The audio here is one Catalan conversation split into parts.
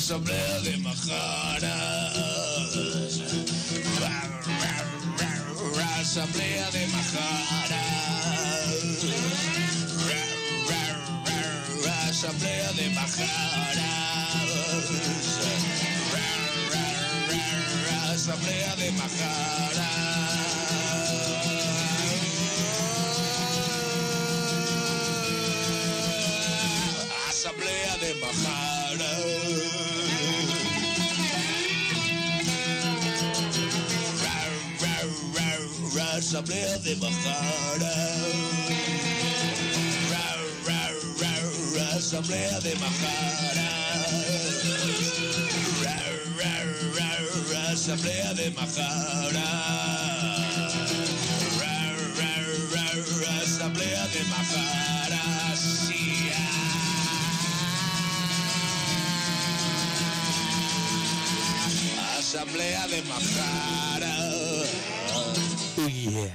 Asamblea de Majaras. Asamblea de Majaras. Asamblea de Majaras. Asamblea de Majaras. asamblea de Majara. Ra, ra, ra, asamblea de Majara. Ra, ra, ra, asamblea de Majara. Ra, ra, ra, asamblea de Majara. Sí, ah. Asamblea de Majara. Yeah.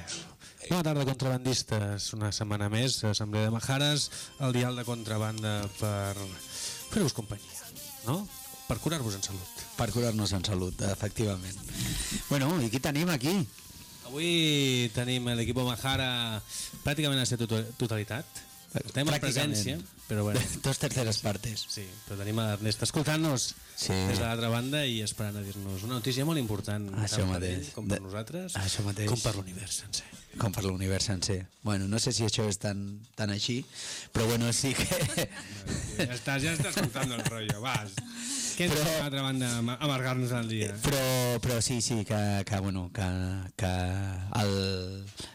Bona tarda, contrabandistes. Una setmana més, Assemblea de Majares, el dial de contrabanda per fer-vos companyia, no? Per curar-vos en salut. Per curar-nos en salut, efectivament. Bueno, i qui tenim aquí? Avui tenim l'equip Majara pràcticament a la seva totalitat. Estem en presència, però bueno, Dos terceres partes. sí, però tenim a l'Ernest escoltant-nos Sí. des de l'altra banda i esperant a dir-nos una notícia molt important Això tant per mateix. ell com per De- nosaltres, Això mateix. com per l'univers sencer. Com per l'univers sencer. Bueno, no sé si això és tan, tan així, però bueno, sí que... Ja estàs, ja estàs contando el rollo, vas. Què però... a l'altra banda amargar-nos el dia? Però, però sí, sí, que, que, bueno, que, que el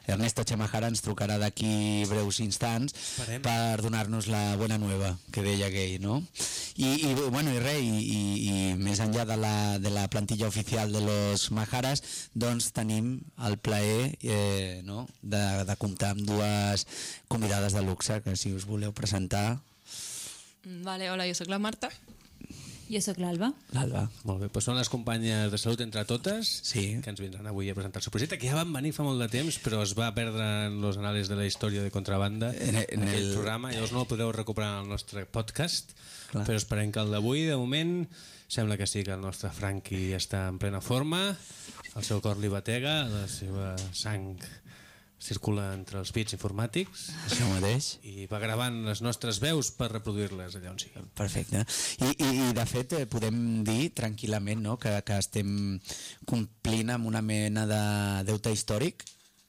Ernesto Chemajara ens trucarà d'aquí breus instants Esperem. per donar-nos la bona nueva que deia aquell, no? I, i bueno, i res, i, i, i més enllà de la, de la plantilla oficial de los Majaras, doncs tenim el plaer eh, no? de, de comptar amb dues convidades de luxe, que si us voleu presentar, Vale, hola, jo sóc la Marta. Jo sóc l'Alba. l'Alba. Molt bé, doncs són les companyes de Salut entre totes Sí. que ens vindran avui a presentar el seu projecte, que ja van venir fa molt de temps, però es va perdre en los anales de la història de Contrabanda En- en aquell el- programa, llavors no el podeu recuperar en el nostre podcast, Clar. però esperem que el d'avui, de moment, sembla que sí que el nostre Franqui està en plena forma, el seu cor li batega, la seva sang circula entre els bits informàtics Això mateix. i va gravant les nostres veus per reproduir-les allà on siguem. Perfecte. I, i, i de fet eh, podem dir tranquil·lament no, que, que estem complint amb una mena de deute històric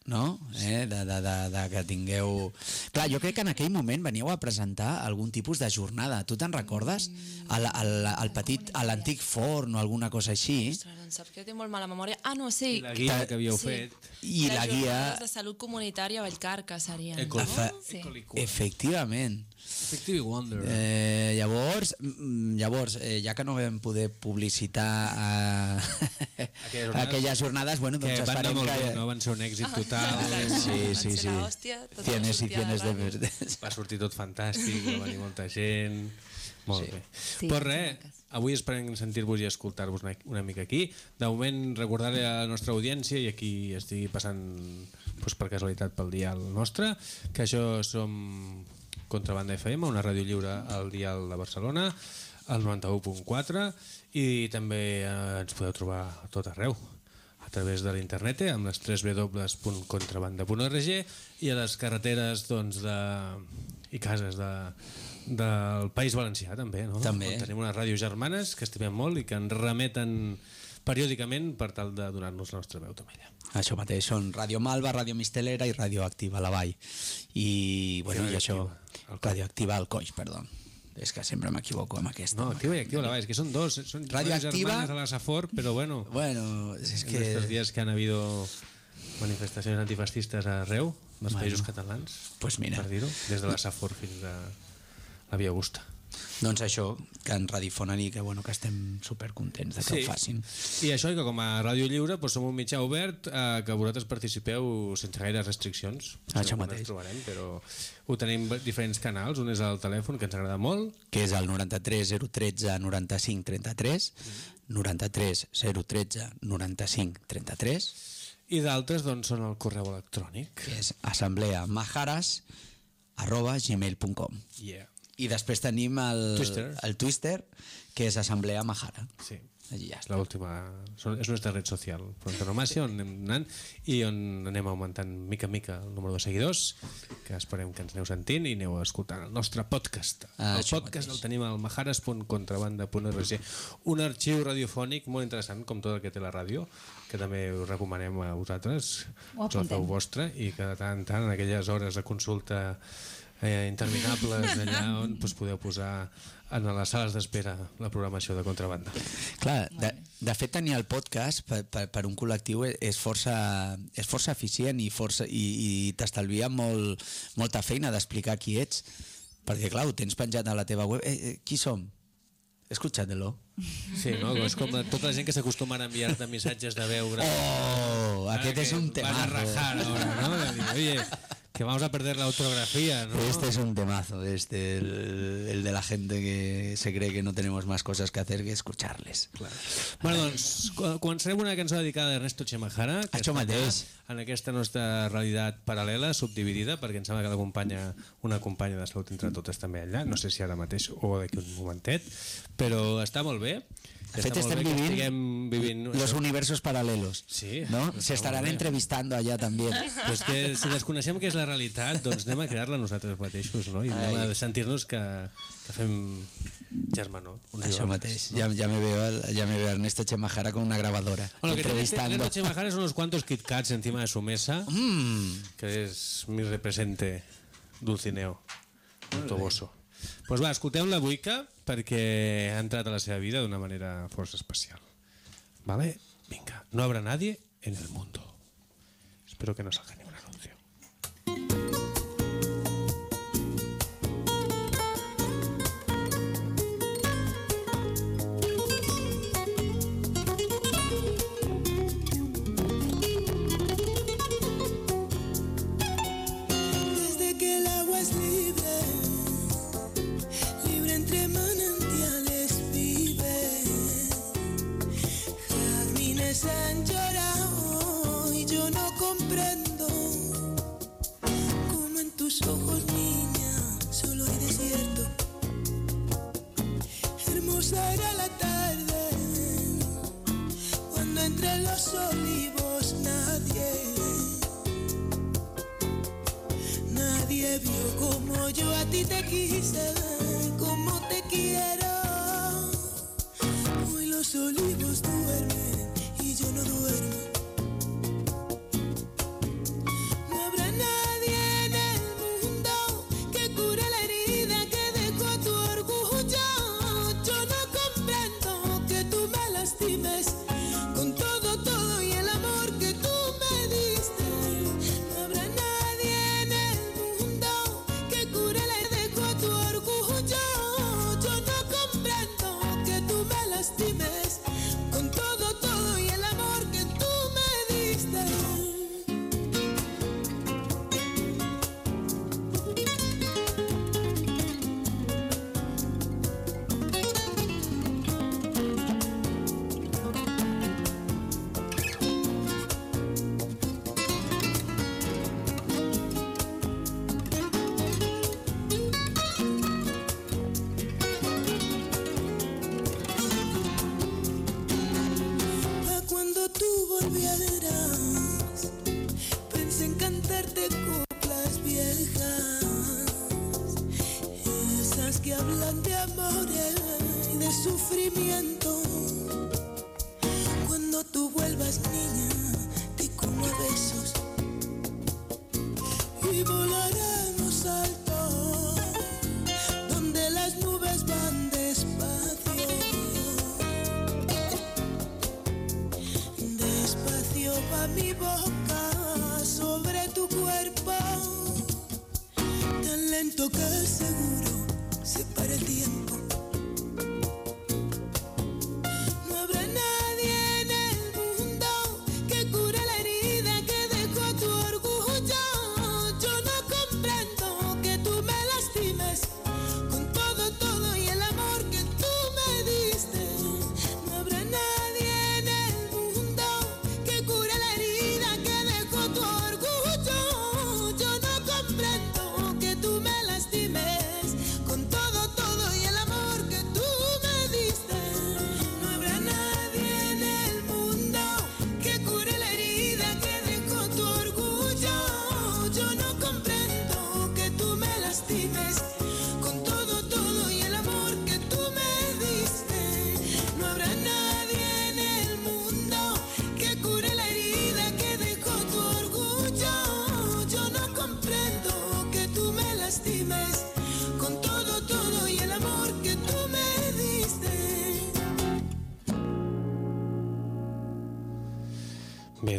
no? Eh? De, de, de, de que tingueu... Clar, jo crec que en aquell moment veníeu a presentar algun tipus de jornada. Tu te'n recordes? Al, al, al petit, a l'antic forn o alguna cosa així? Ostres, doncs saps que tinc molt mala memòria. Ah, no, sí. I la guia que havíeu sí. fet. I Les la guia... de salut comunitària a Vallcarca serien. Eco- no? Sí. Efectivament. Effective Wonder. Eh, llavors, mm, llavors eh, ja que no vam poder publicitar eh, Aquelles jornades- aquelles jornades, bueno, que doncs van anar esperem molt que... bé, no? Van ser un èxit total. Sí, Van sí, ser sí. la hòstia, Tienes y sortia tienes de verdes. Va sortir tot fantàstic, va venir molta gent... Molt sí. bé. Sí, Però res. Avui esperem sentir-vos i escoltar-vos una, mica aquí. De moment, recordar a la nostra audiència i aquí estigui passant doncs, per casualitat pel dial nostre, que això som Contrabanda FM, una ràdio lliure al dial de Barcelona, al 91.4 i també eh, ens podeu trobar a tot arreu a través de l'internet amb les www.contrabanda.org i a les carreteres doncs, de, i cases de, del País Valencià també, no? També. On tenim unes ràdios germanes que estimem molt i que ens remeten periòdicament per tal de donar-nos la nostra veu també allà. Això mateix, són Ràdio Malva, Ràdio Mistelera i Ràdio Activa a la Vall. I, bueno, i això... Radioactiva. Ràdio Activa al Coix, perdó. És que sempre m'equivoco amb aquesta. No, activa i activa la és que són dos, són Radio ràdios Activa- germanes a la Safor, però bueno, Bueno, és en estos que... días que han habido manifestacions antifascistes arreu dels Bueno. països catalans, Pues mira. per dir-ho, des de la Safor fins a la Via Augusta. Doncs això, que en radifonen i que, bueno, que estem supercontents de que ho facin. I això, que com a Ràdio Lliure doncs som un mitjà obert eh, que vosaltres participeu sense gaire restriccions. Això Segur que mateix. Ens trobarem, però ho tenim diferents canals. Un és el telèfon, que ens agrada molt, que és el 93 013 95 33 93 013 95 33 i d'altres doncs, són el correu electrònic. que és assembleamajaras arroba gmail.com Yeah. I després tenim el Twister. el Twister que és Assemblea Mahara. Sí. Allí ja està. l'última... És nostra red social, per antonomàcia, on anem anant i on anem augmentant mica en mica el número de seguidors, que esperem que ens aneu sentint i aneu escoltant el nostre podcast. Ah, el podcast mateix. el tenim al majares.contrabanda.org un arxiu radiofònic molt interessant, com tot el que té la ràdio, que també us recomanem a vosaltres, us el feu vostre, i que de tant en tant, en aquelles hores de consulta eh, interminables allà on doncs, podeu posar en les sales d'espera la programació de contrabanda. Clar, de, de fet tenir el podcast per, per, per un col·lectiu és força, és força eficient i, força, i, i t'estalvia molt, molta feina d'explicar qui ets perquè clar, ho tens penjat a la teva web eh, eh, qui som? Escúchatelo Sí, no? És com tota la gent que s'acostuma a enviar-te missatges de veure... Oh, aquest és un Van a rajar ahora, ¿no? Oye, que vamos a perder la ortografía, ¿no? Este es un temazo, este, el, el de la gente que se cree que no tenemos más cosas que hacer que escucharles. Bueno, doncs, co- començarem una cançó dedicada a Ernesto Chemajara, que Això mateix. en aquesta nostra realitat paral·lela, subdividida, perquè em sembla que l'acompanya una companya de salut entre totes també allà, no sé si ara mateix o d'aquí un momentet, però està molt bé. De fet, estem vivint vivint los universos paralelos. Sí, ¿no? Se bien. entrevistando allá también. Però és que si desconeixem què és la realitat, doncs anem a crear-la nosaltres mateixos, no? I anem a sentir-nos que, que fem germanor. uns Això altres, mateix. no? Ya, ya, me veo, ya me veo Ernesto Chemajara con una grabadora Bueno, entrevistando. Ernesto Chemajara son unos cuantos Kit Kats encima de su mesa, Mm, que és mi represente Dulcineo, Toboso. Pues va, escolteu la Buica perquè ha entrat a la seva vida d'una manera força especial. Vale? Vinga, no habrá nadie en el mundo. Espero que no salga ningún anuncio. No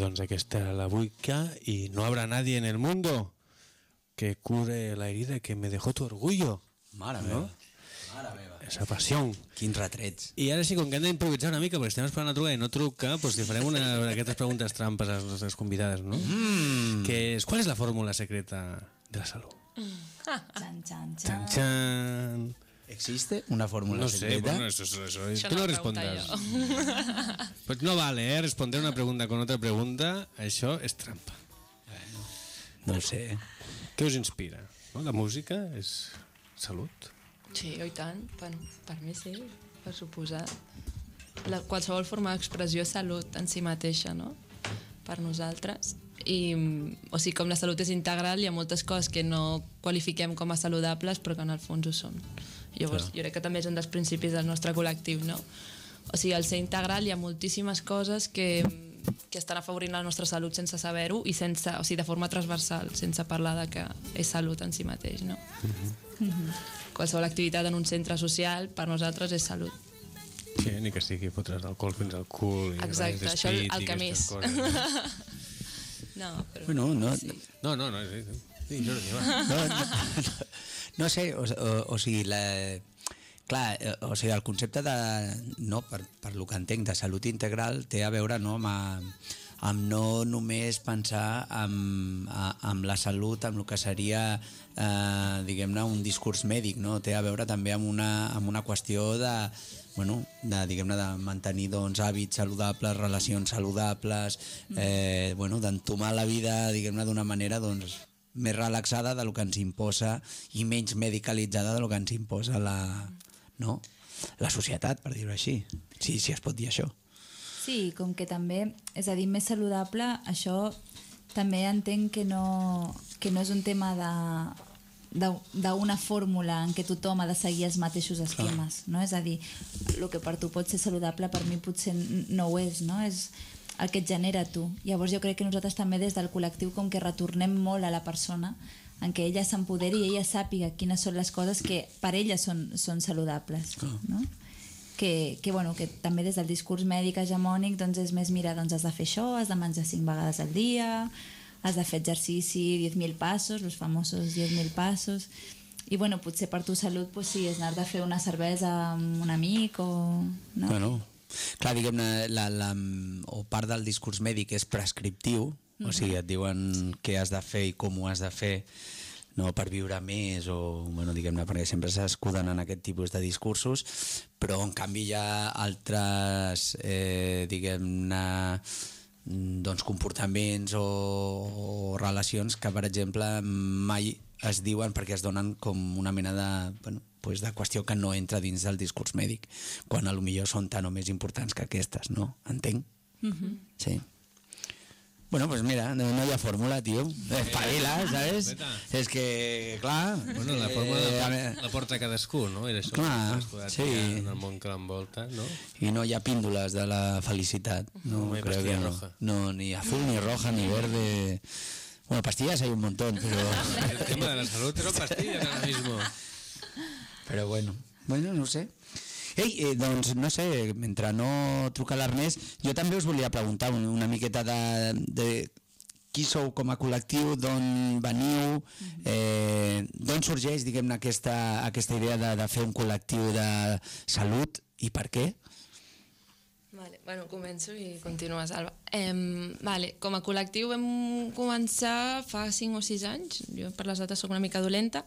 doncs aquesta era la buica i no habrá nadie en el mundo que cure la herida que me dejó tu orgullo. Mare No? meva. Mare meva. Esa pasión. Quins retrets. I ara sí, com que hem d'improvisar una mica, perquè estem esperant a trucar i no truca, doncs li farem una d'aquestes preguntes trampes a les nostres convidades, no? Mm. Que és, ¿cuál es la fórmula secreta de la salud? Chan, chan, chan. Chan, chan. ¿Existe una fórmula No sé, secreta? bueno, eso, eso, eso. Això Tú no no respondas. Pues no vale, ¿eh? Responder una pregunta con otra pregunta, això és trampa. No ho sé. Què us inspira? No? La música és salut. Sí, i tant. Per, per mi sí, per suposat. La, qualsevol forma d'expressió és salut en si mateixa, no? Per nosaltres. I, o sigui, com la salut és integral, hi ha moltes coses que no qualifiquem com a saludables, però que en el fons ho són. Llavors, jo crec que també és un dels principis del nostre col·lectiu, no? O sigui, al ser integral hi ha moltíssimes coses que, que estan afavorint la nostra salut sense saber-ho i sense, o sigui, de forma transversal, sense parlar de que és salut en si mateix, no? Qualsevol activitat en un centre social per nosaltres és salut. Sí, ni que sigui fotre's alcohol fins al cul. I Exacte, això el- d'espit el que més. coses. No, però... Bueno, no, No, no, no. Sí, sí Jordi, va. no, no, no, no sé, o, o, o sigui, la, clar, eh, o sigui, el concepte de, no, per, per lo que entenc, de salut integral té a veure no, amb, a, amb no només pensar amb, a, amb la salut, amb el que seria, eh, diguem-ne, un discurs mèdic, no? té a veure també amb una, amb una qüestió de, bueno, de, diguem-ne, de mantenir doncs, hàbits saludables, relacions saludables, eh, bueno, d'entomar la vida, diguem-ne, d'una manera doncs, més relaxada de lo que ens imposa i menys medicalitzada de lo que ens imposa la, no? la societat, per dir-ho així. Sí, sí es pot dir això. Sí, com que també, és a dir, més saludable, això també entenc que no, que no és un tema de d'una fórmula en què tothom ha de seguir els mateixos esquemes, no? És a dir, el que per tu pot ser saludable per mi potser no ho és, no? És el que et genera tu. Llavors jo crec que nosaltres també des del col·lectiu com que retornem molt a la persona en què ella s'empoderi i ella sàpiga quines són les coses que per ella són, són saludables, no? que, que, bueno, que també des del discurs mèdic hegemònic doncs és més, mira, doncs has de fer això, has de menjar 5 vegades al dia, has de fer exercici 10.000 passos, els famosos 10.000 passos, i bueno, potser per tu salut pues, sí, és anar de fer una cervesa amb un amic o... No? Bueno, clar, diguem-ne, la, la, o part del discurs mèdic és prescriptiu, o sigui, et diuen què has de fer i com ho has de fer, no per viure més o, bueno, diguem-ne, perquè sempre s'escuden en aquest tipus de discursos, però en canvi hi ha altres, eh, diguem-ne, doncs comportaments o, o relacions que, per exemple, mai es diuen perquè es donen com una mena de, bueno, pues de qüestió que no entra dins del discurs mèdic, quan a lo millor són tan o més importants que aquestes, no? Entenc? Sí. Bueno, pues mira, no, no hi ha fórmula, tio. Espavila, ¿sabes? Vete. És que, clar... Bueno, la forma eh, la, la porta cadascú, no? Era això. Clar, de sí. En el món que l'envolta, no? I no hi ha píndoles de la felicitat. No, No hi ha creo que pastilla no. roja. No, ni azul, ni roja, ni verde. Bueno, pastillas hay un montón, pero... El tema de la salud son pastillas ahora mismo. Però bueno, bueno, no ho sé. Ei, eh, doncs no sé, mentre no truca l'Ernest, jo també us volia preguntar una, una miqueta de, de qui sou com a col·lectiu, d'on veniu, eh, d'on sorgeix, diguem-ne, aquesta, aquesta idea de, de fer un col·lectiu de salut i per què? Vale, bueno, començo i continues, Alba. Eh, vale, com a col·lectiu vam començar fa 5 o 6 anys, jo per les dates soc una mica dolenta,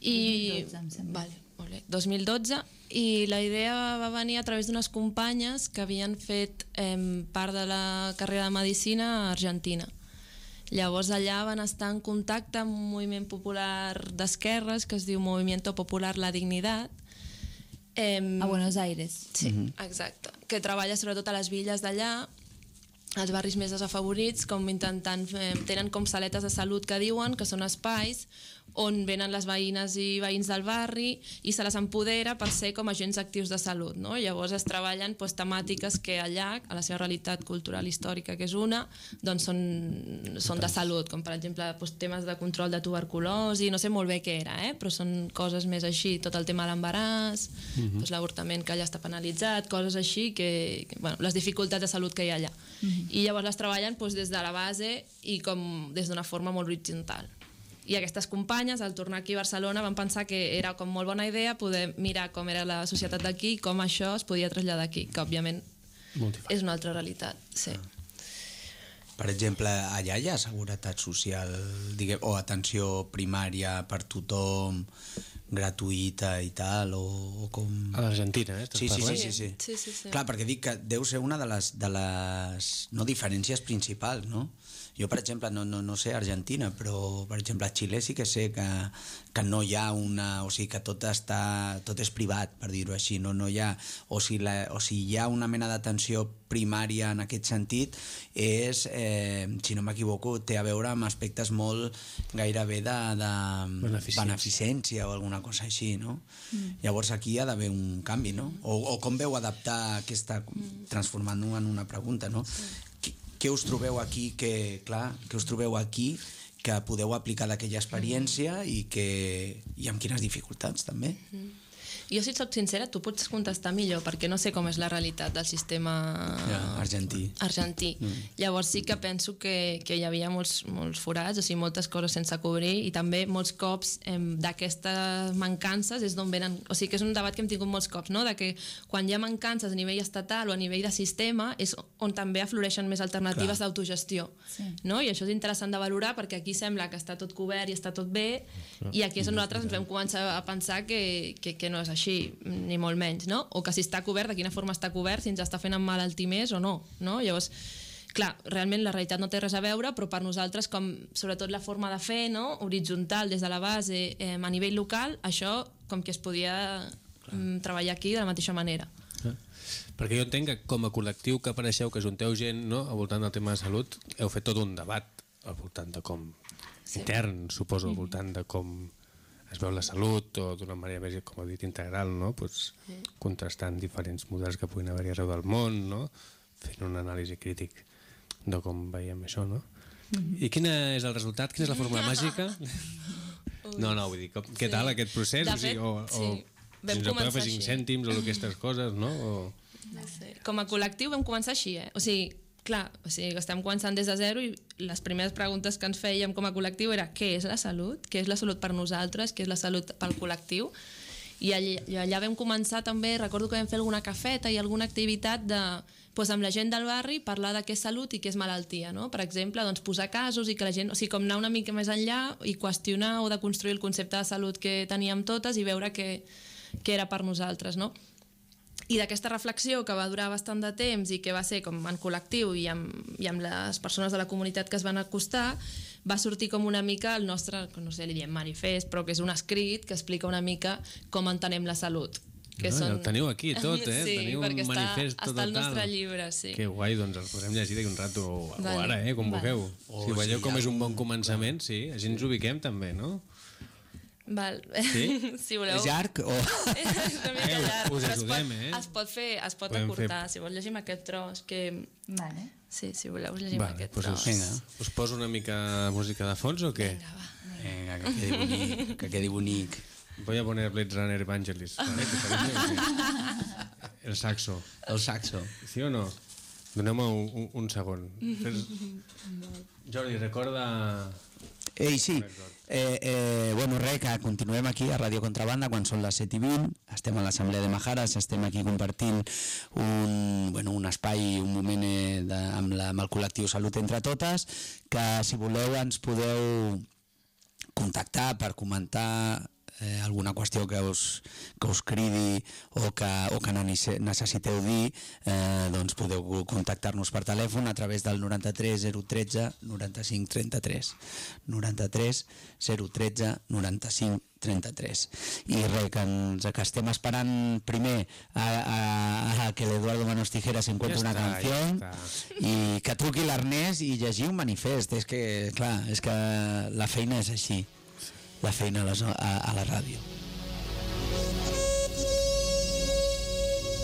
i... 2012, em sembla. Vale, molt bé, 2012, i la idea va venir a través d'unes companyes que havien fet eh, part de la carrera de Medicina a Argentina. Llavors allà van estar en contacte amb un moviment popular d'esquerres que es diu Movimiento Popular La Dignidad, Eh, A Buenos Aires. Sí, exacte. Que treballa sobretot a les villes d'allà, als barris més desafavorits, com intentant... Fer, tenen com saletes de salut que diuen, que són espais on venen les veïnes i veïns del barri i se les empodera per ser com agents actius de salut. No? Llavors es treballen doncs, temàtiques que allà, a la seva realitat cultural històrica, que és una, doncs són, són de salut, com per exemple doncs, temes de control de tuberculosi, no sé molt bé què era, eh? però són coses més així, tot el tema de l'embaràs, doncs, l'avortament que allà està penalitzat, coses així, que, que bueno, les dificultats de salut que hi ha allà. i llavors les treballen doncs, des de la base i com des d'una forma molt horitzontal. I aquestes companyes, al tornar aquí a Barcelona, van pensar que era com molt bona idea poder mirar com era la societat d'aquí i com això es podia traslladar aquí, que òbviament és una altra realitat. Sí. Per exemple, allà hi ha seguretat social diguem, o atenció primària per tothom gratuïta i tal, o, o com... A l'Argentina, eh? Sí, sí, sí, sí, sí. Sí, sí, sí. Clar, perquè dic que deu ser una de les, de les no, diferències principals, no? Jo, per exemple, no, no, no sé Argentina, però, per exemple, a Xile sí que sé que, que no hi ha una... O sigui, que tot, està, tot és privat, per dir-ho així. No, no hi ha, o, si la, o si hi ha una mena d'atenció primària en aquest sentit, és, eh, si no m'equivoco, té a veure amb aspectes molt gairebé de, de Beneficència. beneficència o alguna cosa així, no? Mm. Llavors aquí hi ha d'haver un canvi, no? O, o com veu adaptar aquesta... transformant-ho en una pregunta, no? Què, què us trobeu aquí que, clar, què us trobeu aquí que podeu aplicar d'aquella experiència i, que, i amb quines dificultats també? Jo, si et soc sincera, tu pots contestar millor, perquè no sé com és la realitat del sistema Ja, argentí. argentí. Mm. Llavors sí que penso que, que hi havia molts, molts forats, o sigui, moltes coses sense cobrir i també molts cops eh, d'aquestes mancances és d'on venen... O sigui, que és un debat que hem tingut molts cops, no? de que quan hi ha mancances a nivell estatal o a nivell de sistema és on també afloreixen més alternatives d'autogestió. Sí. No? I això és interessant de valorar perquè aquí sembla que està tot cobert i està tot bé i aquí és on nosaltres ens vam començar a pensar que, que, que no és així, ni molt menys, no? O que si està cobert, de quina forma està cobert, si ens està fent emmalaltir més o no, no? Llavors, clar, realment la realitat no té res a veure, però per nosaltres, com sobretot la forma de fer, no? horitzontal, des de la base, eh, a nivell local, això com que es podia mm, treballar aquí de la mateixa manera. Ah. Perquè jo entenc que com a col·lectiu que apareixeu, que junteu gent no, al voltant del tema de salut, heu fet tot un debat al voltant de com Sí. intern, suposo, al voltant de com es veu la salut o d'una manera més, com heu dit, integral, no? pues, contrastant diferents models que puguin haver-hi arreu del món, no? fent un anàlisi crític de com veiem això, no? I quin és el resultat? Quina és la fórmula màgica? No, no, vull dir, com, què Sí. tal aquest procés? De o sigui, fet, o, sí. o si ens ho podeu fer 5 així. cèntims o aquestes coses, no? O... Com a col·lectiu vam començar així, eh? O sigui, clar, o sigui, estem començant des de zero i les primeres preguntes que ens fèiem com a col·lectiu era què és la salut? Què és la salut per nosaltres? Què és la salut pel col·lectiu? I allà, allà vam començar també, recordo que vam fer alguna cafeta i alguna activitat de, doncs amb la gent del barri parlar de què és salut i què és malaltia, no? Per exemple, doncs posar casos i que la gent, o sigui, com anar una mica més enllà i qüestionar o de construir el concepte de salut que teníem totes i veure què, què era per nosaltres, no? I d'aquesta reflexió que va durar bastant de temps i que va ser com en col·lectiu i amb, i amb les persones de la comunitat que es van acostar, va sortir com una mica el nostre, no sé, li diem manifest, però que és un escrit que explica una mica com entenem la salut. Que Ah, el teniu aquí tot, eh? Sí, Teniu perquè un està, manifest tot està tal. nostre llibre, sí. Que guai, doncs el podrem llegir d'aquí un rato o, Vale. o ara, eh? Com Vale. vulgueu. O si veieu si com és un bon començament, sí, així ens ubiquem també, no? Val. Sí? si voleu... És llarg o... És una mica Eh, us- llarg, us però es ajudem, pot, eh? Es pot fer, es pot Podem fer- acortar. Si vols llegim aquest tros, que... Vale. Sí, si voleu, us llegim Vale, aquest doncs tros. us, Vinga. us poso una mica música de fons o què? Vinga, va. Vinga, que quedi bonic, que quedi bonic. Voy a poner Blade Runner Evangelist. ¿vale? ¿Te parece o qué? El saxo. El saxo. ¿Sí o no? Doneu-me un, un, un segon. Fes... Jordi, recorda... Ei, sí. Eh, eh, bueno, res, que continuem aquí a Ràdio Contrabanda quan són les 7 i 20. Estem a l'Assemblea de Majares, estem aquí compartint un, bueno, un espai, un moment eh, de, amb, la, amb el col·lectiu Salut entre totes, que si voleu ens podeu contactar per comentar eh, alguna qüestió que us, que us cridi o que, o que nece- necessiteu dir, eh, doncs podeu contactar-nos per telèfon a través del 93 013 95 33. 93 013 95 33. I res, que, ens, que estem esperant primer a, a, a que l'Eduardo Manos Tijeras encuentre Ja una canció ja està. i que truqui l'Ernest i llegir un manifest. És que, clar, és que la feina és així. La feina a, les, a, a la ràdio.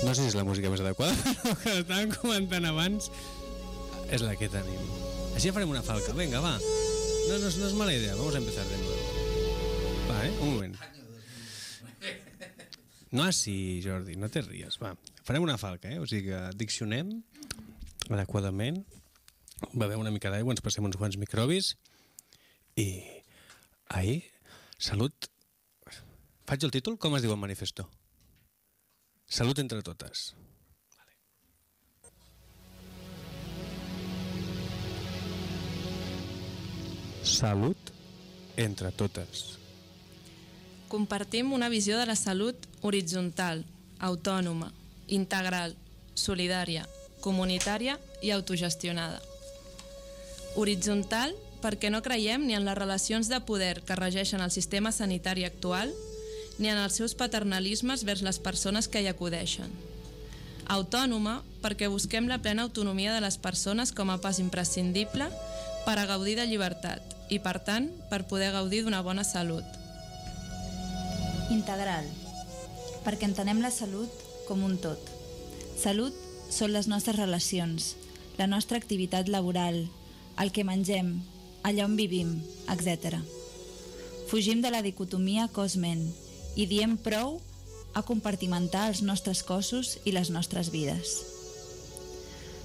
No sé si és la música més adequada, però que estàvem comentant abans és la que tenim. Així ja farem una falca. Vinga, va. No, no, no és mala idea. Vamos a empezar de nuevo. Va, eh? Un moment. No així, Jordi, no te ries, va. Farem una falca, eh? O sigui que diccionem adequadament bevem una mica d'aigua, ens passem uns quants microbis i ahir, salut... Faig el títol? Com es diu el manifesto? Salut entre totes. Salut entre totes. Compartim una visió de la salut horitzontal, autònoma, integral, solidària, comunitària i autogestionada. Horitzontal perquè no creiem ni en les relacions de poder que regeixen el sistema sanitari actual ni en els seus paternalismes vers les persones que hi acudeixen. Autònoma perquè busquem la plena autonomia de les persones com a pas imprescindible per a gaudir de llibertat i, per tant, per poder gaudir d'una bona salut. Integral, perquè entenem la salut com un tot. Salut són les nostres relacions, la nostra activitat laboral, el que mengem, allà on vivim, etc. Fugim de la dicotomia cos-ment i diem prou a compartimentar els nostres cossos i les nostres vides.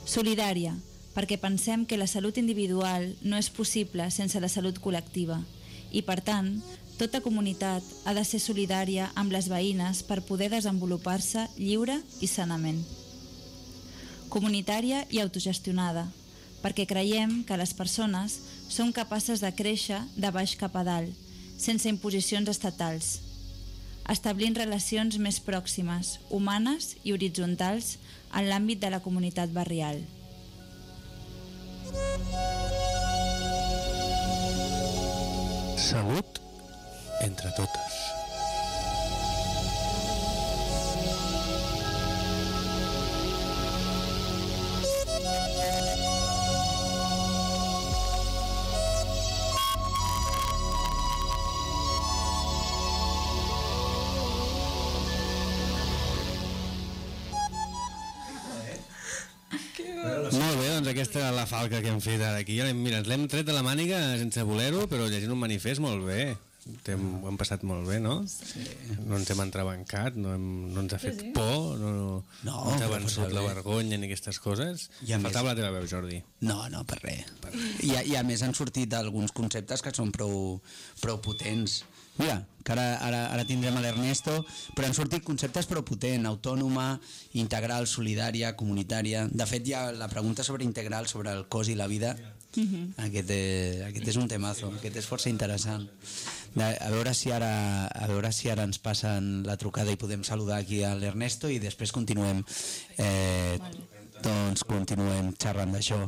Solidària, perquè pensem que la salut individual no és possible sense la salut col·lectiva i, per tant, tota comunitat ha de ser solidària amb les veïnes per poder desenvolupar-se lliure i sanament. Comunitària i autogestionada, perquè creiem que les persones són capaces de créixer de baix cap a dalt, sense imposicions estatals, establint relacions més pròximes, humanes i horitzontals en l'àmbit de la comunitat barrial. Salut entre totes. Falca que hem fet ara aquí. Mira, ens l'hem tret de la màniga sense voler-ho, però llegint un manifest molt bé. Hem, ho hem passat molt bé, no? Sí. No ens hem entrebancat, no, hem, no ens ha fet por, no, No, no ens ha vençut la vergonya ni aquestes coses. I a més- Faltava la teva veu, Jordi. No, no, per res. I, a- I a més han sortit alguns conceptes que són prou, prou potents. Mira, que ara, ara, ara tindrem a l'Ernesto, però han sortit conceptes prou potents, autònoma, integral, solidària, comunitària... De fet, ja la pregunta sobre integral, sobre el cos i la vida, aquest, és, aquest és un temazo, aquest és força interessant. De, a, veure si ara, a veure si ara ens passen la trucada i podem saludar aquí a l'Ernesto i després continuem eh, doncs continuem xerrant d'això.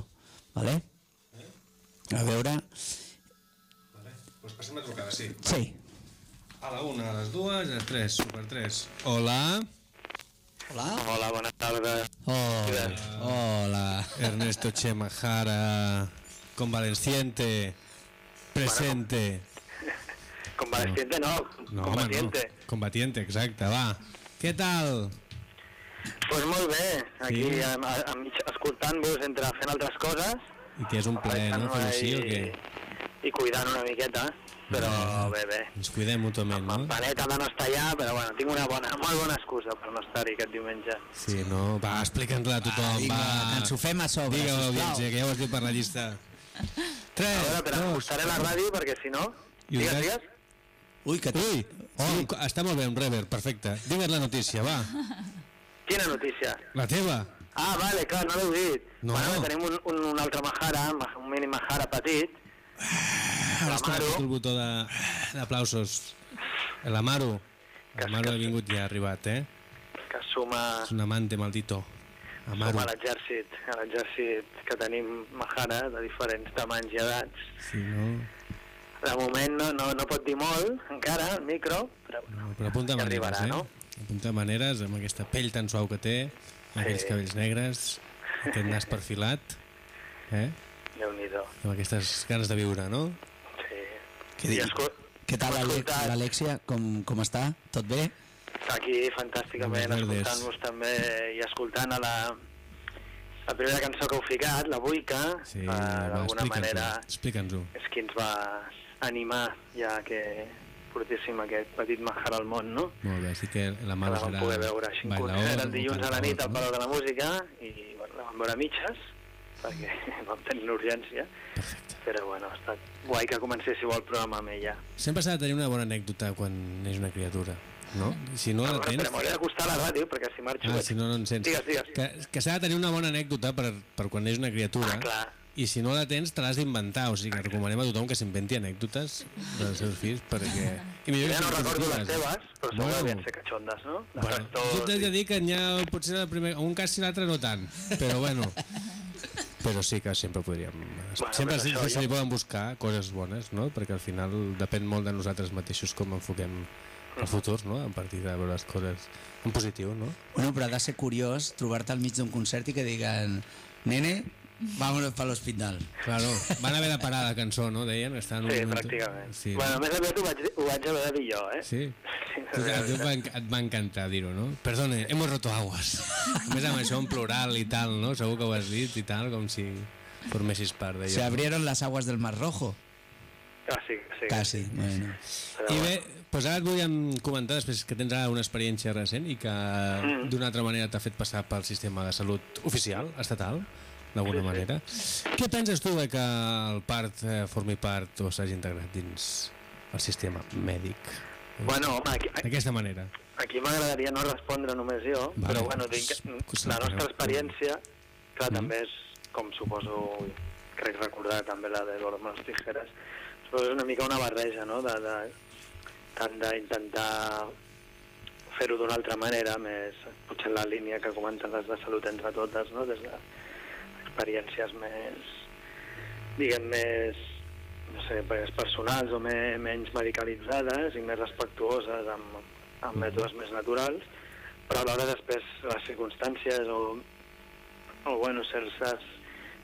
Vale? A veure... Pues passem la trucada, sí. Sí. A la una, a les dues, a les tres, super tres. Hola. Hola. Hola, buenas tardes. Hola. Hola. Ernesto Chemajara, convaleciente, presente. Convaleciente no, No, home, combatiente. no. Combatiente, exacte, va. Què tal? Pues molt bé, aquí Sí. escoltant-vos entre fent altres coses I que és un plaer, no, fer-ho així o què? i cuidant una miqueta, però bé, bé. Ens cuidem mútuament, Amb no? paneta de no estar allà, però bueno, tinc una bona, molt bona excusa per no estar-hi aquest diumenge. Sí, no? Va, explica'ns-la a tothom, Vinga, va. ens ho fem a sobre, Digue sisplau. l'audiència, que ja ho has dit per la llista. Tres, A veure, però acostaré la ràdio perquè si no... Digues, digues. Ui, que... Ui, oh, està molt bé, un rever, perfecte. Digues la notícia, va. Quina notícia? La teva. Ah, vale, clar, no l'heu dit. No. Bueno, tenim un, un, un altre Mahara, un mini Mahara petit, Ara està L'Amaro. el botó d'aplausos. L'Amaro. L'Amaro ha vingut i ha arribat, eh? que suma És un amante maldito. Amaro. Som a l'exèrcit, a l'exèrcit que tenim Mahara de diferents tamanys i edats. Sí, no? De moment no, no, no pot dir molt, encara, el micro, però no però apunta ja maneres, arribarà, eh? no? Apunta maneres amb aquesta pell tan suau que té, aquests cabells negres, aquest nas perfilat, eh? Déu-n'hi-do. Amb aquestes ganes de viure, no? Sí. Què, I di- escol- què tal l'Alexia? Com, com està? Tot bé? Aquí fantàsticament, escoltant-vos també i escoltant a la, la primera cançó que heu ficat, la Buica, Sí, eh, d'alguna manera Explica'ns-ho. és qui ens va animar ja que portéssim aquest petit Mahara al món, no? Molt bé, així que la Maro la vam poder veure així en concert el dilluns a la nit al Palau de la Música i bueno, la vam veure a mitges, perquè vam tenir una urgència. Però bueno, ha estat guai que comencéssiu el programa amb ella. Sempre s'ha de tenir una bona anècdota quan neix una criatura, no? Si no la Bueno, tens... però m'hauré d'acostar a la ràdio, perquè si marxo... Ah, si no, no en sents. Digues, digues. Que, que s'ha de tenir una bona anècdota per, per quan neix una criatura. Ah, clar. I si no la tens, te l'has d'inventar. O sigui, que recomanem a tothom que s'inventi anècdotes dels seus fills, perquè... I millor Ja no que recordo les teves, però segur que devien ser catxondes, no? De Bueno, jo t'he de dir que n'hi ha potser el primer, un cas i l'altre no tant, però bueno, però sí que sempre podríem... Bueno, sempre se, això se ja- li poden buscar coses bones, no? Perquè al final depèn molt de nosaltres mateixos com enfoquem el futur, no? A partir de veure les coses en positiu, no? Bueno, però ha de ser curiós trobar-te al mig d'un concert i que diguen nene, vámonos para l'hospital. Claro, van haver de parar la cançó, no? Deien, estaven un Sí, moment- pràcticament. Sí. Bueno, a més a més ho vaig, ho vaig haver de dir jo, eh? Sí? Sí, Tu, a tu et va, et va encantar dir-ho, no? Perdone, hemos roto aguas. A més amb això en plural i tal, no? Segur que ho has dit i tal, com si formessis part d'allò. Se abrieron las aguas del Mar Rojo. Ah, sí. Casi, bueno. Però, I bé, doncs ara et volíem comentar, després que tens ara una experiència recent i que Mm. d'una altra manera t'ha fet passar pel sistema de salut oficial, estatal, d'alguna Sí, sí. manera. Què penses tu de que el part eh, formi part o s'hagi integrat dins el sistema mèdic? Bueno, home, aquí, aquí, D'aquesta manera. aquí m'agradaria no respondre només jo, Vale. però bueno, dic, la nostra experiència, clar, Mm. també és, com suposo, crec recordar també la de les Tijeres, suposo és una mica una barreja, no?, de, de, tant d'intentar fer-ho d'una altra manera, més potser la línia que comenten les de salut entre totes, no?, des d'experiències més, diguem, més, no sé, més personals o me, menys medicalitzades i més respectuoses amb, amb mètodes més naturals, però alhora després les circumstàncies o, o bueno, certes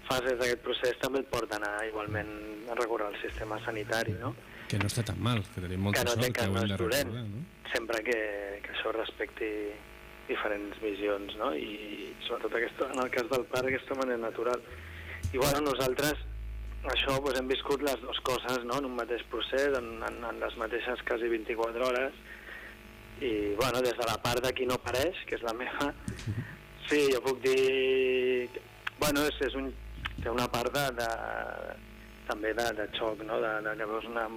fases d'aquest procés també et porten a igualment a recórrer al sistema sanitari, no? Que no està tan mal, que tenim molta que no sort que que ho no hem és de recordar, no? sempre que, que això respecti diferents visions, no? I sobretot aquesta, en el cas del pare, aquesta manera natural. I bueno, nosaltres això doncs, hem viscut les dues coses no? en un mateix procés, en, en, en les mateixes quasi 24 hores, i bueno, des de la part de qui no pareix, que és la meva, sí, jo puc dir... Bueno, és, és un, té una part de, de, també de, de xoc, no? de, de que veus una,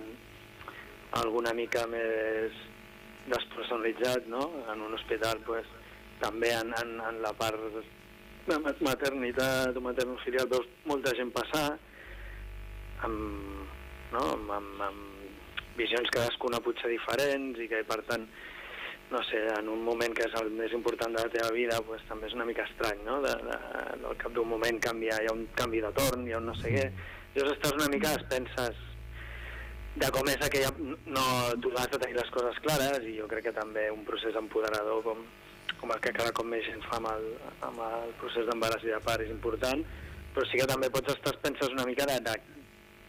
alguna mica més despersonalitzat, no? En un hospital, pues, també en, en, en la part de ma- maternitat o maternofilial veus molta gent passar amb, no? amb, amb, amb visions cadascuna potser diferents i que per tant no sé, en un moment que és el més important de la teva vida pues, també és una mica estrany no? de, de, al cap d'un moment canvia, hi ha un canvi de torn hi ha un no sé què llavors estàs una mica a penses de com és aquella... No, tu has de tenir les coses clares i jo crec que també un procés empoderador com, com el que cada cop més gent fa amb el, amb el procés d'embaràs i de part és important, però sí que també pots estar penses una mica de, de,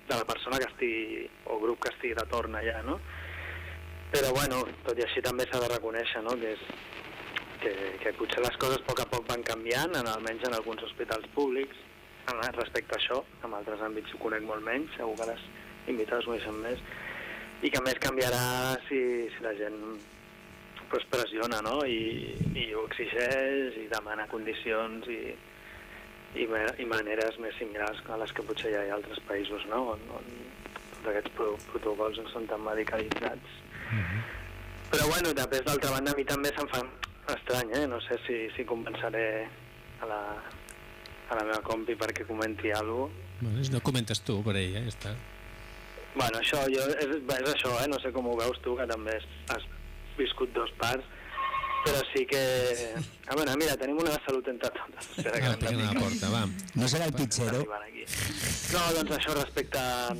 de la persona que estigui, o grup que estigui de torn allà, no? Però bueno, tot i així també s'ha de reconèixer, no?, que és, que, que potser les coses a poc a poc van canviant, en, almenys en alguns hospitals públics, respecte a això, en altres àmbits ho conec molt menys, segur que les invitades ho més, i que més canviarà si, si la gent pues, pressiona no? I, i ho exigeix i demana condicions i, i, i maneres més similars a les que potser hi ha a altres països no? on, on tots aquests pro protocols no són tan medicalitzats. Però bueno, després d'altra banda a mi també se'm fa estrany, eh? no sé si, si compensaré a la, a la meva compi perquè comenti alguna cosa. Bueno, si no comentes tu per ella, ja està. Bueno, això jo, és, és això, eh? no sé com ho veus tu, que també has viscut dos parts, però sí que... A veure, mira, tenim una de salut entre totes. Espera que Ah, picar. porta, va. No serà el pitxero? No, doncs això respecte a...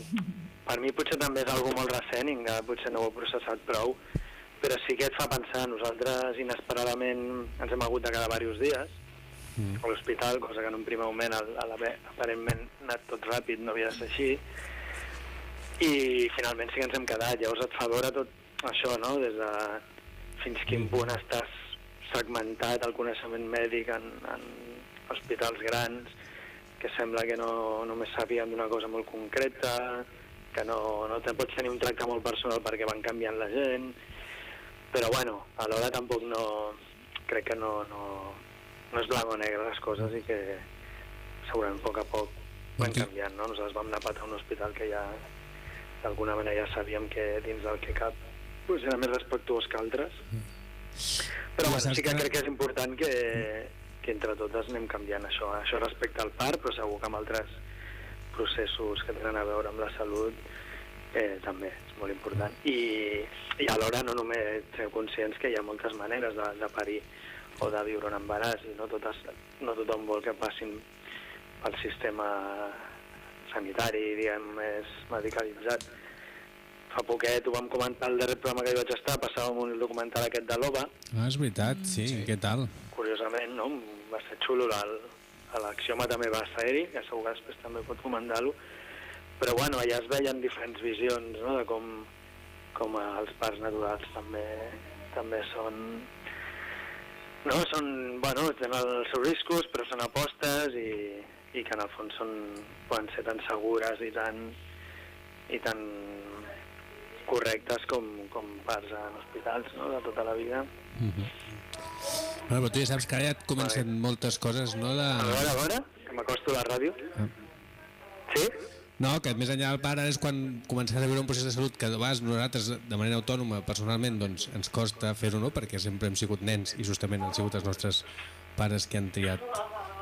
Per mi potser també és algo molt recent i encara potser no ho he processat prou, però sí que et fa pensar, nosaltres inesperadament ens hem hagut de quedar diversos dies Mm. a l'hospital, cosa que en un primer moment al, a l'haver aparentment anat tot ràpid no havia de ser així, i finalment sí que ens hem quedat, llavors et fa veure tot això, no?, des de fins quin punt estàs segmentat el coneixement mèdic en, en hospitals grans, que sembla que no només sàpiguen d'una cosa molt concreta, que no, no te pots tenir un tracte molt personal perquè van canviant la gent, però bueno, alhora tampoc no... crec que no, no, no és blanc o negre les coses i que segurament a poc a poc van canviant, no? Nosaltres vam anar a patar un hospital que ja d'alguna manera ja sabíem que dins del que cap pues, era més respectuós que altres. Però Ja bueno, sí que crec que és important que, que entre totes anem canviant això. Això respecte al part, però segur que amb altres processos que tenen a veure amb la salut eh, també és molt important. I, i alhora no només ser conscients que hi ha moltes maneres de, de parir o de viure un embaràs i no, totes, no tothom vol que passin pel sistema sanitari, diguem, més medicalitzat. Fa poquet ho vam comentar al darrer programa que hi vaig estar, passàvem un documental aquest de l'OVA, Ah, és veritat, sí, sí. què tal? curiosament, no? va ser xulo, el- l'axioma també va ser ell, que segur que després també pot comentar-lo, però bueno, allà es veien diferents visions no? de com, com els parcs naturals també també són no, són, bueno, tenen els seus riscos, però són apostes i, i que en el fons són, poden ser tan segures i tan, i tan correctes com, com parcs en hospitals no? de tota la vida. Bueno, però tu ja saps que ara ja et comencen moltes coses, no? De... A veure, a veure, que m'acosto a la ràdio. Sí? No, que més enllà del pare és quan començaràs a viure un procés de salut que de vegades nosaltres, de manera autònoma, personalment, doncs ens costa fer-ho, no? Perquè sempre hem sigut nens i justament han sigut els nostres pares que han triat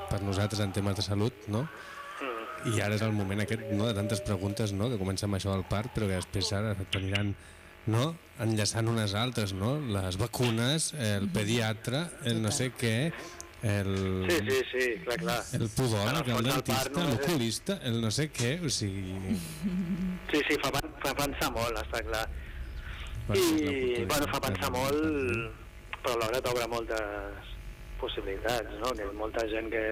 per nosaltres en temes de salut, no? I ara és el moment aquest, no?, de tantes preguntes, no?, que comencen amb això del part, però que després ara t'aniran no? enllaçant unes altres, no? Les vacunes, el pediatre, el no sé què, el... Sí, sí, sí, clar, clar. El En el el dentista, és- l'oculista, el no sé què, o sigui... Sí, sí, fa, fa pensar molt, està clar. Bueno, I, bueno, fa pensar molt, però alhora t'obre moltes possibilitats, no? Que molta gent que,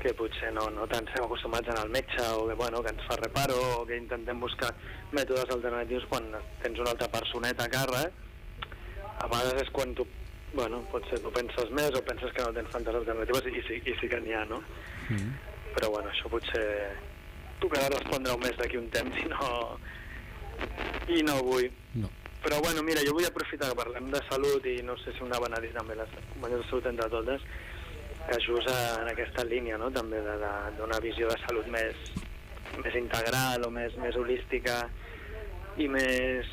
que potser no, no tant estem acostumats a anar al metge o que, bueno, que ens fa reparo o que intentem buscar mètodes alternatius quan tens una altra personeta a càrrec a vegades és quan tu bueno, potser tu penses més o penses que no tens tantes alternatives i, sí, i sí que n'hi ha, no? Mm. Però bueno, això potser tocarà respondre-ho més d'aquí un temps i no, i no vull. No. Però bueno, mira, jo vull aprofitar que parlem de salut i no sé si ho anaven a dir també les companyies de salut entre totes, que just en aquesta línia, no?, també d'una visió de salut més, més integral o més, més holística i més,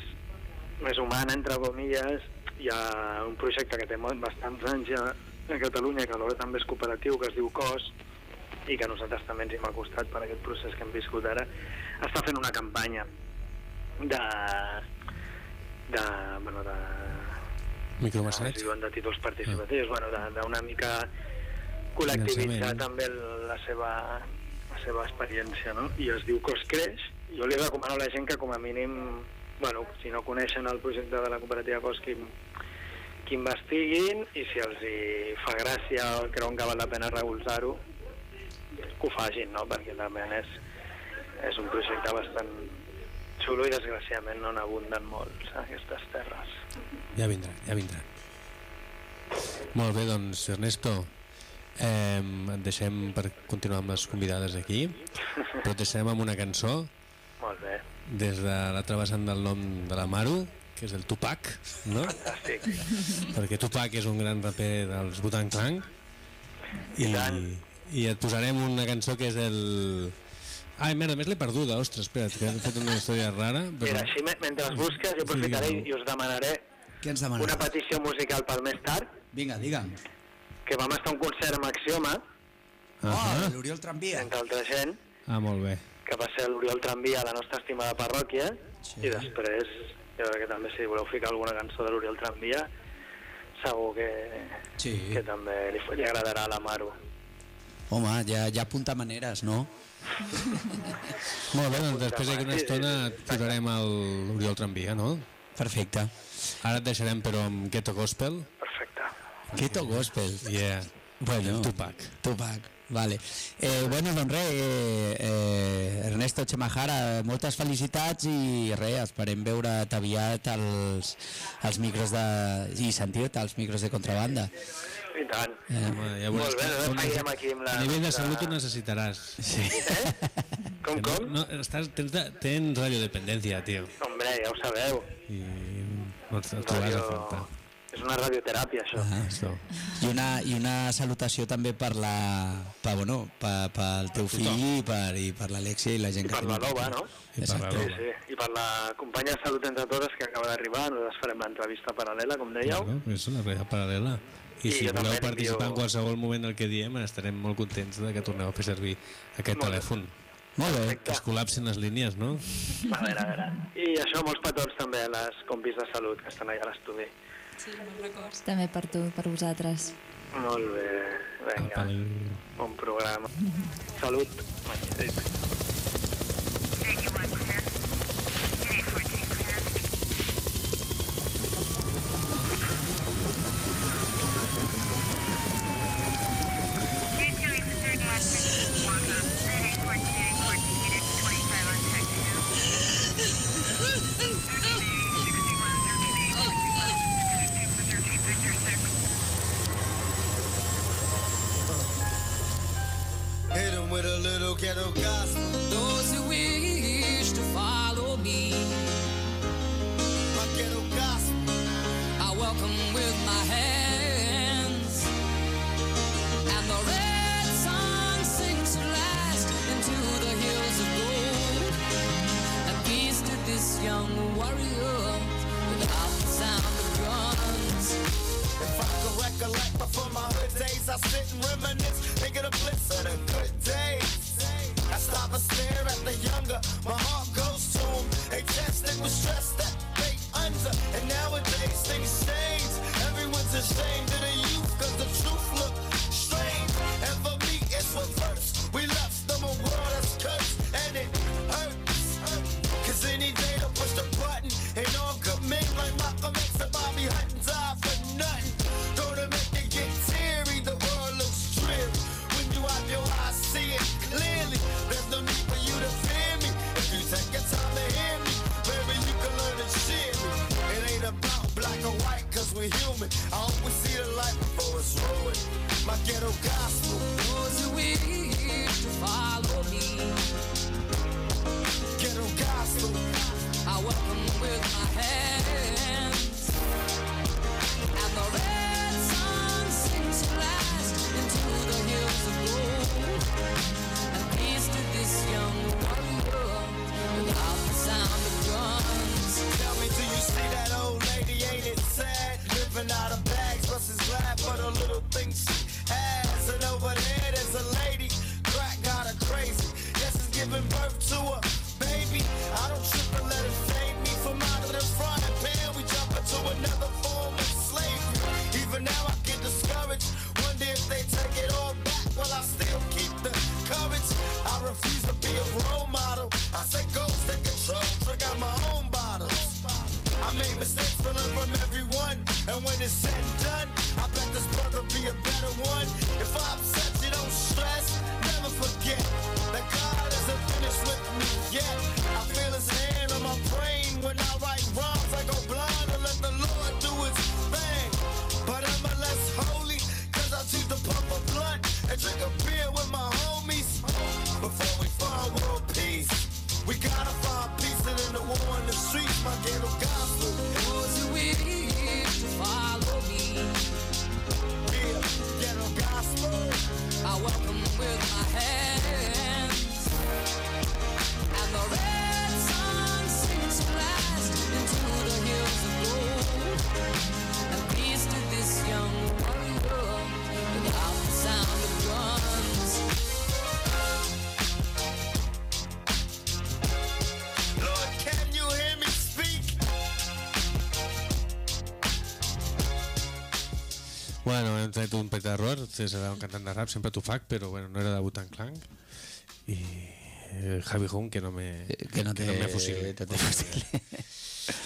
més humana, entre comilles, hi ha un projecte que té bastants anys ja a Catalunya, que alhora també és cooperatiu, que es diu COS, i que a nosaltres també ens hem acostat per aquest procés que hem viscut ara, està fent una campanya de, de, bueno, de, Micromassaig? es diuen de títols participatius, bueno, de- d'una mica col·lectivitzar també la seva, la seva experiència, no? I es diu Cos Creix. Jo li recomano a la gent que com a mínim, bueno, si no coneixen el projecte de la cooperativa Cos, que, que investiguin i si els hi fa gràcia o creuen que val la pena recolzar-ho, que ho facin, no? Perquè també és, és un projecte bastant xulo i desgraciadament no n'abunden molts a aquestes terres. Ja vindrà, ja vindrà. Molt bé, doncs, Ernesto, eh, et deixem per continuar amb les convidades aquí, però et deixem amb una cançó Molt bé, des de l'altre vessant del nom de la Maru, que és el Tupac, no? fantàstic. perquè Tupac és un gran raper dels Wu-Tang Clan i, i et posarem una cançó que és el... Ai, merda, a més l'he perduda, ostres, espera't, que he fet una història rara. Però... Mira, així me- mentre busques jo aprofitaré i, i us demanaré Què ens una petició musical per més tard, Vinga, digue'm. Que vam estar a un concert amb Axioma, Oh, Ah, l'Oriol Tramvia. entre altra gent, ah, molt bé. que va ser l'Oriol Tramvia a la nostra estimada parròquia, Sí. i després, jo crec que també si voleu ficar alguna cançó de l'Oriol Tramvia, segur que, Sí. que també li, li agradarà a la Maru. Home, ja, ja apunta maneres, no? Molt bé, doncs després d'aquí una estona sí. et posarem el Oriol Tramvia, no? Perfecte. Ara et deixarem però amb Ghetto Gospel. Perfecte. Keto Gospel. Yeah. Bueno, Tupac. Tupac, vale. Eh, bueno, doncs res, eh, eh, Ernesto Chemajara, moltes felicitats i res, esperem veure't aviat als, als micros de... i sentir-te als micros de contrabanda. I tant. Eh, Home, ja Molt bé, doncs un- seguirem aquí amb la... A nivell de salut ho necessitaràs. sí. Com, Que no, com? no, estàs, tens, de- tens radiodependència, tio. Hombre, ja ho sabeu. I no et, et trobaràs a faltar. És una radioteràpia, això. Ah, això. I, una, I una salutació també per la... Per, bueno, per, per el teu fill i per, i per l'Alexia i la gent I que... I per la Loba, no? I Exacte. per sí, sí. I per la companya de Salut Entre Totes que acaba d'arribar. Nosaltres farem l'entrevista paral·lela, com dèieu. Claro, és una entrevista paral·lela. I, I si voleu participar envio... en qualsevol moment del que diem, estarem molt contents de que torneu a fer servir aquest molt telèfon. Molt bé, que es col·lapsin les línies, no? A veure, a veure. I això, molts petons també a les compis de salut que estan allà a l'estudi. Sí, molts records. També per tu, per vosaltres. Molt bé, vinga. Bon programa. Salut. Thank you. quero gasto. començat un petit error, César era un cantant de rap, sempre t'ho fac, però bueno, no era de Butan Clank. I eh, Javi Hum, que no me, que no te, que no me fusile. Te, te fusile.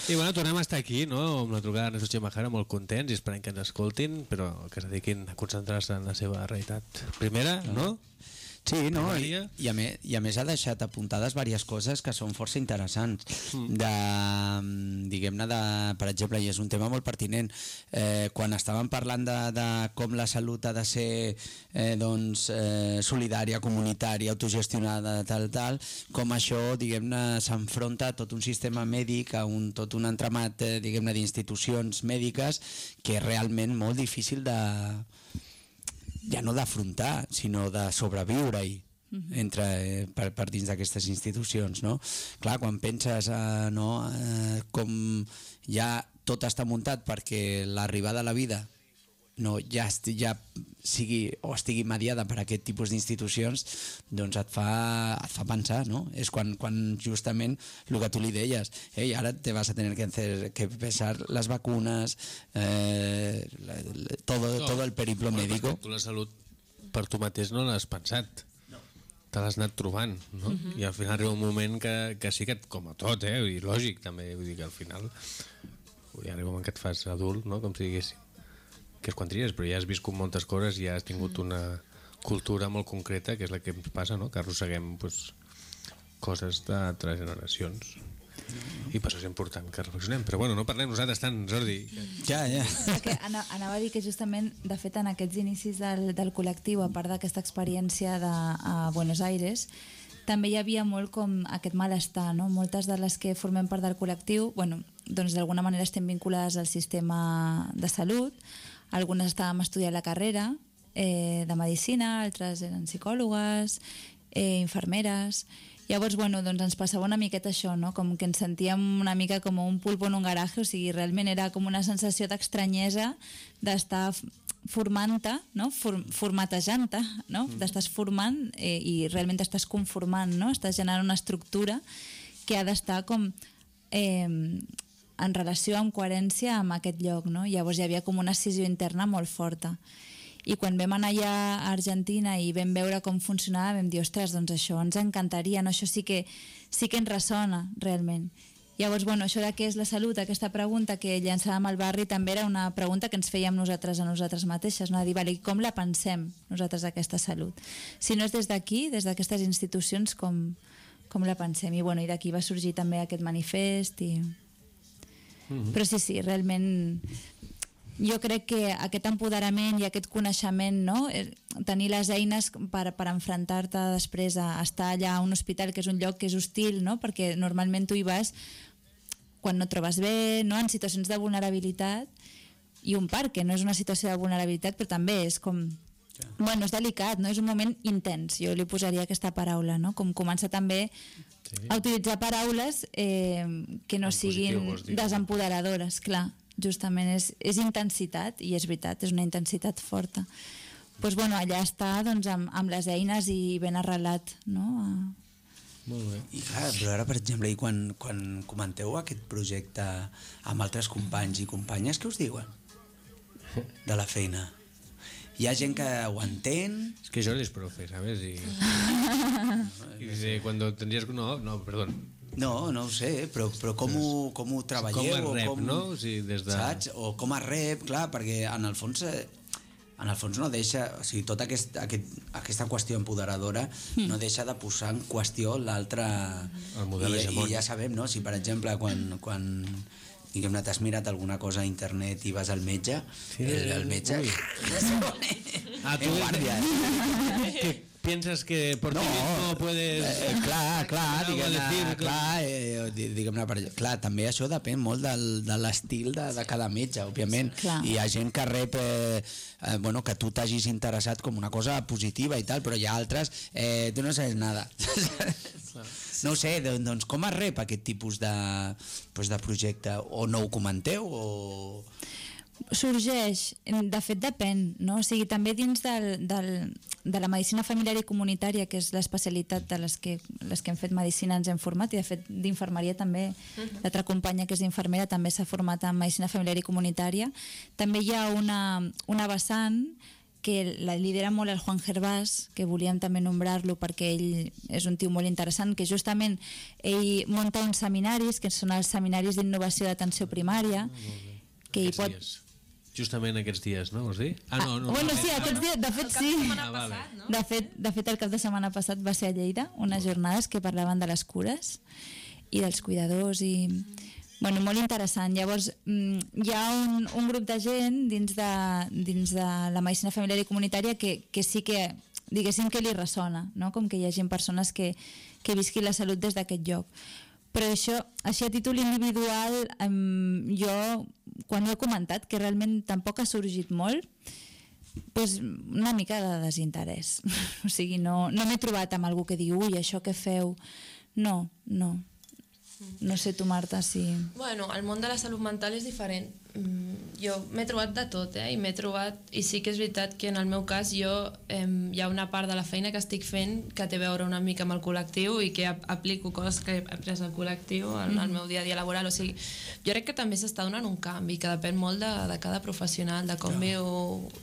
I bueno, tornem a estar aquí, no?, amb la trucada de Nesus Chimajara, molt contents i esperem que ens escoltin, però que es dediquin a concentrar-se en la seva realitat primera, no? no? Sí, no? I, i, a més, I a més ha deixat apuntades diverses coses que són força interessants. Mm. De, mm, diguem-ne, de, per exemple, i és un tema molt pertinent, eh, quan estàvem parlant de, de com la salut ha de ser eh, doncs, eh, solidària, comunitària, autogestionada, tal, tal, com això, diguem-ne, s'enfronta a tot un sistema mèdic, a un, tot un entramat, eh, diguem-ne, d'institucions mèdiques que és realment molt difícil de, ja no d'afrontar, sinó de sobreviure-hi entre, eh, per, per dins d'aquestes institucions, no? Clar, quan penses eh, no, eh, com ja tot està muntat perquè l'arribada a la vida no, ja, esti, ja sigui o estigui mediada per aquest tipus d'institucions doncs et fa, et fa pensar no? és quan, quan justament el que tu li deies Ei, ara te vas a tener que, hacer, que pesar las vacunas eh, la, la, todo, No. todo el periplo Bueno, médico Tu la salut per tu mateix no l'has pensat. Te l'has anat trobant, no? Mhm. I al final arriba un moment que, que sí que, et- com a tot, eh? I lògic també, vull dir que al final vull dir, arriba un moment que et fas adult, no? Com si diguéssim. Que és quan tries, però ja has viscut moltes coses i ja has tingut una cultura molt concreta, que és la que ens passa, no? Que arrosseguem pues, coses d'altres generacions. I per això és important que reflexionem. Però bueno, no parlem nosaltres tant, Jordi. ja, ja. Ana- anava a dir que justament, de fet, en aquests inicis del, del col·lectiu, a part d'aquesta experiència de, a Buenos Aires, també hi havia molt com aquest malestar, no? Moltes de les que formem part del col·lectiu, bueno, doncs d'alguna manera estem vinculades al sistema de salut, algunes estàvem estudiant la carrera eh, de Medicina, altres eren psicòlogues, eh, infermeres... Llavors, bueno, doncs ens passava una miqueta això, no? Com que ens sentíem una mica com un pulpo en un garatge, o sigui, realment era com una sensació d'estranyesa d'estar formant-te, no? For, formatejant-te, no? T'estàs formant eh, i realment t'estàs conformant, no? Estàs generant una estructura que ha d'estar com eh, en relació, en coherència amb aquest lloc, no? Llavors hi havia com una decisió interna molt forta. I quan vam anar allà a Argentina i vam veure com funcionava, vam dir, ostres, doncs això ens encantaria, no? això sí que, sí que ens ressona realment. Llavors, bueno, això de què és la salut, aquesta pregunta que llançàvem al barri també era una pregunta que ens fèiem nosaltres a nosaltres mateixes, no? de dir, vale, com la pensem nosaltres aquesta salut? Si no és des d'aquí, des d'aquestes institucions, com, com la pensem? I, bueno, i d'aquí va sorgir també aquest manifest i... Però sí, sí, realment jo crec que aquest empoderament i aquest coneixement, no? Eh, tenir les eines per, per enfrontar-te després a estar allà a un hospital que és un lloc que és hostil, no? perquè normalment tu hi vas quan no et trobes bé, no? en situacions de vulnerabilitat, i un parc, que no és una situació de vulnerabilitat, però també és com... Bueno, és delicat, no? És un moment intens, jo li posaria aquesta paraula, no? Com començar també sí. a utilitzar paraules eh, que no En positiu, siguin dir. desempoderadores, clar. Justament és, és intensitat, i és veritat, és una intensitat forta. pues, bueno, allà està doncs, amb, amb les eines i ben arrelat, no? A- Molt bé. I clar, però ara, per exemple, i quan, quan comenteu aquest projecte amb altres companys i companyes, què us diuen? De la feina. Hi ha gent que ho entén, Es que Jordi es profe, ¿sabes? Y, y dice, cuando tendrías... No, no, perdón. No, no ho sé, però, però com, ho, com ho treballeu? Com es rep, o com, no? O sigui, des de- Saps? O com es rep, clar, perquè en el fons... eh, En el fons no deixa, o sigui, tota aquest, aquest, aquesta qüestió empoderadora no deixa de posar en qüestió l'altre... El model I, hegemònic. I ja sabem, no? Si per exemple quan, quan diguem-ne, t'has mirat alguna cosa a internet i vas al metge, Sí, el, el metge... ui. Ah, en guàrdia, eh? ¿Qué piensas que por ti mismo puedes... Eh, clar, clar, algo diguem-ne, clar, eh, di- diguem-ne, per- clar, també això depèn molt del, de l'estil de, de cada metge, òbviament. Clar. I hi ha gent que rep, eh, eh, bueno, que tu t'hagis interessat com una cosa positiva i tal, però hi ha altres, eh, tu no saps nada. no ho sé, doncs, doncs com es rep aquest tipus de, pues, de projecte? O no ho comenteu? O... sorgeix, de fet depèn, no? O sigui, també dins del, del, de la medicina familiar i comunitària, que és l'especialitat de les que, les que hem fet medicina ens hem format, i de fet d'infermeria també, l'altra companya que és infermera també s'ha format en medicina familiar i comunitària. També hi ha una, una vessant que la lidera molt el Juan Gervás, que volíem també nombrar-lo perquè ell és un tio molt interessant, que justament ell munta uns seminaris, que són els seminaris d'innovació d'atenció primària, que hi pot, Dies. justament aquests dies, no? Vols dir? Ah, no, no. bueno, no, sí, aquests dies, de fet, sí. Ah, vale. De fet, de fet, el cap de setmana passat va ser a Lleida, unes jornades que parlaven de les cures i dels cuidadors i... Bueno, molt interessant. Llavors, mm, hi ha un, un grup de gent dins de, dins de la medicina familiar i comunitària que, que sí que, diguéssim, que li ressona, no? com que hi hagi persones que, que visquin la salut des d'aquest lloc. Però això, així a títol individual, jo, quan ho he comentat, que realment tampoc ha sorgit molt, pues, una mica de desinterès. O sigui, no, no m'he trobat amb algú que digui, ui, això que feu... No, no. No sé tu, Marta, si... Bueno, el món de la salut mental és diferent. Mm, Jo m'he trobat de tot, eh? I m'he trobat... I sí que és veritat que en el meu cas jo eh, hi ha una part de la feina que estic fent que té a veure una mica amb el col·lectiu i que ap aplico coses que he après al col·lectiu en el meu dia a dia laboral. O sigui, jo crec que també s'està donant un canvi que depèn molt de, de cada professional, de com viu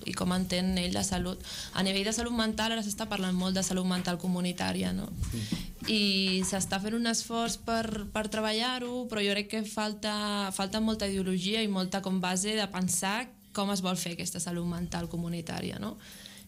i com entén ell la salut. A nivell de salut mental ara s'està parlant molt de salut mental comunitària, no? i s'està fent un esforç per, per treballar-ho, però jo crec que falta, falta molta ideologia i molta com base de pensar com es vol fer aquesta salut mental comunitària, no?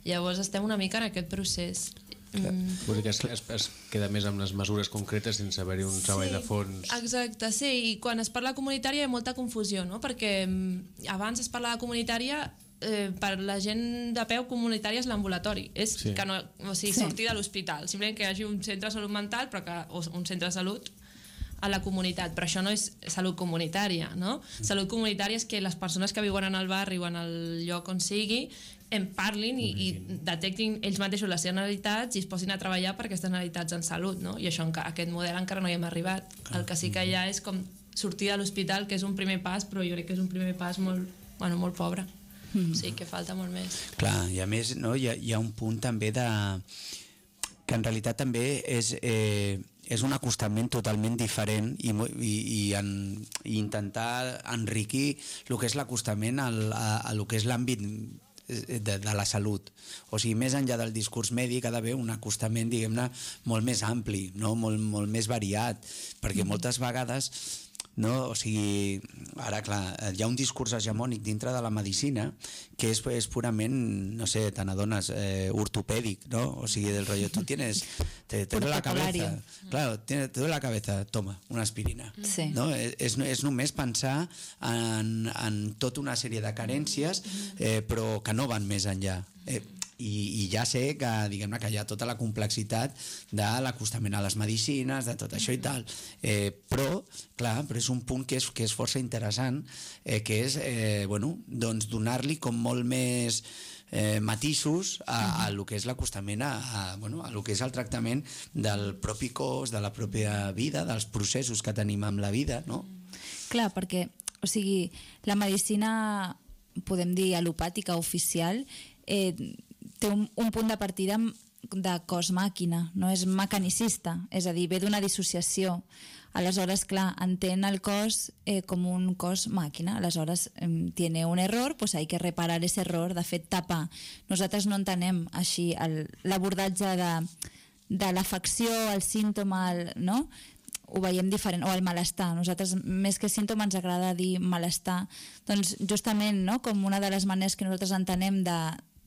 Llavors estem una mica en aquest procés. Mm. Vull dir que es, es, es queda més amb les mesures concretes sense haver-hi un treball de fons. Exacte, sí, i quan es parla comunitària hi ha molta confusió, no? Perquè mm, abans es parlava comunitària eh, per la gent de peu comunitària és l'ambulatori és Sí. sí. que no, o sigui, Sí. sí. sortir de l'hospital simplement que hi hagi un centre de salut mental però que, o un centre de salut a la comunitat, però això no és salut comunitària, no? Salut comunitària és que les persones que viuen en el barri o en el lloc on sigui en parlin i, i detectin ells mateixos les seves necessitats i es posin a treballar per aquestes necessitats en salut, no? I això, aquest model encara no hi hem arribat. El que sí que hi ha és com sortir de l'hospital, que és un primer pas, però jo crec que és un primer pas molt, bueno, molt pobre. Mm. Sí, que falta molt més. Clar, i a més no, hi, ha, hi ha un punt també de que en realitat també és, eh, és un acostament totalment diferent i, i, i, en, i intentar enriquir el que és l'acostament al- a, a el que és l'àmbit eh, de, de la salut. O sigui, més enllà del discurs mèdic ha d'haver un acostament, diguem-ne, molt més ampli, no? molt, molt més variat, perquè moltes vegades no? O sigui, ara, clar, hi ha un discurs hegemònic dintre de la medicina que és, és purament, no sé, te n'adones, eh, ortopèdic, no? O sigui, del rollo, tú tienes, te, te duele la cabeza, claro, te, te duele la cabeza, toma, una aspirina. Sí. No? És, és, és només pensar en, en tota una sèrie de carències, eh, però que no van més enllà. Eh, i, i ja sé que diguem-ne que hi ha tota la complexitat de l'acostament a les medicines, de tot això i tal. Eh, però, clar, però és un punt que és, que és força interessant, eh, que és eh, bueno, doncs donar-li com molt més eh, matisos a, a lo que és l'acostament a, a, bueno, a lo que és el tractament del propi cos, de la pròpia vida, dels processos que tenim amb la vida, no? Clar, perquè, o sigui, la medicina, podem dir, alopàtica oficial, eh, té un, un punt de partida de cos-màquina, no és mecanicista, és a dir, ve d'una dissociació. Aleshores, clar, entén el cos eh, com un cos màquina. Aleshores, eh, tiene un error, pues hay que reparar ese error, de fet, tapar. Nosaltres no entenem així l'abordatge de, de l'afecció, el símptoma, el, no? ho veiem diferent, o el malestar. Nosaltres, més que símptoma, ens agrada dir malestar. Doncs justament, no? com una de les maneres que nosaltres entenem de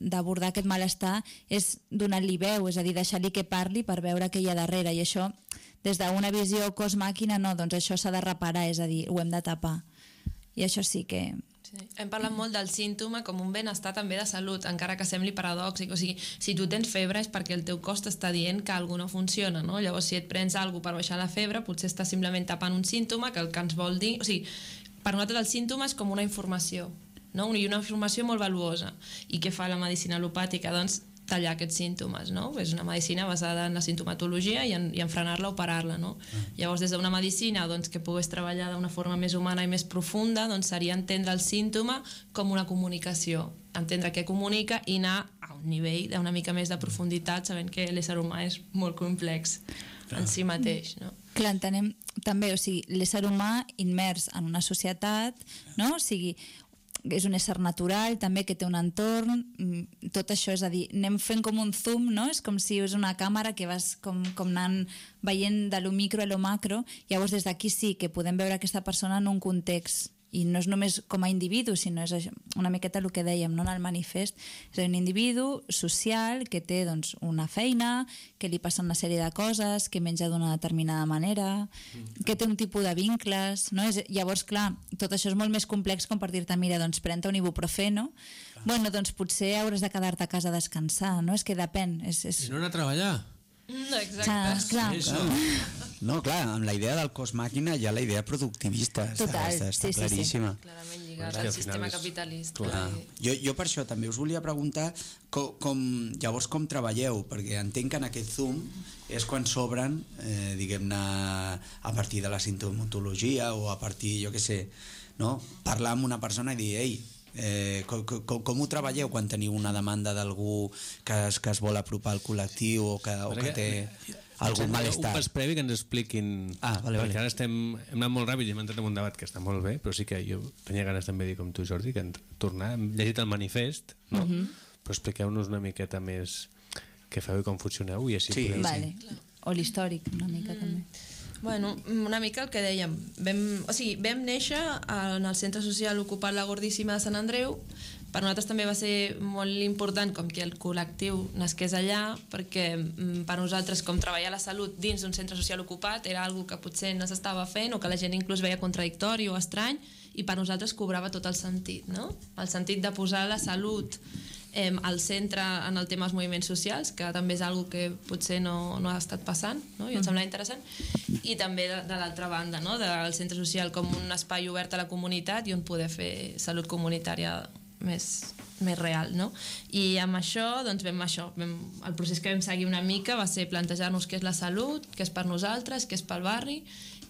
d'abordar aquest malestar és donar-li veu, és a dir, deixar-li que parli per veure què hi ha darrere i això des d'una visió cos-màquina no, doncs això s'ha de reparar, és a dir, ho hem de tapar i això sí que Sí. Hem parlat molt del símptoma com un benestar també de salut, encara que sembli paradòxic. O sigui, si tu tens febre és perquè el teu cos t'està dient que alguna no funciona, no? Llavors, si et prens alguna per baixar la febre, potser estàs simplement tapant un símptoma que el que ens vol dir... O sigui, per nosaltres el símptoma és com una informació, no? i una informació molt valuosa. I què fa la medicina alopàtica? Doncs tallar aquests símptomes, no? És una medicina basada en la sintomatologia i en, i en frenar-la o parar-la, no? Llavors, des d'una medicina doncs, que pogués treballar d'una forma més humana i més profunda, doncs seria entendre el símptoma com una comunicació, entendre què comunica i anar a un nivell d'una mica més de profunditat, sabent que l'ésser humà és molt complex en si mateix, no? Clar, entenem també, o sigui, l'ésser humà immers en una societat, no? O sigui, és un ésser natural també que té un entorn mm, tot això, és a dir, anem fent com un zoom no? és com si és una càmera que vas com, com anant veient de lo micro a lo macro llavors des d'aquí sí que podem veure aquesta persona en un context i no és només com a individu, sinó és una miqueta el que dèiem no, en el manifest, és un individu social que té doncs, una feina, que li passen una sèrie de coses, que menja d'una determinada manera, que té un tipus de vincles, no? És, llavors, clar, tot això és molt més complex com per dir-te, mira, doncs pren-te un ibuprofeno, bueno, doncs potser hauràs de quedar-te a casa a descansar, no? És que depèn, és, és... I no anar a treballar. No, exacte. Clar, clar. Sí, això. No, clar, amb la idea del cos màquina hi ha la idea productivista. està- Total, està, està sí, sí, sí. claríssima. Clarament lligat Clar, al sistema és- capitalista. Clar. Jo, jo per això també us volia preguntar com, com, llavors com treballeu, perquè entenc que en aquest Zoom és quan s'obren, eh, diguem-ne, a partir de la sintomatologia o a partir, jo què sé, no? parlar amb una persona i dir, ei, eh, com, com, com ho treballeu quan teniu una demanda d'algú que, es, que es vol apropar al col·lectiu o que, o que té algun malestar? Un pas previ que ens expliquin... Ah, vale, perquè vale. ara estem, hem anat molt ràpid i hem entrat en un debat que està molt bé, però sí que jo tenia ganes també de dir com tu, Jordi, que en tornar, hem llegit el manifest, no? Mhm. però expliqueu-nos una miqueta més què feu i com funcioneu i així Sí. podem... Vale. O l'històric, una mica també. Bueno, una mica el que dèiem. Vam, o sigui, vam néixer en el centre social ocupat la Gordíssima de Sant Andreu. Per nosaltres també va ser molt important com que el col·lectiu nasqués allà, perquè mm, per nosaltres com treballar la salut dins d'un centre social ocupat era algo que potser no s'estava fent o que la gent inclús veia contradictori o estrany i per nosaltres cobrava tot el sentit, no? El sentit de posar la salut eh, al centre en el tema dels moviments socials, que també és algo que potser no, no ha estat passant, no? i em semblava interessant, i també de, de l'altra banda, no? del centre social com un espai obert a la comunitat i on poder fer salut comunitària més, més real. No? I amb això, doncs vam això, vam, el procés que vam seguir una mica va ser plantejar-nos què és la salut, què és per nosaltres, què és pel barri,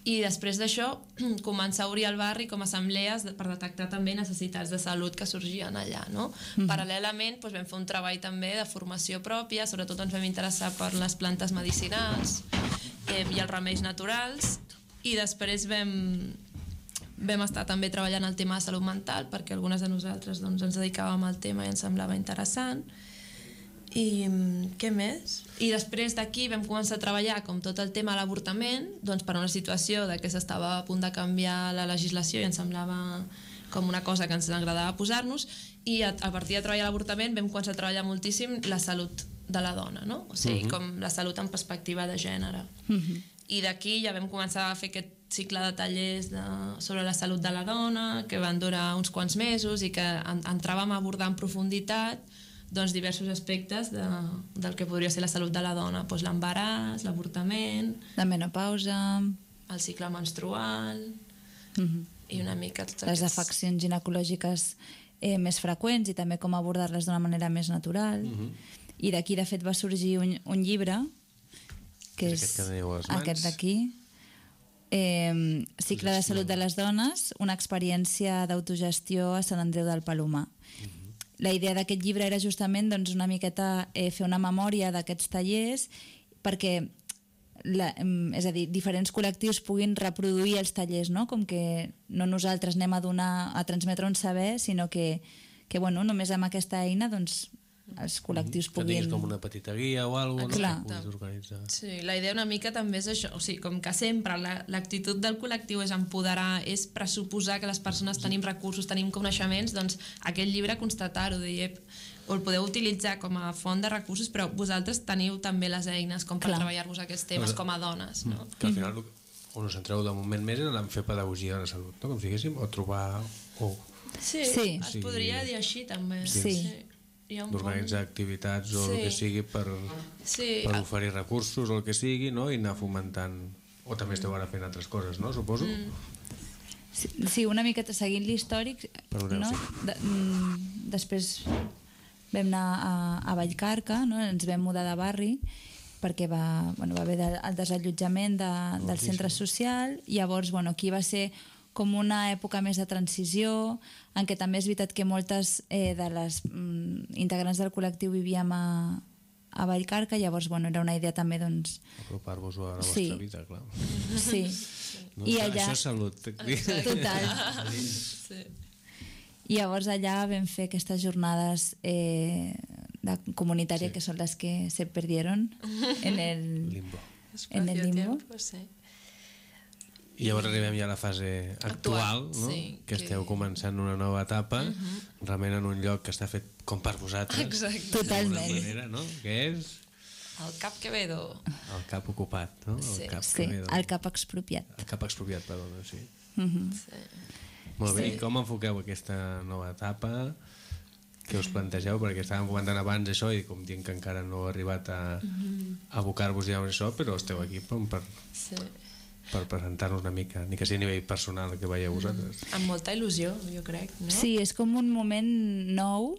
i després d'això començar a obrir el barri com a assemblees per detectar també necessitats de salut que sorgien allà. No? Paral·lelament doncs, vam fer un treball també de formació pròpia, sobretot ens vam interessar per les plantes medicinals eh, i els remeis naturals i després vam, vam estar també treballant el tema de salut mental perquè algunes de nosaltres doncs, ens dedicàvem al tema i ens semblava interessant i mm, què més? I després d'aquí vam començar a treballar com tot el tema de l'avortament, doncs per una situació de que s'estava a punt de canviar la legislació i ens semblava com una cosa que ens agradava posar-nos i a, a partir de treballar l'avortament vam començar a treballar moltíssim la salut de la dona, no? O sigui, com la salut en perspectiva de gènere. I d'aquí ja vam començar a fer aquest cicle de tallers de, sobre la salut de la dona, que van durar uns quants mesos i que en, entràvem a abordar en profunditat doncs, diversos aspectes de, del que podria ser la salut de la dona, doncs l'embaràs, l'avortament, La menopausa, el cicle menstrual mhm, i una mica les aquests... afeccions ginecològiques eh, més freqüents i també com abordar-les d'una manera més natural. I d'aquí, de fet, va sorgir un, un llibre que És és, aquest aquest d'aquí eh, Cicle de salut de les dones, una experiència d'autogestió a Sant Andreu del Palomar. La idea d'aquest llibre era justament doncs, una miqueta eh, fer una memòria d'aquests tallers perquè la, em, és a dir, diferents col·lectius puguin reproduir els tallers, no? com que no nosaltres anem a donar a transmetre un saber, sinó que, que bueno, només amb aquesta eina doncs, els col·lectius Que tinguis puguin... com una petita guia o alguna cosa no? que puguis organitzar. Sí, la idea una mica també és això, o sigui, com que sempre la- l'actitud del col·lectiu és empoderar, és pressuposar que les persones tenim recursos, tenim coneixements, doncs aquest llibre constatar-ho, dir, o el podeu utilitzar com a font de recursos, però vosaltres teniu també les eines com per treballar-vos aquests temes com a dones, no? Que al final on us centreu de moment més és en fer pedagogia de la salut, no? com si diguéssim, o trobar o Sí, Sí. es Sí. podria dir així també. Sí. Hi d'organitzar activitats o el Sí. que sigui per, Sí, per a- oferir recursos o el que sigui no? i anar fomentant o també esteu ara fent altres coses, no? Suposo. Mm. Sí, sí, una miqueta seguint l'històric, no? sí. De, mm, després vam anar a, a Vallcarca, no? ens vam mudar de barri perquè va, bueno, va haver de, el desallotjament de, del centre social, llavors bueno, aquí va ser com una època més de transició, en què també és veritat que moltes eh, de les mm, integrants del col·lectiu vivíem a, a Vallcarca, llavors bueno, era una idea també doncs, Apropar-vos a la vostra Sí. vida, clar. sí. No? I allà, Això és salut. total, sí. I llavors allà vam fer aquestes jornades eh, de comunitària sí. que són les que se perdieron en el, Limbo. en el limbo. Tiempo, sí. I llavors arribem ja a la fase actual, Actual, no? sí, que que- esteu començant una nova etapa, realment en un lloc que està fet com per vosaltres, Exacte. Totalment. manera, no? que és El Cap Quevedo. el cap ocupat, no? El Sí. cap Sí, Quevedo. el cap expropiat. el cap expropiat, perdona, sí. Sí. Molt bé, i com enfoqueu aquesta nova etapa? que us plantegeu? Perquè estàvem comentant abans això i com dient que encara no heu arribat a, a abocar-vos ja amb això, però esteu aquí per, per, Sí. Per presentar-nos una mica, ni que sigui a nivell personal que veieu vosaltres. Amb molta il·lusió, jo crec, no? Sí, és com un moment nou.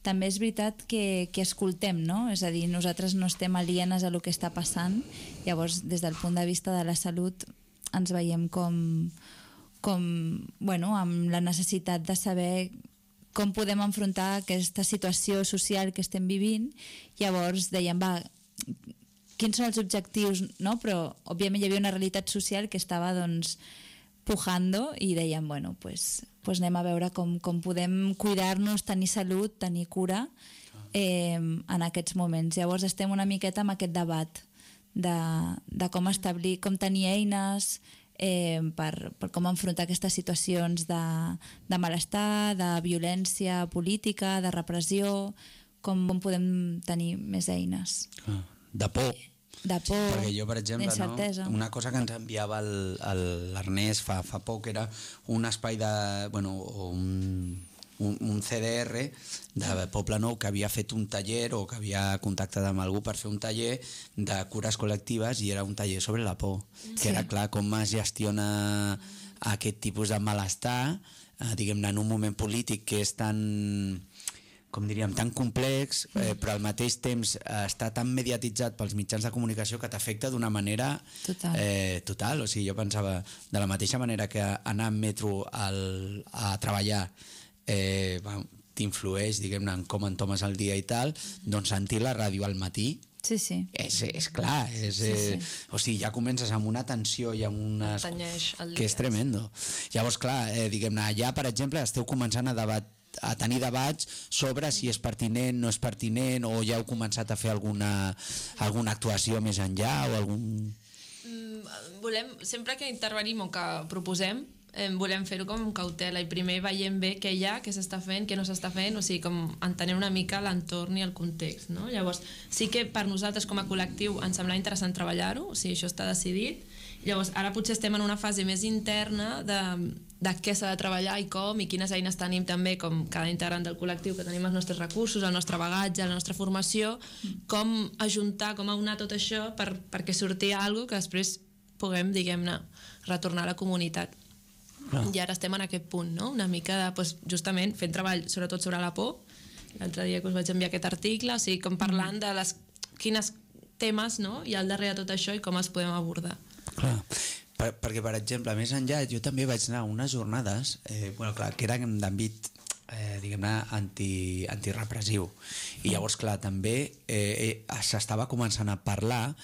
També és veritat que, que escoltem, no? És a dir, nosaltres no estem alienes a lo que està passant. Llavors, des del punt de vista de la salut, ens veiem com, com bueno, amb la necessitat de saber com podem enfrontar aquesta situació social que estem vivint. Llavors dèiem, va, quins són els objectius, no? Però, òbviament, hi havia una realitat social que estava, doncs, pujando i dèiem, bueno, pues, pues anem a veure com, com podem cuidar-nos, tenir salut, tenir cura eh, en aquests moments. Llavors estem una miqueta amb aquest debat de, de com establir, com tenir eines eh, per, per com enfrontar aquestes situacions de, de malestar, de violència política, de repressió, com, com podem tenir més eines. Ah, De por. De por, Perquè jo, per exemple, no, una cosa que ens enviava l'Ernest fa, fa poc era un espai de... Bueno, un, un, un CDR de Poble Nou que havia fet un taller o que havia contactat amb algú per fer un taller de cures col·lectives i era un taller sobre la por, que era clar com es gestiona aquest tipus de malestar, eh, diguem-ne, en un moment polític que és tan com diríem, tan complex, eh, però al mateix temps eh, està tan mediatitzat pels mitjans de comunicació que t'afecta d'una manera Total. Eh, total. O sigui, jo pensava, de la mateixa manera que anar en metro al, a treballar eh, t'influeix, diguem-ne, en com entomes el dia i tal, doncs sentir la ràdio al matí Sí, sí. és, és clar, és, sí, sí. Eh, o sigui, ja comences amb una tensió i amb una... Que és tremendo. Llavors, clar, eh, diguem-ne, allà, per exemple, esteu començant a debat a tenir debats sobre si és pertinent, no és pertinent, o ja heu començat a fer alguna, alguna actuació més enllà, o algun... Mm, volem, sempre que intervenim o que proposem, eh, volem fer-ho com cautela i primer veiem bé què hi ha, què s'està fent, què no s'està fent, o sigui, com entenem una mica l'entorn i el context, no? Llavors, sí que per nosaltres com a col·lectiu ens sembla interessant treballar-ho, o sigui, això està decidit, Llavors, ara potser estem en una fase més interna de, de què s'ha de treballar i com i quines eines tenim també com cada integrant del col·lectiu, que tenim els nostres recursos, el nostre bagatge, la nostra formació, com ajuntar, com aunar tot això per, perquè surti alguna que després puguem, diguem-ne, retornar a la comunitat. No. I ara estem en aquest punt, no? Una mica de, doncs, justament, fent treball sobretot sobre la por. L'altre dia que us vaig enviar aquest article, o sigui, com parlant de les, quines temes no? hi ha al darrere de tot això i com els podem abordar. Clar, per, perquè, per exemple, més enllà, jo també vaig anar a unes jornades, eh, bueno, clar, que eren d'àmbit eh, diguem-ne, anti, antirepressiu. I llavors, clar, també eh, eh, s'estava començant a parlar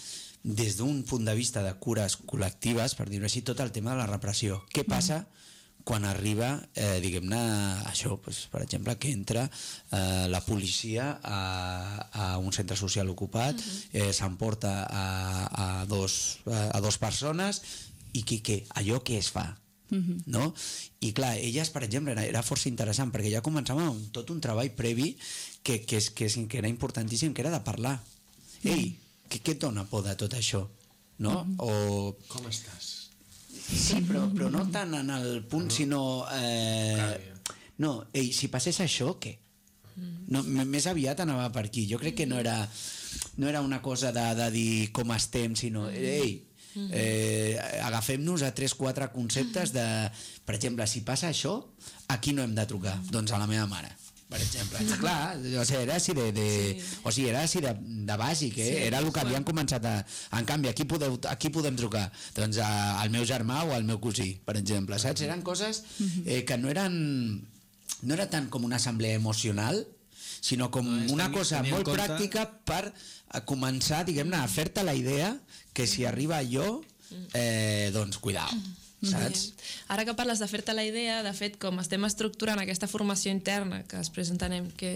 des d'un punt de vista de cures col·lectives, per dir-ho així, tot el tema de la repressió. Què passa quan arriba, eh, diguem-ne, això, doncs, per exemple, que entra eh, la policia a, a un centre social ocupat, eh, s'emporta a, a, dos, a dos persones i què, què? allò què es fa? no? I clar, elles, per exemple, era, era força interessant perquè ja començàvem amb tot un treball previ que, que, és, que, és, que era importantíssim, que era de parlar. Ei, què, què et dona por de tot això? No? O Com estàs? Sí, però, però no tant en el punt, sinó... Eh, no, ei, si passés això, què? No, més aviat anava per aquí. Jo crec que no era, no era una cosa de, de dir com estem, sinó, ei, eh, agafem-nos a 3-4 conceptes de... Per exemple, si passa això, a qui no hem de trucar? Doncs a la meva mare per exemple. Clar, o sigui, era així de, de, sí. o sigui, era així de, de bàsic, eh? Sí, era el que havien començat a... En canvi, a qui, podeu, a qui podem trucar? Doncs a, al meu germà o al meu cosí, per exemple, saps? Eren coses eh, que no eren... No era tant com una assemblea emocional, sinó com No, una cosa molt compte- pràctica per a començar, diguem-ne, a fer-te la idea que si arriba allò, eh, doncs cuidao, saps? Ara que parles de fer-te la idea, de fet, com estem estructurant aquesta formació interna, que després entenem que,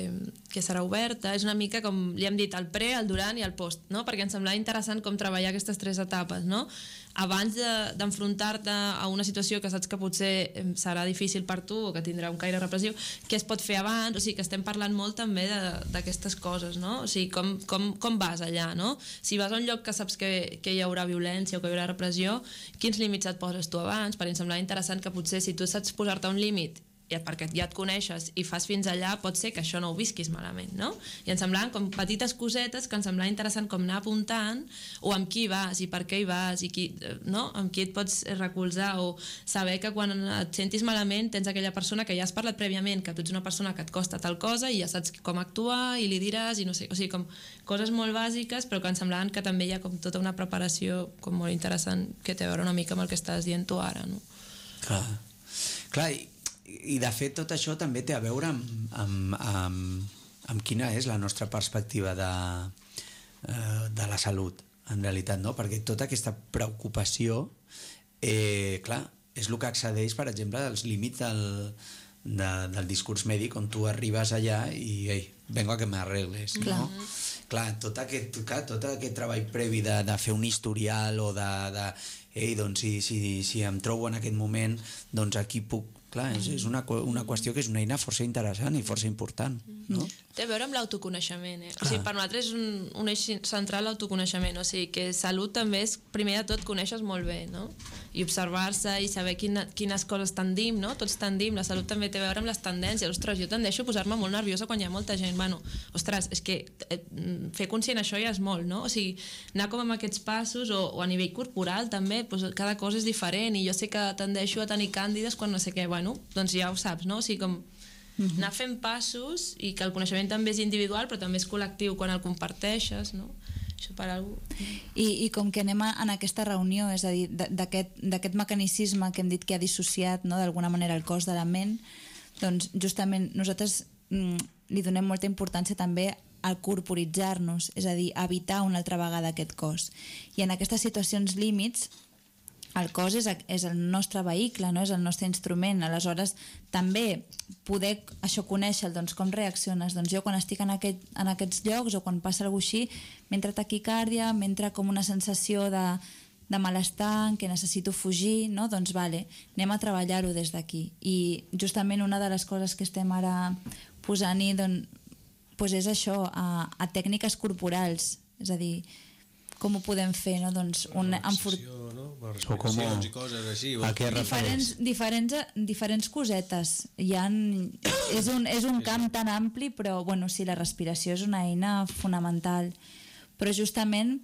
que serà oberta, és una mica com li hem dit, el pre, el durant i el post, no? perquè ens semblava interessant com treballar aquestes tres etapes. No? Abans de- d'enfrontar-te a una situació que saps que potser em, serà difícil per tu o que tindrà un caire repressiu, què es pot fer abans? O sigui, que estem parlant molt també de- d'aquestes coses, no? O sigui, com, com, com vas allà, no? Si vas a un lloc que saps que, que hi haurà violència o que hi haurà repressió, quins límits et poses tu abans? Perquè em semblava interessant que potser si tu saps posar-te un límit i perquè ja et coneixes i fas fins allà, pot ser que això no ho visquis malament, no? I em semblaven com petites cosetes que em semblava interessant com anar apuntant o amb qui vas i per què hi vas i qui, no? amb qui et pots recolzar o saber que quan et sentis malament tens aquella persona que ja has parlat prèviament que tu ets una persona que et costa tal cosa i ja saps com actuar i li diràs i no sé, o sigui, com coses molt bàsiques però que em semblaven que també hi ha com tota una preparació com molt interessant que té a veure una mica amb el que estàs dient tu ara, no? Clar, clar i, i de fet tot això també té a veure amb, amb, amb, amb quina és la nostra perspectiva de, eh, de la salut, en realitat, no? Perquè tota aquesta preocupació, eh, clar, és el que excedeix, per exemple, dels límits del, de, del discurs mèdic on tu arribes allà i ei, vengo a que m'arregles no? clar, tot aquest, clar, tot aquest treball previ de, de fer un historial o de, de ei, doncs si, si, si em trobo en aquest moment doncs aquí puc clar, és, és una, una qüestió que és una eina força interessant i força important no? Té a veure amb l'autoconeixement, eh? O sigui, per nosaltres és un, un eix central l'autoconeixement, o sigui, que salut també és, primer de tot, conèixer molt bé, no? I observar-se i saber quina, quines coses tendim, no? Tots tendim, la salut també té a veure amb les tendències. Ostres, jo tendeixo a posar-me molt nerviosa quan hi ha molta gent. Bueno, ostres, és que eh, fer conscient això ja és molt, no? O sigui, anar com amb aquests passos o, o a nivell corporal també, doncs cada cosa és diferent i jo sé que tendeixo a tenir càndides quan no sé què, bueno, doncs ja ho saps, no? O sigui, com anar fent passos i que el coneixement també és individual però també és col·lectiu quan el comparteixes no? Això per algú I, i com que anem a, en aquesta reunió, és a dir, d'aquest mecanicisme que hem dit que ha dissociat no, d'alguna manera el cos de la ment, doncs justament nosaltres mm, li donem molta importància també al corporitzar-nos, és a dir, evitar una altra vegada aquest cos. I en aquestes situacions límits, el cos és, és el nostre vehicle, no? és el nostre instrument. Aleshores, també poder això conèixer doncs, com reacciones. Doncs jo quan estic en, aquest, en aquests llocs o quan passa alguna així, m'entra taquicàrdia, m'entra com una sensació de, de malestar, en què necessito fugir, no? doncs vale, anem a treballar-ho des d'aquí. I justament una de les coses que estem ara posant-hi doncs, doncs és això, a, a tècniques corporals, és a dir, com ho podem fer, no? Doncs un, enfor... Relaxació, no? O com- respiracions i coses així. o- a què diferents, diferents, diferents cosetes. Hi ha, és, un, és un camp tan ampli, però bueno, sí, la respiració és una eina fonamental. Però justament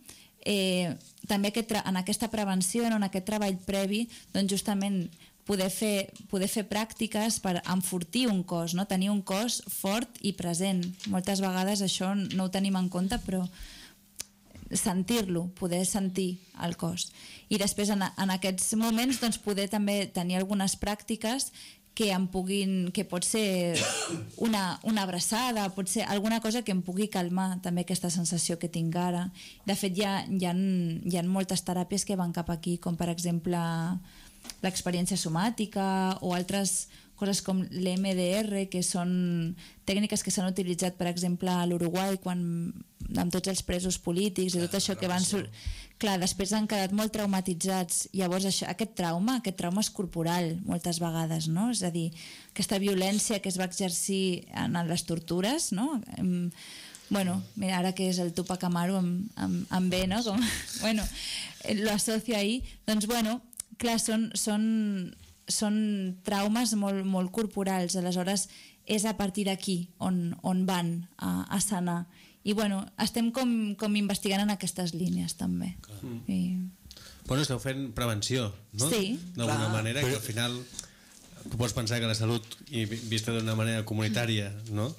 eh, també aquest, en aquesta prevenció, en aquest treball previ, doncs justament poder fer, poder fer pràctiques per enfortir un cos, no? tenir un cos fort i present. Moltes vegades això no ho tenim en compte, però sentir-lo, poder sentir el cos. I després en, en aquests moments doncs, poder també tenir algunes pràctiques que em puguin, que pot ser una, una abraçada, pot ser alguna cosa que em pugui calmar també aquesta sensació que tinc ara. De fet, hi ha, hi ha, hi ha moltes teràpies que van cap aquí, com per exemple l'experiència somàtica o altres coses com l'MDR, que són tècniques que s'han utilitzat, per exemple, a l'Uruguai, quan amb tots els presos polítics i tot això que van... Sur... Clar, després han quedat molt traumatitzats. Llavors, això, aquest trauma, aquest trauma és corporal, moltes vegades, no? És a dir, aquesta violència que es va exercir en les tortures, no? Em, bueno, mira, ara que és el Tupac Amaru em, em, em ve, no? Com, bueno, lo associo ahí. Doncs, bueno, clar, són, són, són traumes molt, molt corporals, aleshores és a partir d'aquí on, on van a, a sanar. I bueno, estem com, com investigant en aquestes línies també. I... Bueno, esteu fent prevenció, no? Sí. D'alguna Clar, manera, que al final tu pots pensar que la salut, i vi- vista d'una manera comunitària, no?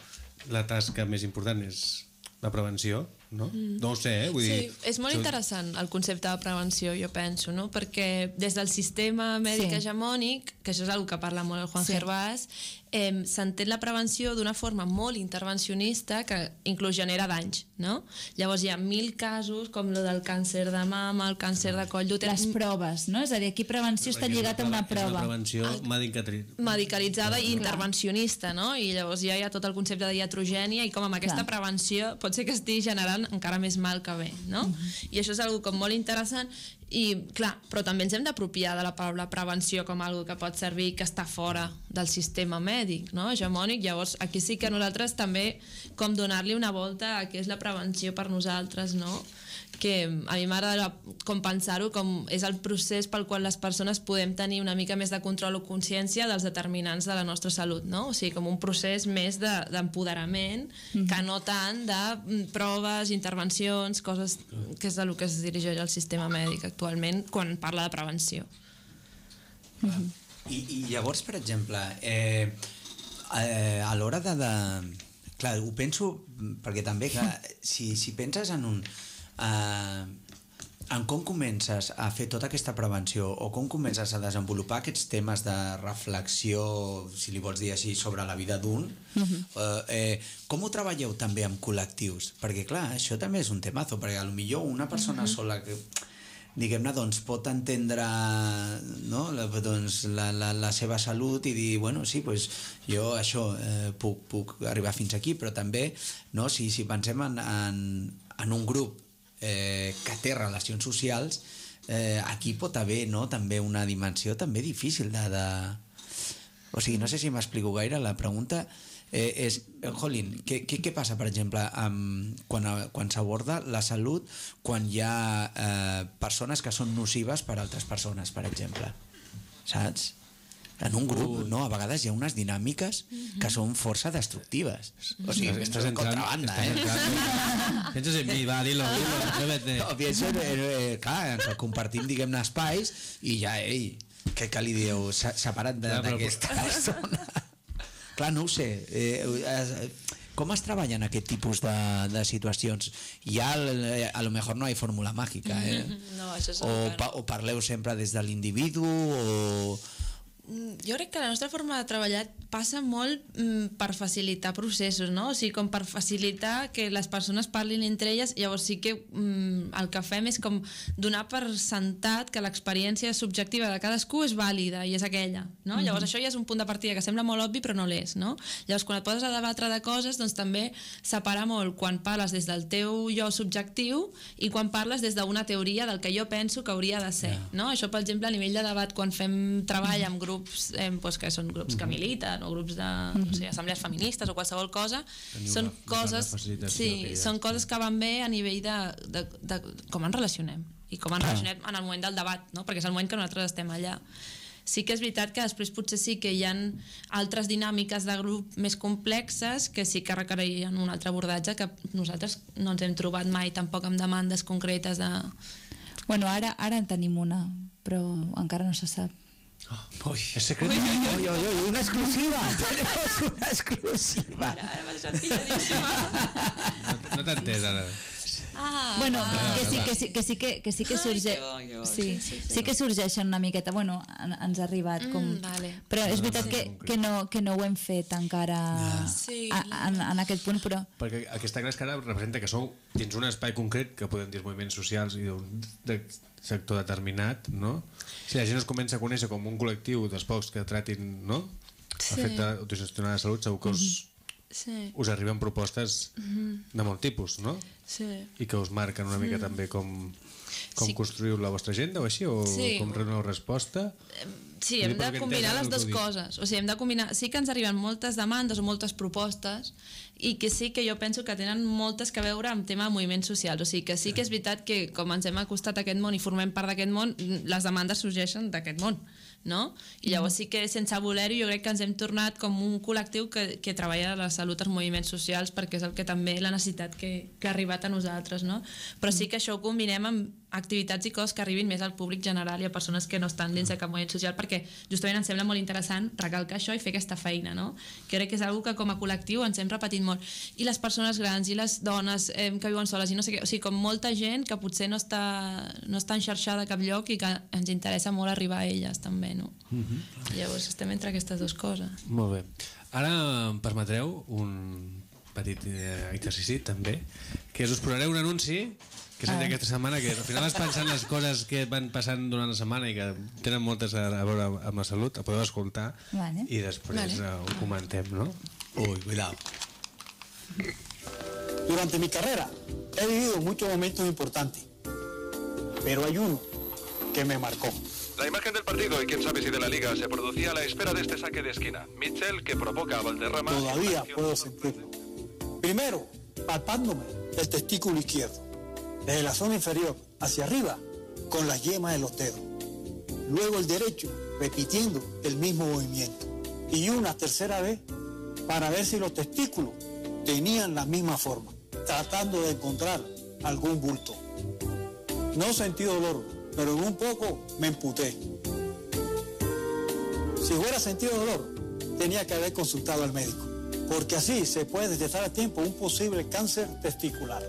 La tasca més important és la prevenció, no? No ho sé, eh? Vull Sí, dir, és molt això- interessant el concepte de prevenció, jo penso, no? perquè des del sistema mèdic Sí. hegemònic, que això és una que parla molt el Juan Sí. Gervás, eh, s'entén la prevenció d'una forma molt intervencionista que inclús genera danys. No? Llavors hi ha mil casos, com el del càncer de mama, el càncer de coll d'úter, Les proves, no? És a dir, aquí prevenció està lligat a una És una prova. prevenció Ah. medicatri... medicalitzada i intervencionista, no? I llavors ja hi ha tot el concepte de iatrogènia i com amb aquesta Clar. prevenció pot ser que estigui generant encara més mal que bé, no? I això és algo com molt interessant I, clar, però també ens hem d'apropiar de la paraula prevenció com algo que pot servir que està fora del sistema mèdic, no? hegemònic. Llavors, aquí sí que nosaltres també com donar-li una volta a què és la prevenció per nosaltres, no? Que a mi m'agrada com pensar-ho com és el procés pel qual les persones podem tenir una mica més de control o consciència dels determinants de la nostra salut, no? O sigui, com un procés més de- d'empoderament de, Mhm. que no tant de mm, proves, intervencions, coses que és de lo que es dirigeix el sistema mèdic actualment quan parla de prevenció. I, I llavors, per exemple, eh, eh, a l'hora de, de... Clar, ho penso perquè també, que si, si penses en un... Eh, en com comences a fer tota aquesta prevenció o com comences a desenvolupar aquests temes de reflexió, si li vols dir així, sobre la vida d'un, eh, eh, com ho treballeu també amb col·lectius? Perquè, clar, això també és un temazo, perquè millor una persona sola que diguem-ne, doncs pot entendre no? la, doncs, la, la, la seva salut i dir, bueno, sí, pues, jo això eh, puc, puc arribar fins aquí, però també, no? si, si pensem en, en, en un grup eh, que té relacions socials, eh, aquí pot haver no? també una dimensió també difícil de... de... O sigui, no sé si m'explico gaire, la pregunta eh, és, eh, Jolín, què, què, què passa, per exemple, amb, quan, quan s'aborda la salut quan hi ha eh, persones que són nocives per a altres persones, per exemple? Saps? En un grup, no? A vegades hi ha unes dinàmiques que són força destructives. O sigui, Estàs- estàs entrant- contrabanda, estàs eh? entrant. Piensas en mi, va, dilo, dilo, atrévete. No, pienso, en- en- eh, clar, ens compartim, diguem-ne, espais i ja, ei, què, què li dieu? S'ha separa't d'aquesta persona. clar, no ho sé. Eh, eh, com es treballa en aquest tipus de, de situacions? Hi ha, el- a lo mejor no hay fórmula mágica, eh? No, això és O, el que- pa, o parleu sempre des de l'individu o... Jo crec que la nostra forma de treballar passa molt mm, per facilitar processos, no? O sigui, com per facilitar que les persones parlin entre elles, llavors sí que mm, el que fem és com donar per sentat que l'experiència subjectiva de cadascú és vàlida i és aquella, no? Llavors això ja és un punt de partida que sembla molt obvi però no l'és, no? Llavors quan et poses a debatre de coses, doncs també separa molt quan parles des del teu jo subjectiu i quan parles des d'una teoria del que jo penso que hauria de ser, no? Això, per exemple, a nivell de debat, quan fem treball amb grups eh, doncs que són grups que militen o grups de no sé, assemblees feministes o qualsevol cosa, Teniu són una- una coses, facilitació sí, ja són coses que van bé a nivell de, de, de com ens relacionem i com ens relacionem en el moment del debat, no? perquè és el moment que nosaltres estem allà. Sí que és veritat que després potser sí que hi han altres dinàmiques de grup més complexes que sí que requerien un altre abordatge que nosaltres no ens hem trobat mai tampoc amb demandes concretes de... Bueno, ara, ara en tenim una, però encara no se sap. Ui, és secret. Ui, ui, ui, ui, una exclusiva. Tenemos una exclusiva. No, no t'he entès ara. Ah, bueno, ah, que sí que, sí, que, sí que, que sí que sorge... Sí, sí que sorgeixen una miqueta. Bueno, en, ens ha arribat com... Mm, vale. Però és veritat que, que, no, que no ho hem fet encara Sí. a, en, en aquest punt, però... Perquè clar és que ara representa que sou dins un espai concret que podem dir moviments socials i d'un de sector determinat, no? Si la gent es comença a conèixer com un col·lectiu dels pocs que tratin, no? Sí. Efecte autogestionar la salut, segur que us, Sí, us arriben propostes de molt tipus, no? sí. I que us marquen una mica també com, com Sí. construïu la vostra agenda o així, o Sí. com doneu resposta? Sí, hem de combinar les dues coses. O sigui, hem de combinar... Sí que ens arriben moltes demandes o moltes propostes i que sí que jo penso que tenen moltes que veure amb tema de moviments socials. O sigui, que sí que és veritat que com ens hem acostat a aquest món i formem part d'aquest món, les demandes sorgeixen d'aquest món no? I llavors sí que sense voler-ho jo crec que ens hem tornat com un col·lectiu que, que treballa la salut als moviments socials perquè és el que també la necessitat que, que ha arribat a nosaltres, no? Però sí que això ho combinem amb activitats i coses que arribin més al públic general i a persones que no estan dins de cap moviment social perquè justament ens sembla molt interessant recalcar això i fer aquesta feina, no? Que crec que és una que com a col·lectiu ens hem repetit molt. I les persones grans i les dones eh, que viuen soles i no sé què, o sigui, com molta gent que potser no està, no està enxarxada a cap lloc i que ens interessa molt arribar a elles també, no? Llavors estem entre aquestes dues coses. Molt bé. Ara em permetreu un petit eh, exercici també, que és us posaré un anunci que és el d'aquesta setmana, que al final vas pensant les coses que van passant durant la setmana i que tenen moltes a a veure amb la salut, la podeu escoltar Vale. i després Vale. eh, ho comentem, no? Uy, cuidado. Durante mi carrera he vivido muchos momentos importantes, pero hay uno que me marcó. La imagen del partido y quién sabe si de la liga se producía a la espera de este saque de esquina. Mitchell que provoca a Valderrama. Todavía puedo sentirlo. Primero, palpándome el testículo izquierdo, desde la zona inferior hacia arriba, con las yemas de los dedos. Luego el derecho, repitiendo el mismo movimiento. Y una tercera vez para ver si los testículos tenían la misma forma, tratando de encontrar algún bulto. No sentí dolor, pero en un poco me emputé. Si hubiera sentido dolor, tenía que haber consultado al médico, porque así se puede detectar a tiempo un posible cáncer testicular.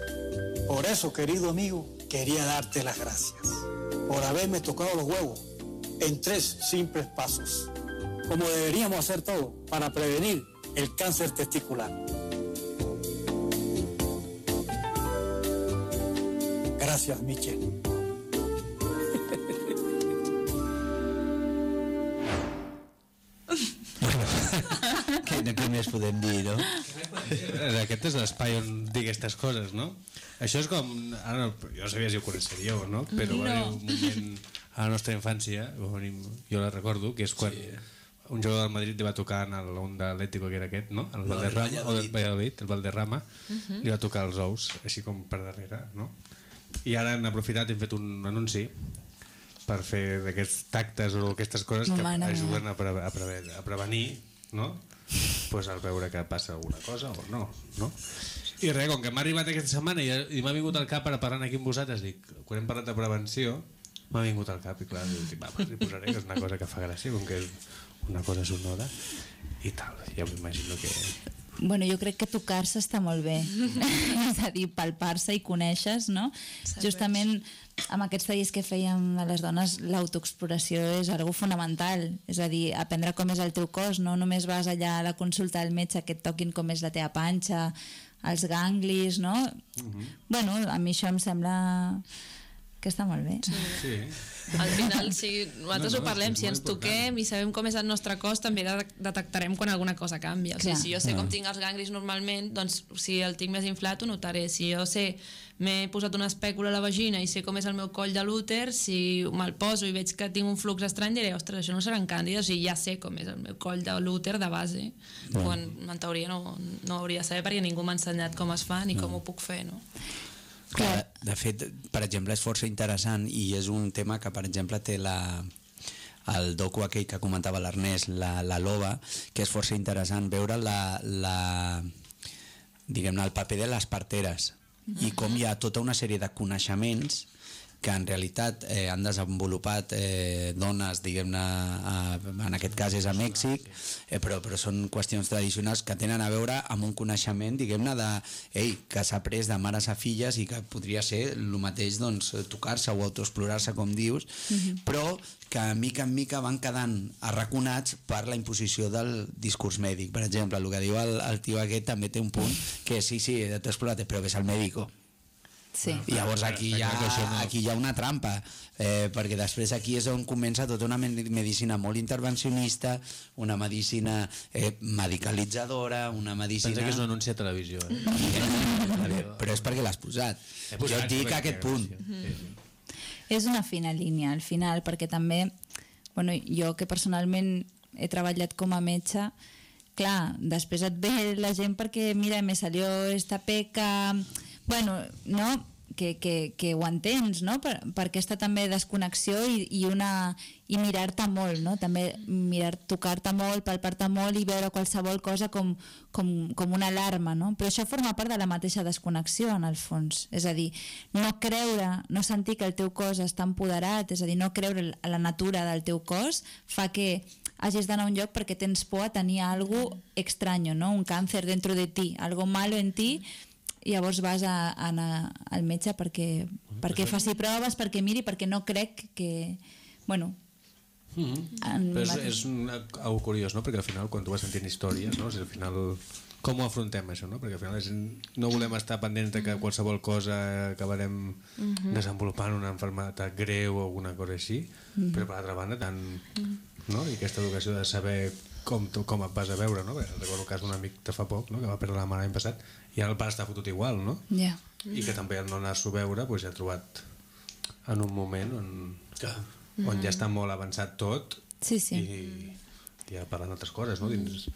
Por eso, querido amigo, quería darte las gracias por haberme tocado los huevos en tres simples pasos, como deberíamos hacer todo para prevenir el cáncer testicular. Gracias, Michelle. Què, què més podem dir, no? Aquest és l'espai on dir aquestes coses, no? Això és com... Ara, no, jo no sabia si ho coneixeríeu o no, però va haver No. un moment a la nostra infància, jo la recordo, que és quan sí. un jugador del Madrid li va tocar en el, un que era aquest, no? El No, el Valderrama, o el Valladolid. El Valderrama, Mhm. li va tocar els ous, així com per darrere, no? I ara han aprofitat i hem fet un anunci per fer d'aquests tactes o aquestes coses que ajuden a, pre a, pre a prevenir no? Pues al veure que passa alguna cosa o no, no? i res, com que m'ha arribat aquesta setmana i, i m'ha vingut al cap ara parlant aquí amb vosaltres dic, quan hem parlat de prevenció m'ha vingut al cap i clar, dic, va, pues, li posaré que és una cosa que fa gràcia com que és una cosa sonora i tal, ja m'imagino que Bueno, jo crec que tocar-se està molt bé. és a dir, palpar-se i conèixer no? Justament amb aquests tallers que fèiem a les dones, l'autoexploració és algo fonamental. És a dir, aprendre com és el teu cos, no només vas allà a la consulta del metge que et toquin com és la teva panxa, els ganglis, no? Bueno, a mi això em sembla que està molt bé. sí. Al final, si nosaltres No, no, no, ho parlem, si ens toquem i sabem com és el nostre cos, també de- detectarem quan alguna cosa canvia. O sigui, si jo sé com Clar. tinc els ganglis normalment, doncs si el tinc més inflat ho notaré. Si jo sé, m'he posat una espècula a la vagina i sé com és el meu coll de l'úter, si me'l poso i veig que tinc un flux estrany, diré, ostres, això no seran càndides, o sigui, ja sé com és el meu coll de l'úter de base, Bueno. quan en teoria no, no hauria de saber perquè ningú m'ha ensenyat com es fa ni com ho puc fer, no? Clar, de fet, per exemple, és força interessant i és un tema que, per exemple, té la, el docu aquell que comentava l'Ernest, la, la Loba, que és força interessant veure la, la diguem-ne, el paper de les parteres i com hi ha tota una sèrie de coneixements que en realitat eh, han desenvolupat eh, dones, diguem-ne, en aquest cas és a Mèxic, eh, però, però són qüestions tradicionals que tenen a veure amb un coneixement, diguem-ne, de, ei, que s'ha pres de mares a filles i que podria ser el mateix doncs, tocar-se o autoexplorar-se, com dius, però que mica en mica van quedant arraconats per la imposició del discurs mèdic. Per exemple, el que diu el, el tio aquest també té un punt que sí, sí, t'ho explorat, però ves al mèdico. Sí. I llavors aquí hi ha, aquí hi ha una trampa, eh, perquè després aquí és on comença tota una me- medicina molt intervencionista, una medicina eh, medicalitzadora, una medicina... pensa que és un anunci a televisió eh? Però és perquè l'has posat. He posat jo et dic perquè- aquest punt. sí, sí. És una fina línia al final, perquè també, bueno, jo que personalment he treballat com a metge, clar, després et ve la gent perquè, mira, me salió esta peca... Bueno, no? Que, que, que ho entens, no? Per, per aquesta també desconnexió i, i, una, i mirar-te molt, no? També mirar, tocar-te molt, palpar-te molt i veure qualsevol cosa com, com, com una alarma, no? Però això forma part de la mateixa desconnexió, en el fons. És a dir, no creure, no sentir que el teu cos està empoderat, és a dir, no creure a la natura del teu cos, fa que hagis d'anar a un lloc perquè tens por a tenir algo extraño, no? un càncer dentro de ti, algo malo en ti, i llavors vas a, a anar al metge perquè, perquè faci proves, perquè miri, perquè no crec que... Bueno, en Però és, és una, algo curiós, no? Perquè al final, quan tu vas sentint històries, no? O sigui, al final, com ho afrontem, això, no? Perquè al final és, no volem estar pendents de que qualsevol cosa acabarem Mhm. desenvolupant una malaltia greu o alguna cosa així, Mhm. però per l'altra banda, tant, no? I aquesta educació de saber com, com et vas a veure, no? Recordo el cas d'un amic de fa poc, no? que va perdre la mare l'any passat, i ara el pare està fotut igual, no? Ja. I que també al no anar-s'ho a veure doncs, ja ha trobat en un moment on, on ja està molt avançat tot Sí, sí. i ja parlant d'altres coses, no? Dins,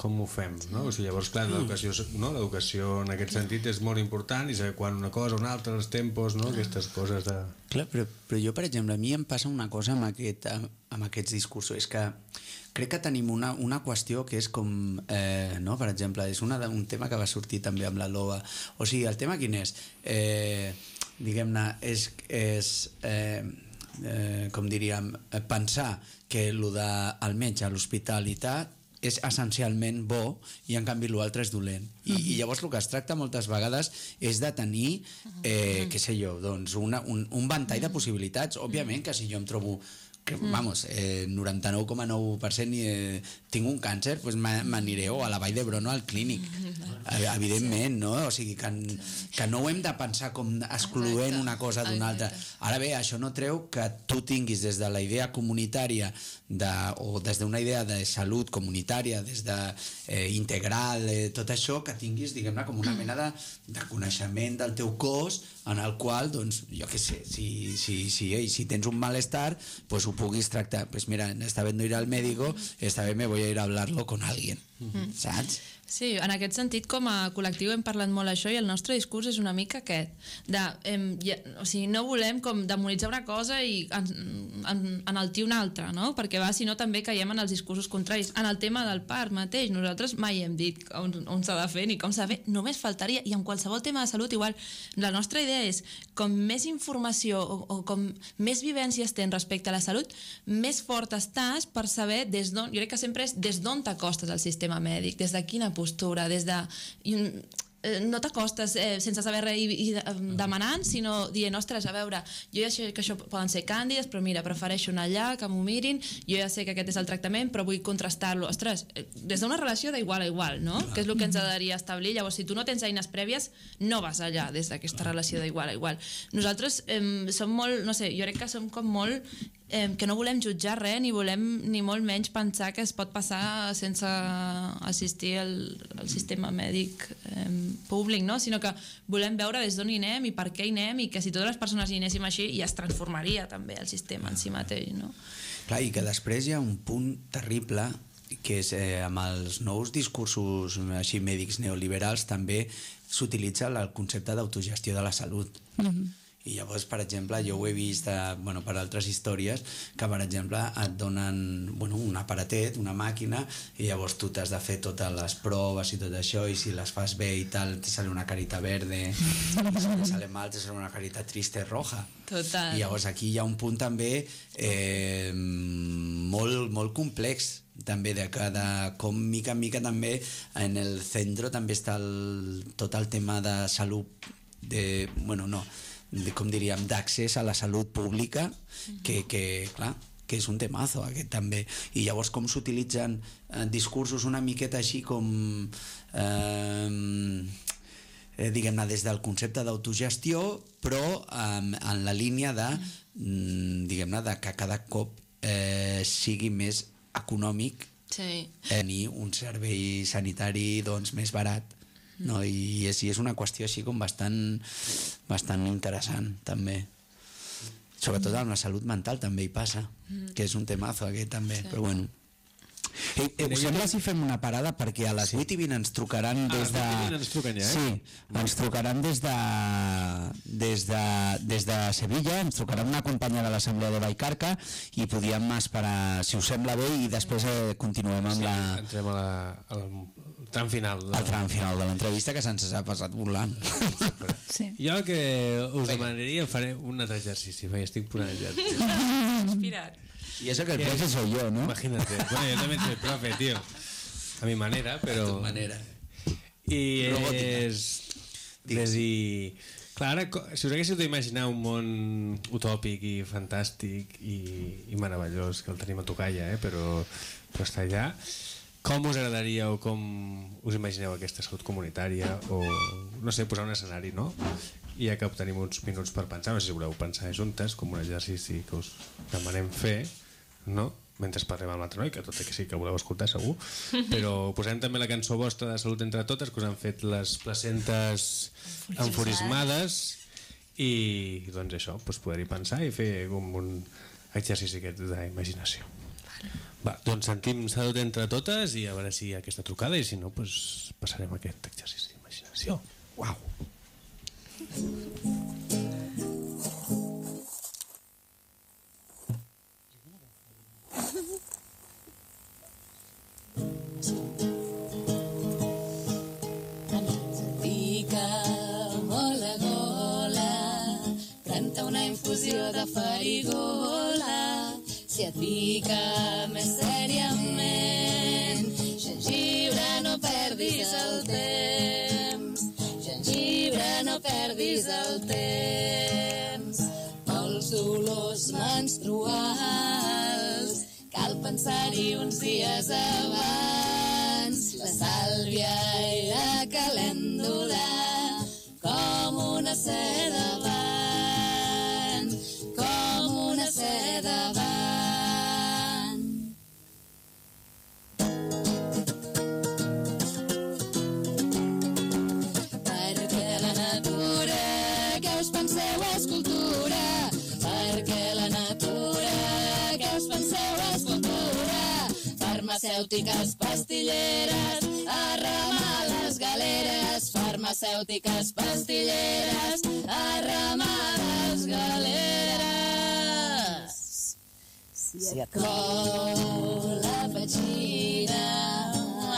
com ho fem, no? O sigui, llavors, clar, l'educació no? l'educació en aquest sentit és molt important i saber quan una cosa o una altra, els tempos, no? Aquestes coses de... Clar, però, però jo, per exemple, a mi em passa una cosa amb, aquest, amb aquests discursos, és que crec que tenim una, una qüestió que és com, eh, no? per exemple, és una, un tema que va sortir també amb la LOA. O sigui, el tema quin és? Eh, diguem-ne, és, és eh, eh, com diríem, pensar que el del metge a l'hospital i tal és essencialment bo i en canvi l'altre és dolent. I, I llavors el que es tracta moltes vegades és de tenir, eh, què sé jo, doncs una, un, un ventall de possibilitats. Òbviament que si jo em trobo que, vamos, eh, 99,9% eh, tinc un càncer, doncs m'a- m'aniré o a la Vall d'Hebron o al clínic. Eh, Evidentment, no? O sigui, que, que no ho hem de pensar com excloent una cosa d'una altra. Ara bé, això no treu que tu tinguis des de la idea comunitària de, o des d'una idea de salut comunitària, des de eh, integral, eh, tot això, que tinguis, diguem-ne, com una mena de, de coneixement del teu cos en el qual, doncs, jo què sé, si, si, si, ei, si tens un malestar, pues ho puguis tractar. Pues mira, esta vez no ir al médico, esta vez me voy a ir a hablarlo con alguien. Saps? Sí, en aquest sentit, com a col·lectiu hem parlat molt això i el nostre discurs és una mica aquest. De, em, ja, o sigui, no volem com demonitzar una cosa i en, en, enaltir una altra, no? Perquè va, si no, també caiem en els discursos contraris. En el tema del parc mateix, nosaltres mai hem dit on, on s'ha de fer ni com s'ha de fer, només faltaria, i en qualsevol tema de salut igual. La nostra idea és, com més informació o, o com més vivències tens respecte a la salut, més fort estàs per saber des d'on, jo crec que sempre és des d'on t'acostes al sistema mèdic, des de quina postura, des de... i, eh, no t'acostes eh, sense saber res i, i de- demanant, sinó dient, ostres, a veure, jo ja sé que això poden ser càndides, però mira, prefereixo anar allà, que m'ho mirin, jo ja sé que aquest és el tractament, però vull contrastar-lo. Ostres, eh, des d'una relació d'igual a igual, no? Que és el que ens agradaria establir. Llavors, si tu no tens eines prèvies, no vas allà des d'aquesta relació d'igual a igual. Nosaltres eh, som molt, no sé, jo crec que som com molt eh, que no volem jutjar res ni volem ni molt menys pensar que es pot passar sense assistir al, al sistema mèdic eh, públic, no? sinó que volem veure des d'on hi anem i per què hi anem i que si totes les persones hi anéssim així ja es transformaria també el sistema en si mateix. No? Clar, i que després hi ha un punt terrible que és eh, amb els nous discursos així mèdics neoliberals també s'utilitza el concepte d'autogestió de la salut. I llavors, per exemple, jo ho he vist eh, bueno, per altres històries que, per exemple, et donen bueno, un aparatet, una màquina, i llavors tu t'has de fer totes les proves i tot això, i si les fas bé i tal, te sale una carita verde, i si te sale mal, te sale una carita triste roja. Total. I llavors aquí hi ha un punt també eh, molt, molt complex també de cada com mica en mica també en el centre també està el, tot el tema de salut de, bueno, no, com diríem, d'accés a la salut pública que, que clar, que és un temazo aquest també, i llavors com s'utilitzen eh, discursos una miqueta així com eh, eh, diguem-ne, des del concepte d'autogestió, però eh, en la línia de, mm, diguem-ne, de que cada cop eh, sigui més econòmic Sí. tenir un servei sanitari doncs, més barat. No? I, és, I és una qüestió així com bastant, bastant interessant, també. Sobretot amb la salut mental també hi passa, que és un temazo aquest també, però bueno. Eh, eh, us sembla si fem una parada perquè a les 8 i 20 ens trucaran a des de... 8 i 20 ens truquen ja, eh? Sí, ens trucaran des de, des de, des de Sevilla, ens trucarà una companya de l'Assemblea de Baicarca i podíem esperar, si us sembla bé, i després eh, continuem amb Sí, la, entrem a la, al tram final. De... el tram final de l'entrevista que se'ns ha passat volant. Sí. Jo el que us demanaria faré un altre exercici, perquè estic posant exercici. Inspirat. I eso que el profe soy yo, ¿no? Imagínate. Bueno, yo también soy profe, tío. A mi manera, pero... De tu manera. I Robòtica. és... Des i... Clar, ara, si us haguéssiu d'imaginar un món utòpic i fantàstic i, i meravellós, que el tenim a tocar ja, eh? però, però està allà, com us agradaria o com us imagineu aquesta salut comunitària o, no sé, posar un escenari, no? I ja que tenim uns minuts per pensar, no sé si voleu pensar juntes, com un exercici que us demanem fer, no? mentre parlem amb l'altre noi, que tot i que sí que voleu escoltar segur, però posem també la cançó vostra de Salut entre totes, que us han fet les placentes enfurismades i doncs això, doncs poder-hi pensar i fer com un exercici aquest d'imaginació. Va, doncs sentim salut entre totes i a veure si hi ha aquesta trucada i si no, doncs passarem aquest exercici d'imaginació. Uau! Pica molt a gola, pren-te una infusió de farigola. Si et pica seda van, com una seda van. Perquè la natura, que us penseu és cultura. Perquè la natura, que us penseu és cultura. Farmacèutiques pastilleres, a remar les galeres. Farmacèutiques pastilleres, a remar les galeres. Si et cou la petxina,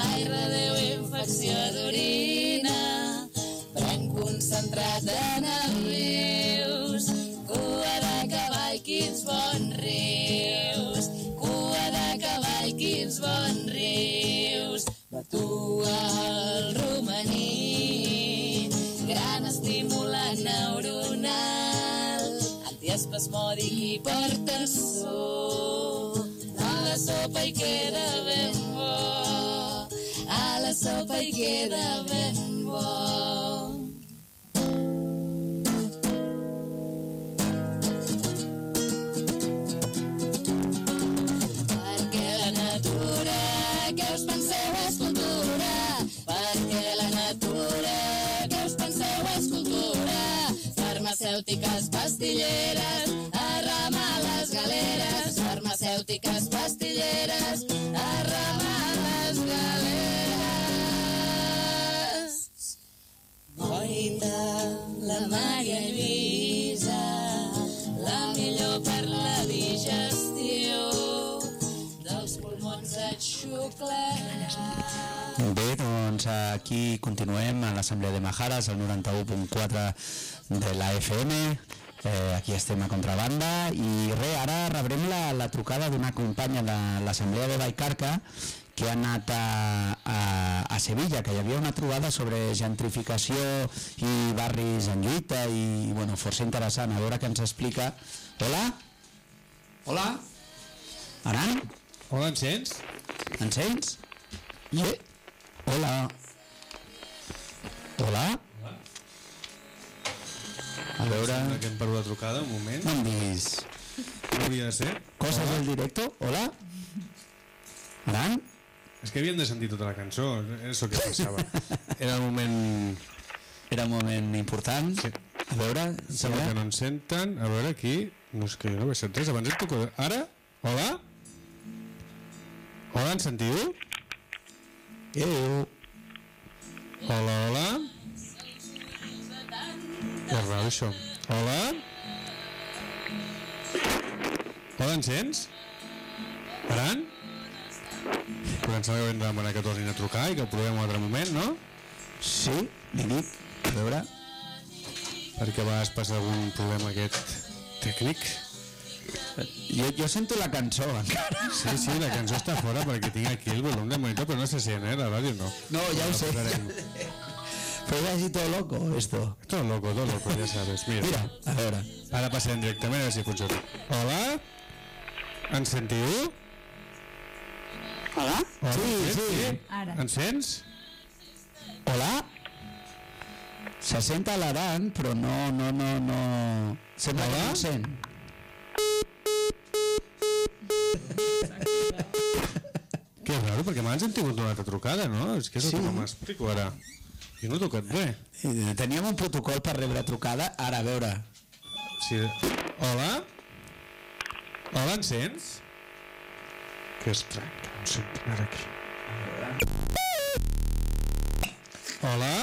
ai, redeu infecció d'orina, pren concentrat de nervius, cua de cavall, quins bons rius, cua de cavall, quins bons rius, batua el romaní, antiespasmòdic i hipertensor. A la sopa hi queda ben bo, a la sopa hi queda ben bo. La Maria Lluïsa, la millor per la digestió dels pulmons et xuclarà. Bé, doncs aquí continuem a l'Assemblea de Majares, al 91.4 de la FM. Eh, aquí estem a contrabanda i res, ara rebrem la, la trucada d'una companya de l'Assemblea de Baicarca que ha anat a, a, a Sevilla, que hi havia una trobada sobre gentrificació i barris en lluita i, bueno, força interessant, a veure què ens explica. Hola? Hola? Aran? Hola, ens sents? Ens sents? Yeah. Hola. Hola? A veure... Sembla que hem perdut la trucada, un moment. No vist. No hauria de ser. Coses del directo? Hola? Aran? És que havíem de sentir tota la cançó, és el que pensava. Era el moment... Era un moment important. Sí. A veure... Em Sembla que no ens senten. A veure aquí... No és que jo no vaig sentir res. Abans et toco... Ara? Hola? Hola, ens sentiu? Adéu. Hola, hola. Que raro això. Hola? Hola, ens sents? Aran? Però em sembla que de demanar que tornin a trucar i que provem un altre moment, no? Sí, li dic. A veure... Perquè a vegades passa algun problema aquest tècnic. Jo, jo sento la cançó encara. Sí, sí, la cançó està fora perquè tinc aquí el volum del monitor, però no se sent, eh? La ràdio no. No, ja ho sé. Pero es así todo loco esto. Todo loco, todo loco, ya sabes. Mira, Mira, a veure. ara passem directament a veure si funciona. Hola? Ens sentiu? Hola? Hola, Sí, sí. Ara. Ens sents? Hola? Se sent a l'Aran, però no, no, no, no... Sembla que no sent. Que raro, perquè abans hem tingut una altra trucada, no? És que és el Sí. que no m'explico ara. Jo no he tocat res. Eh, Teníem un protocol per rebre trucada, ara a veure. Sí. Hola? Hola, ens sents? Que estrany, ara aquí. Hola?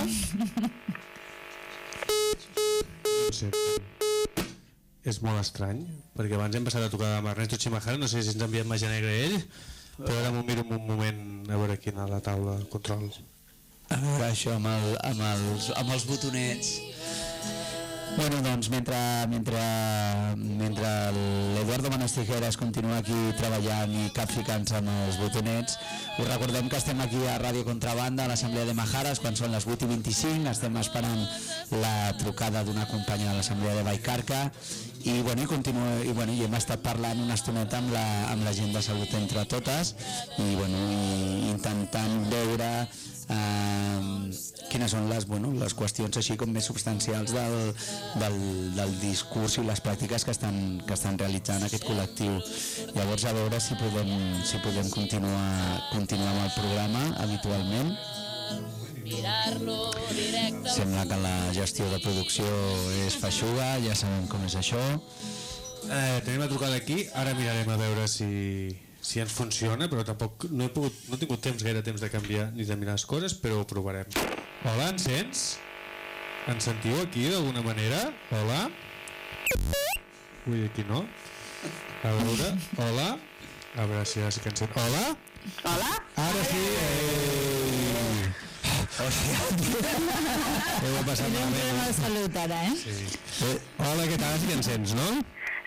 És molt estrany, perquè abans hem passat a tocar amb Ernesto Chimajara, no sé si ens ha enviat màgia negra ell, però ara m'ho miro un moment a veure quina la taula control. A veure això amb, el, amb, els, amb els botonets. Bueno, doncs, mentre, mentre, mentre l'Eduardo Manos Tijeras continua aquí treballant i capficant-se amb els botonets, us recordem que estem aquí a Ràdio Contrabanda, a l'Assemblea de Majares, quan són les 8 i 25, estem esperant la trucada d'una companya de l'Assemblea de Baicarca i, bueno, i, continua, i, bueno, i hem estat parlant una estoneta amb la, amb la gent de salut entre totes i, bueno, i intentant veure eh, quines són les, bueno, les qüestions així com més substancials del, del, del discurs i les pràctiques que estan, que estan realitzant aquest col·lectiu. Llavors a veure si podem, si podem continuar, continuar amb el programa habitualment. Sembla que la gestió de producció és feixuga, ja sabem com és això. Eh, tenim la trucada aquí, ara mirarem a veure si, si ens funciona, però tampoc no he, pogut, no he tingut temps gaire temps de canviar ni de mirar les coses, però ho provarem. Hola, ens sents? Ens sentiu aquí d'alguna manera? Hola? Ui, aquí no. A veure, hola? A veure si ara sí que ens sent. Hola? Hola? Ara sí! Ei! Ho he passat És un malament. problema de salut ara, eh? Sí. Eh, hola, què tal? Que ens sents, no?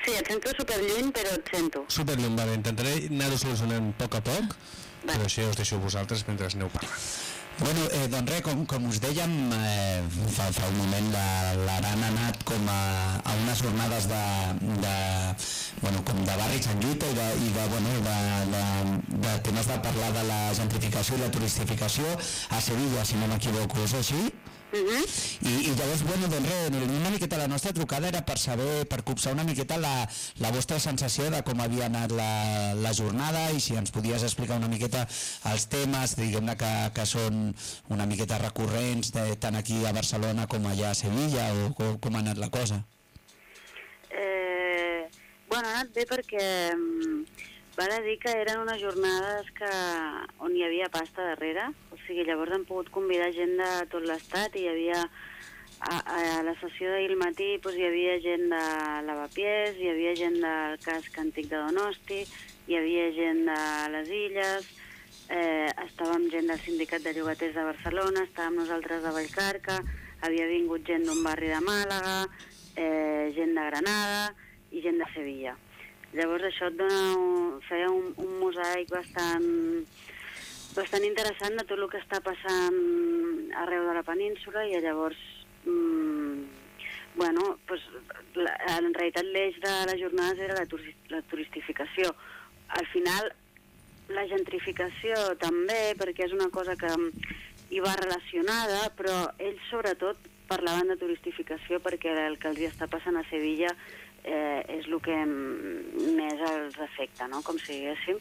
Sí, et sento superlluny, però et sento. Superllum, vale, intentaré anar-ho solucionant a poc a poc, però això ja us deixo vosaltres mentre aneu parlant. Bueno, eh, doncs res, com, com us dèiem eh, fa, fa un moment, la- l'Aran ha anat com a, a unes jornades de, de, bueno, com de barris en lluita i de, i de, bueno, de, de, de temes de parlar de la gentrificació i la turistificació a Sevilla, si no m'equivoco, és així? Uh -huh. I, i llavors, bueno, doncs res, una miqueta la nostra trucada era per saber, per copsar una miqueta la, la vostra sensació de com havia anat la, la jornada i si ens podies explicar una miqueta els temes, diguem-ne que, que són una miqueta recurrents de, tant aquí a Barcelona com allà a Sevilla o com, com ha anat la cosa. Eh, bueno, ha anat bé perquè mm, val a dir que eren unes jornades que, on hi havia pasta darrere, o sigui, llavors han pogut convidar gent de tot l'estat i hi havia a, a la sessió d'ahir al matí doncs, hi havia gent de Lavapiés, hi havia gent del casc antic de Donosti, hi havia gent de les Illes, eh, estàvem gent del sindicat de llogaters de Barcelona, estàvem nosaltres de Vallcarca, havia vingut gent d'un barri de Màlaga, eh, gent de Granada i gent de Sevilla. Llavors això et dona, feia un, un mosaic bastant, bastant interessant de tot el que està passant arreu de la península i llavors mm, bueno, pues, la, en realitat l'eix de les jornades era la, turi la turistificació. Al final, la gentrificació també, perquè és una cosa que hi va relacionada, però ells sobretot parlaven de turistificació perquè el que els està passant a Sevilla eh, és el que més els afecta, no? com si diguéssim.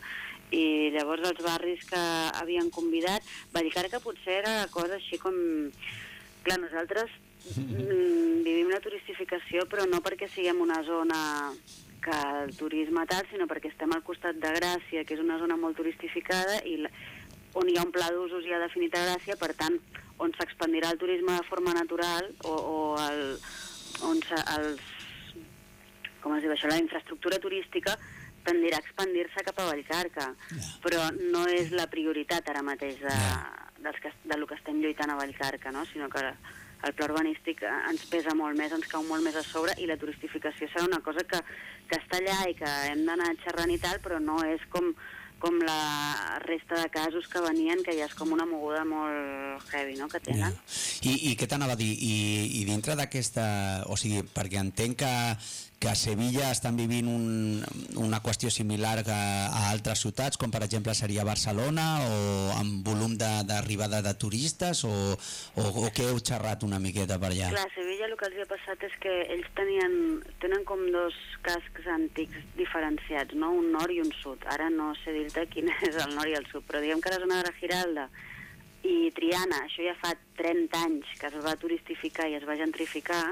I llavors els barris que havien convidat, Vallcarca potser era cosa així com... Clar, nosaltres mm, vivim la turistificació, però no perquè siguem una zona que el turisme tal, sinó perquè estem al costat de Gràcia, que és una zona molt turistificada i la, on hi ha un pla d'usos ja definit a Gràcia, per tant, on s'expandirà el turisme de forma natural o, o el, on els, com es diu això, la infraestructura turística tendirà a expandir-se cap a Vallcarca, però no és la prioritat ara mateix de, dels que, de lo que estem lluitant a Vallcarca, no? sinó que el pla urbanístic ens pesa molt més, ens cau molt més a sobre i la turistificació serà una cosa que, que està allà i que hem d'anar xerrant i tal, però no és com, com la resta de casos que venien, que ja és com una moguda molt heavy, no?, que tenen. I, i què t'anava a dir? I, I dintre d'aquesta... O sigui, perquè entenc que, que a Sevilla estan vivint un, una qüestió similar que a altres ciutats, com per exemple seria Barcelona, o amb volum d'arribada de, de turistes, o, o, o què heu xerrat una miqueta per allà? Clar, a Sevilla el que els ha passat és que ells tenien, tenen com dos cascs antics diferenciats, no? un nord i un sud. Ara no sé dir-te quin és el nord i el sud, però diguem que la zona de la Giralda i Triana, això ja fa 30 anys que es va turistificar i es va gentrificar,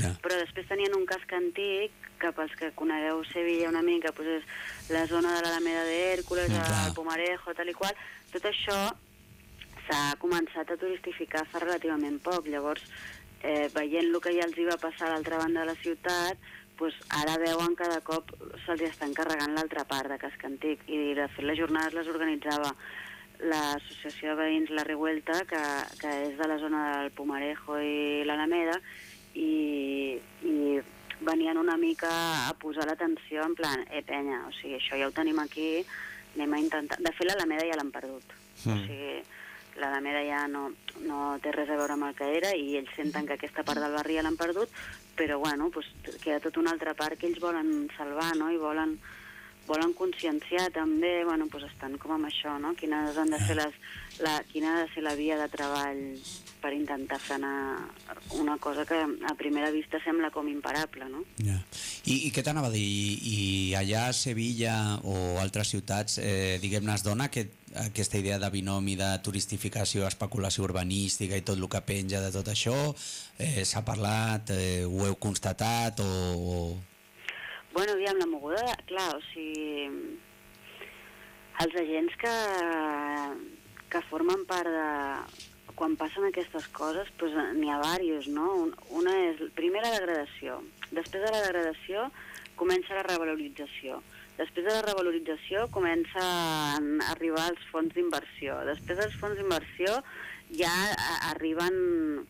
Ja. però després tenien un casc antic que pels que conegueu Sevilla una mica doncs és la zona de l'Alameda de Hèrcules, Mm, clar. el Pomarejo, tal i qual, tot això s'ha començat a turistificar fa relativament poc, llavors eh, veient el que ja els hi va passar a l'altra banda de la ciutat, doncs ara veuen de cop se'ls està encarregant l'altra part de casc antic i de fet les jornades les organitzava l'associació de veïns La Revuelta que, que és de la zona del Pomarejo i l'Alameda i, i venien una mica a posar l'atenció en plan, eh penya, o sigui, això ja ho tenim aquí, anem a intentar... De fet, l'Alameda ja l'han perdut. Mm. O sigui, l'Alameda ja no, no té res a veure amb el que era i ells senten que aquesta part del barri ja l'han perdut, però bueno, pues, queda tota una altra part que ells volen salvar, no?, i volen volen conscienciar també, bueno, pues estan com amb això, no? Quines han de ser les, la, quina ha de ser la via de treball per intentar frenar una cosa que a primera vista sembla com imparable, no? Ja. I, I què t'anava a dir? I, I allà a Sevilla o altres ciutats, eh, diguem-ne, es dona aquest, aquesta idea de binomi de turistificació, especulació urbanística i tot el que penja de tot això? Eh, S'ha parlat? Eh, ho heu constatat? O, o... Bueno, aviam, la moguda, clar, o sigui, els agents que, que formen part de... Quan passen aquestes coses, doncs n'hi ha diversos, no? Un- Una és, primer la degradació. Després de la degradació comença la revalorització. Després de la revalorització comencen a arribar els fons d'inversió. Després dels fons d'inversió ja arriben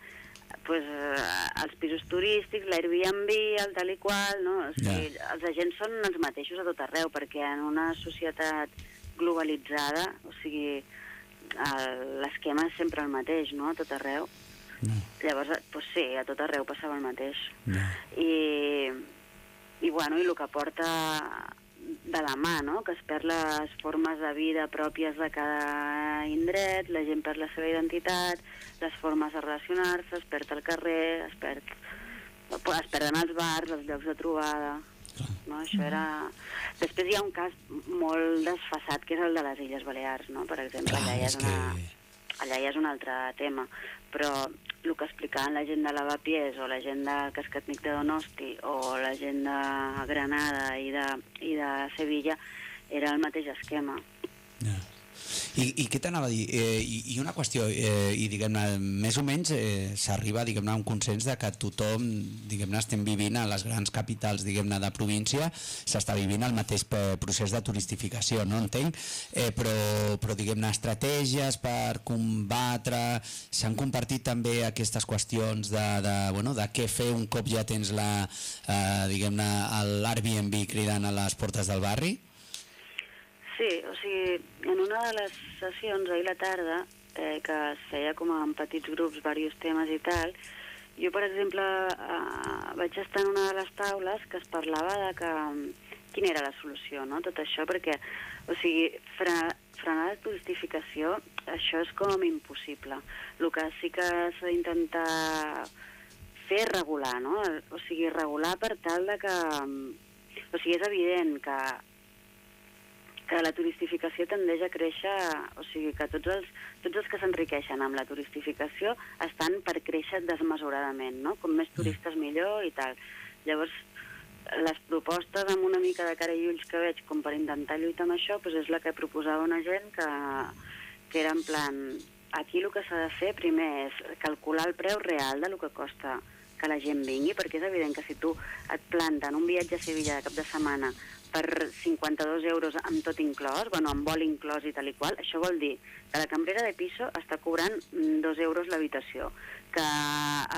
pues, eh, els pisos turístics, l'Airbnb, el tal i qual, no? O sigui, Els agents són els mateixos a tot arreu, perquè en una societat globalitzada, o sigui, l'esquema és sempre el mateix, no?, a tot arreu. Llavors, eh, pues sí, a tot arreu passava el mateix. I, i bueno, i el que porta de la mà, no? que es perd les formes de vida pròpies de cada indret, la gent perd la seva identitat, les formes de relacionar-se, es perd el carrer, es perd es perden els bars, els llocs de trobada no? això era... després hi ha un cas molt desfasat que és el de les Illes Balears no? per exemple, allà ja és, una, allà ja és un altre tema però el que explicaven la gent de Lavapiés o la gent del Cascatnic de Donosti o la gent de Granada i de, i de Sevilla era el mateix esquema I, I què t'anava a dir? Eh, i, I una qüestió, eh, i diguem-ne, més o menys eh, s'arriba diguem-ne a un consens de que tothom, diguem-ne, estem vivint a les grans capitals, diguem-ne, de província, s'està vivint el mateix procés de turistificació, no entenc? Eh, però, però diguem-ne, estratègies per combatre, s'han compartit també aquestes qüestions de, de, bueno, de què fer un cop ja tens la, eh, diguem-ne, l'Airbnb cridant a les portes del barri? Sí, o sigui, en una de les sessions ahir la tarda, eh, que es feia com en petits grups, diversos temes i tal, jo, per exemple, eh, vaig estar en una de les taules que es parlava de que mm, quina era la solució, no?, tot això, perquè, o sigui, frenar, frenar la turistificació, això és com impossible. El que sí que s'ha d'intentar fer regular, no? O sigui, regular per tal de que... mm, O sigui, és evident que que la turistificació tendeix a créixer, o sigui que tots els, tots els que s'enriqueixen amb la turistificació estan per créixer desmesuradament, no? Com més turistes millor i tal. Llavors, les propostes amb una mica de cara i ulls que veig com per intentar lluitar amb això doncs és la que proposava una gent que, que era en plan aquí el que s'ha de fer primer és calcular el preu real de lo que costa que la gent vingui, perquè és evident que si tu et planten un viatge a Sevilla de cap de setmana per 52 euros amb tot inclòs, bueno, amb vol inclòs i tal i qual, això vol dir que la cambrera de piso està cobrant mm, 2 euros l'habitació, que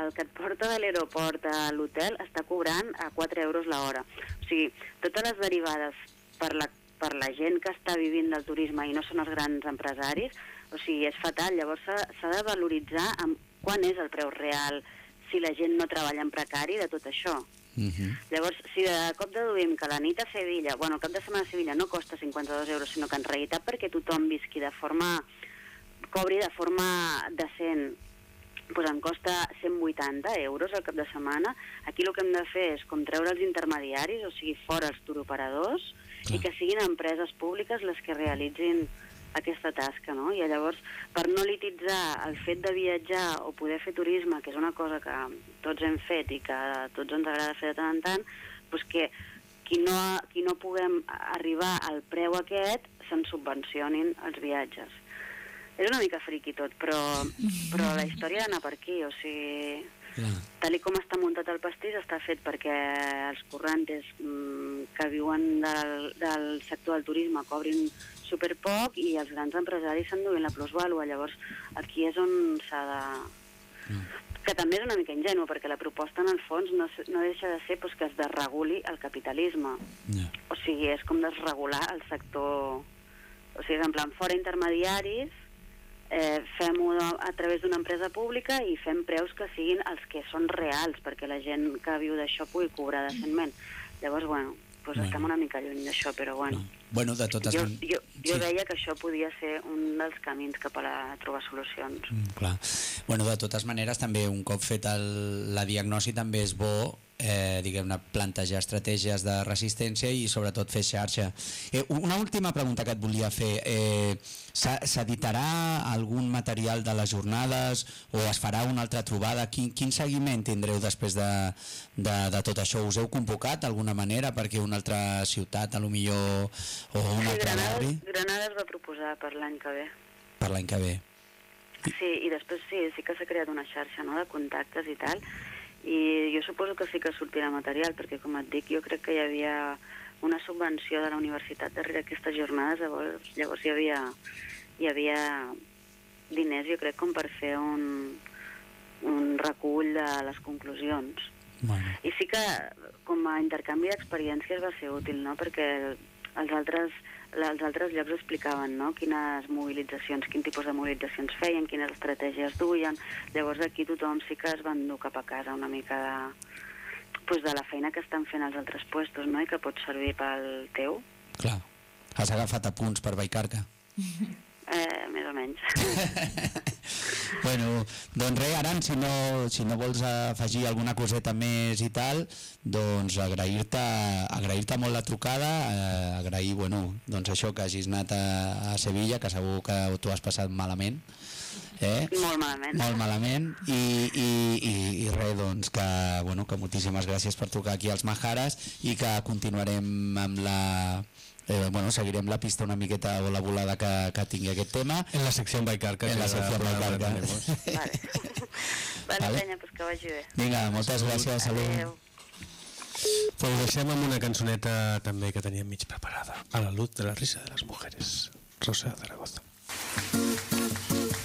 el que et porta de l'aeroport a l'hotel està cobrant a 4 euros l'hora. O sigui, totes les derivades per la, per la gent que està vivint del turisme i no són els grans empresaris, o sigui, és fatal. Llavors s'ha de valoritzar amb quan és el preu real si la gent no treballa en precari de tot això. Llavors, si de cop deduïm que la nit a Sevilla, bueno, el cap de setmana a Sevilla no costa 52 euros, sinó que en realitat perquè tothom visqui de forma, cobri de forma decent, doncs em costa 180 euros al cap de setmana. Aquí el que hem de fer és com treure els intermediaris, o sigui, fora els turoperadors, i que siguin empreses públiques les que realitzin aquesta tasca, no? I llavors, per no lititzar el fet de viatjar o poder fer turisme, que és una cosa que tots hem fet i que a tots ens agrada fer de tant en tant, doncs que qui no, qui no puguem arribar al preu aquest se'n subvencionin els viatges. És una mica friqui tot, però, però la història ha d'anar per aquí, o sigui, tal i com està muntat el pastís està fet perquè els corrantes mm, que viuen del, del sector del turisme cobrin superpoc i els grans empresaris s'enduguin la plusvàlua. Llavors, aquí és on s'ha de... Que també és una mica ingenu, perquè la proposta en el fons no, no deixa de ser pues, que es desreguli el capitalisme. O sigui, és com desregular el sector... O sigui, en plan, fora intermediaris, eh, fem-ho a- través d'una empresa pública i fem preus que siguin els que són reals, perquè la gent que viu d'això pugui cobrar decentment. Llavors, bueno, doncs Bueno. estem una mica lluny d'això, però bueno. Bueno, de totes Jo, jo, jo Sí. veia que això podia ser un dels camins cap a la, trobar solucions. Mm, clar. Bueno, de totes maneres, també un cop fet el, la diagnosi també és bo eh, diguem-ne, plantejar estratègies de resistència i sobretot fer xarxa. Eh, una última pregunta que et volia fer. Eh, S'editarà algun material de les jornades o es farà una altra trobada? Quin, quin seguiment tindreu després de, de, de tot això? Us heu convocat d'alguna manera perquè una altra ciutat, a lo millor, o un Sí, altre barri, Granada, Granada es va proposar per l'any que ve. per l'any que ve? Sí, i després sí, sí que s'ha creat una xarxa no, de contactes i tal, i jo suposo que sí que sortirà material, perquè com et dic, jo crec que hi havia una subvenció de la universitat darrere aquestes jornades, llavors, llavors hi, havia, hi havia diners, jo crec, com per fer un, un recull de les conclusions. Bueno. I sí que com a intercanvi d'experiències va ser útil, no? perquè els altres, els altres llocs explicaven no? quines mobilitzacions, quin tipus de mobilitzacions feien, quines estratègies duien. Llavors aquí tothom sí que es va endur cap a casa una mica de, pues, de la feina que estan fent els altres puestos no? i que pot servir pel teu, Clar. Has agafat apunts per Baicarca. eh, més o menys. Bueno, doncs res, Aran, si no, si no vols afegir alguna coseta més i tal, doncs agrair-te agrair molt la trucada, eh, agrair, bueno, doncs això que hagis anat a, a Sevilla, que segur que t'ho has passat malament. Eh? Molt malament. Molt malament i, i, i, i res, doncs que, bueno, que moltíssimes gràcies per trucar aquí als Majares i que continuarem amb la eh, bueno, seguirem la pista una miqueta o la volada que, que tingui aquest tema En la secció en Baicarca. en la que secció Baicarca tenemos. Vale, Vale. vale. penya, pues que vagi bé. vinga, moltes gràcies salut. Adéu. Pues ho deixem amb una cançoneta també que teníem mig preparada. A la luz de la risa de las mujeres. Rosa Zaragoza. Canto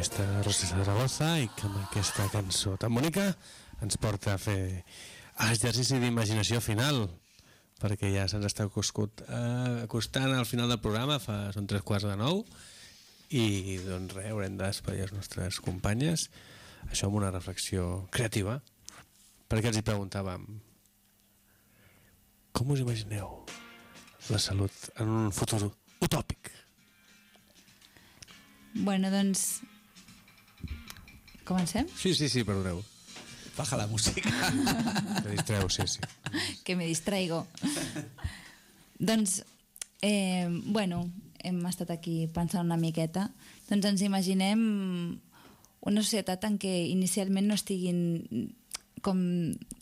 aquesta Rosa Zaragoza i que amb aquesta cançó tan bonica ens porta a fer l'exercici d'imaginació final perquè ja se'ns està acoscut, eh, acostant al final del programa, fa, són tres quarts de nou i doncs res, haurem de despedir les nostres companyes això amb una reflexió creativa perquè els hi preguntàvem com us imagineu la salut en un futur utòpic? Bueno, doncs... Comencem? Sí, sí, sí, perdoneu. Baja la música. Que distreu, sí, sí. que me distraigo. doncs, eh, bueno, hem estat aquí pensant una miqueta. Doncs ens imaginem una societat en què inicialment no estiguin com,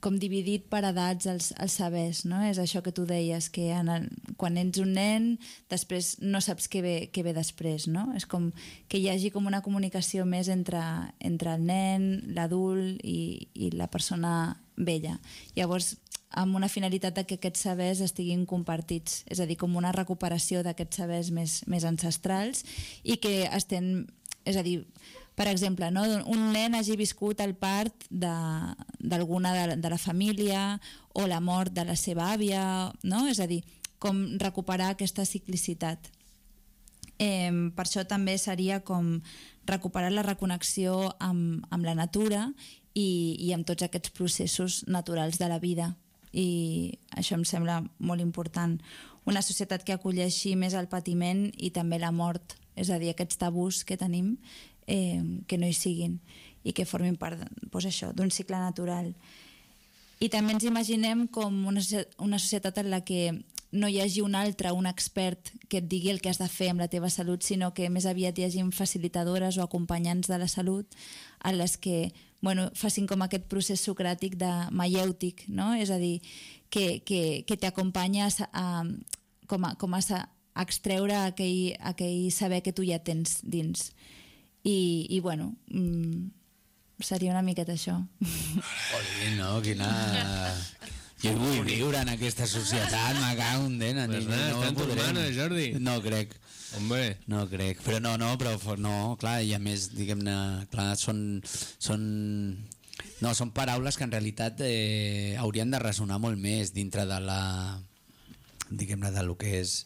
com dividit per edats els, els sabers, no? És això que tu deies, que en el, quan ets un nen després no saps què ve, què ve després, no? És com que hi hagi com una comunicació més entre, entre el nen, l'adult i, i la persona vella. Llavors, amb una finalitat de que aquests sabers estiguin compartits, és a dir, com una recuperació d'aquests sabers més, més ancestrals i que estem, és a dir, per exemple, no? un nen hagi viscut el part de- d'alguna de, de la família o la mort de la seva àvia, no? és a dir, com recuperar aquesta ciclicitat. Eh, per això també seria com recuperar la reconnexió amb, amb la natura i, i amb tots aquests processos naturals de la vida. I això em sembla molt important. Una societat que acolleixi més el patiment i també la mort, és a dir, aquests tabús que tenim eh, que no hi siguin i que formin part doncs això d'un cicle natural. I també ens imaginem com una, una societat en la que no hi hagi un altre, un expert que et digui el que has de fer amb la teva salut, sinó que més aviat hi hagin facilitadores o acompanyants de la salut en les que bueno, facin com aquest procés socràtic de maièutic, no? és a dir, que, que, que t'acompanya a, a, com, a, com a, a extreure aquell, aquell saber que tu ja tens dins. I, i bueno, mm, seria una miqueta això. Oli, no? Quina... Jo vull viure en aquesta societat, me cago en dent. Pues no està en tus podrem. manos, Jordi. No crec. Hombre. No crec. Però no, no, però no, clar, i a més, diguem-ne, clar, són, són, no, són paraules que en realitat eh, haurien de ressonar molt més dintre de la, diguem-ne, de lo que és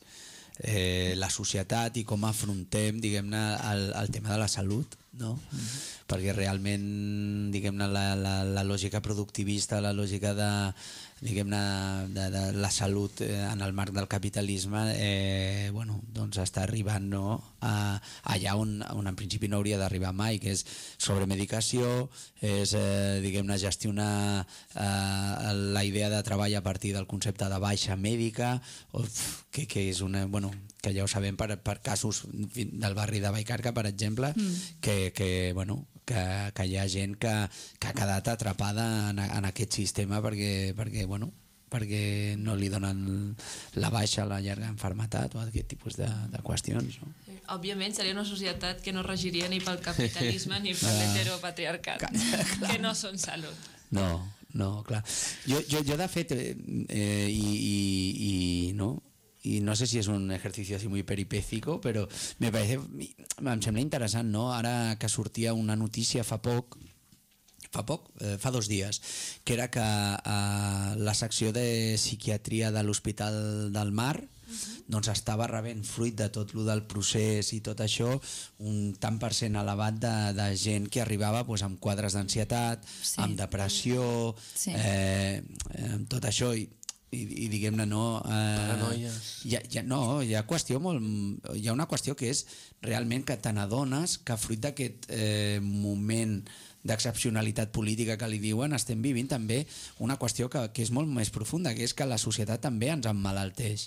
eh, la societat i com afrontem, diguem-ne, el, el tema de la salut, no? Perquè realment, diguem-ne, la, la, la lògica productivista, la lògica de, diguem-ne, de, de la salut eh, en el marc del capitalisme, eh, bueno, doncs està arribant no? a, allà on, on en principi no hauria d'arribar mai, que és sobremedicació, és, eh, diguem-ne, gestionar eh, la idea de treball a partir del concepte de baixa mèdica, uf, que, que és una, bueno, que ja ho sabem per, per casos del barri de Baicarca, per exemple, Mm. que, que, bueno, que, que hi ha gent que, que ha quedat atrapada en, en aquest sistema perquè, perquè, bueno, perquè no li donen la baixa a la llarga enfermetat o aquest tipus de, de qüestions. No? Òbviament seria una societat que no regiria ni pel capitalisme ni per Ah. l'heteropatriarcat, que no són salut. No, no, clar. Jo, jo, jo de fet, eh, eh, i, i, i, no? Y no sé si es un ejercicio así muy peripécico, pero me parece, em sembla interessant, no? Ara que sortia una notícia fa poc, fa poc, eh, fa dos dies, que era que eh, la secció de psiquiatria de l'Hospital del Mar doncs estava rebent fruit de tot lo del procés i tot això un tant per cent elevat de, de gent que arribava doncs, amb quadres d'ansietat, Sí. amb depressió, Sí. eh, eh, amb tot això i, i, i diguem-ne no eh, hi ha, hi ha, no, hi ha qüestió molt, hi ha una qüestió que és realment que te n'adones que fruit d'aquest eh, moment d'excepcionalitat política que li diuen estem vivint també una qüestió que, que és molt més profunda que és que la societat també ens emmalalteix.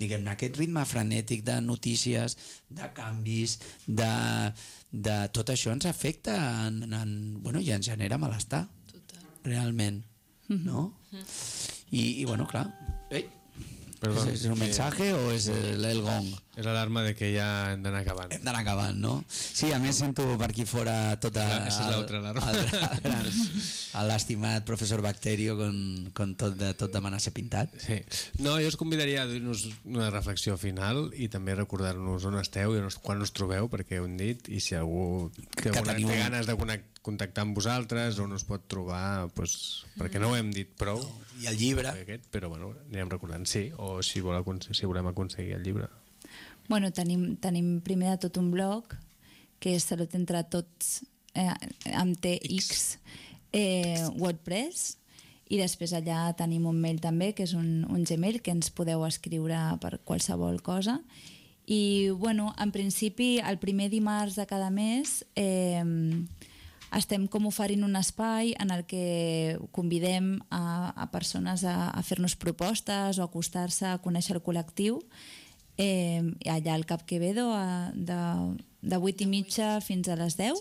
Diguem-ne aquest ritme frenètic de notícies, de canvis de, de tot això ens afecta en, en, bueno, i ens genera malestar. Realment no? I, i bueno, clar Ei, Perdón, ¿Es, es un mensaje o es el, el gong? És l'alarma de que ja hem d'anar acabant. Hem d'anar acabant, no? Sí, a més sento per aquí fora tota... Esa és l'altra alarma. L'estimat professor Bacterio con, con tot, de, tot demanar ser pintat. Sí. No, jo us convidaria a dir-nos una reflexió final i també recordar-nos on esteu i on quan us trobeu, perquè hem dit, i si algú té, Que alguna, teniu- té ganes de contactar amb vosaltres, on us pot trobar, doncs, perquè no ho hem dit prou. I el llibre. Aquest, però bueno, anirem recordant, sí, o si, vol, si volem aconseguir el llibre. Bueno, tenim, tenim primer de tot un blog que és Salut entre tots eh, amb TX eh, WordPress. I després allà tenim un mail també que és un, un Gmail que ens podeu escriure per qualsevol cosa. I bueno, en principi el primer dimarts de cada mes eh, estem com oferint un espai en el que convidem a, a persones a, a fer-nos propostes o acostar-se a conèixer el col·lectiu eh, allà al Cap Quevedo a, de, de 8 i mitja fins a les 10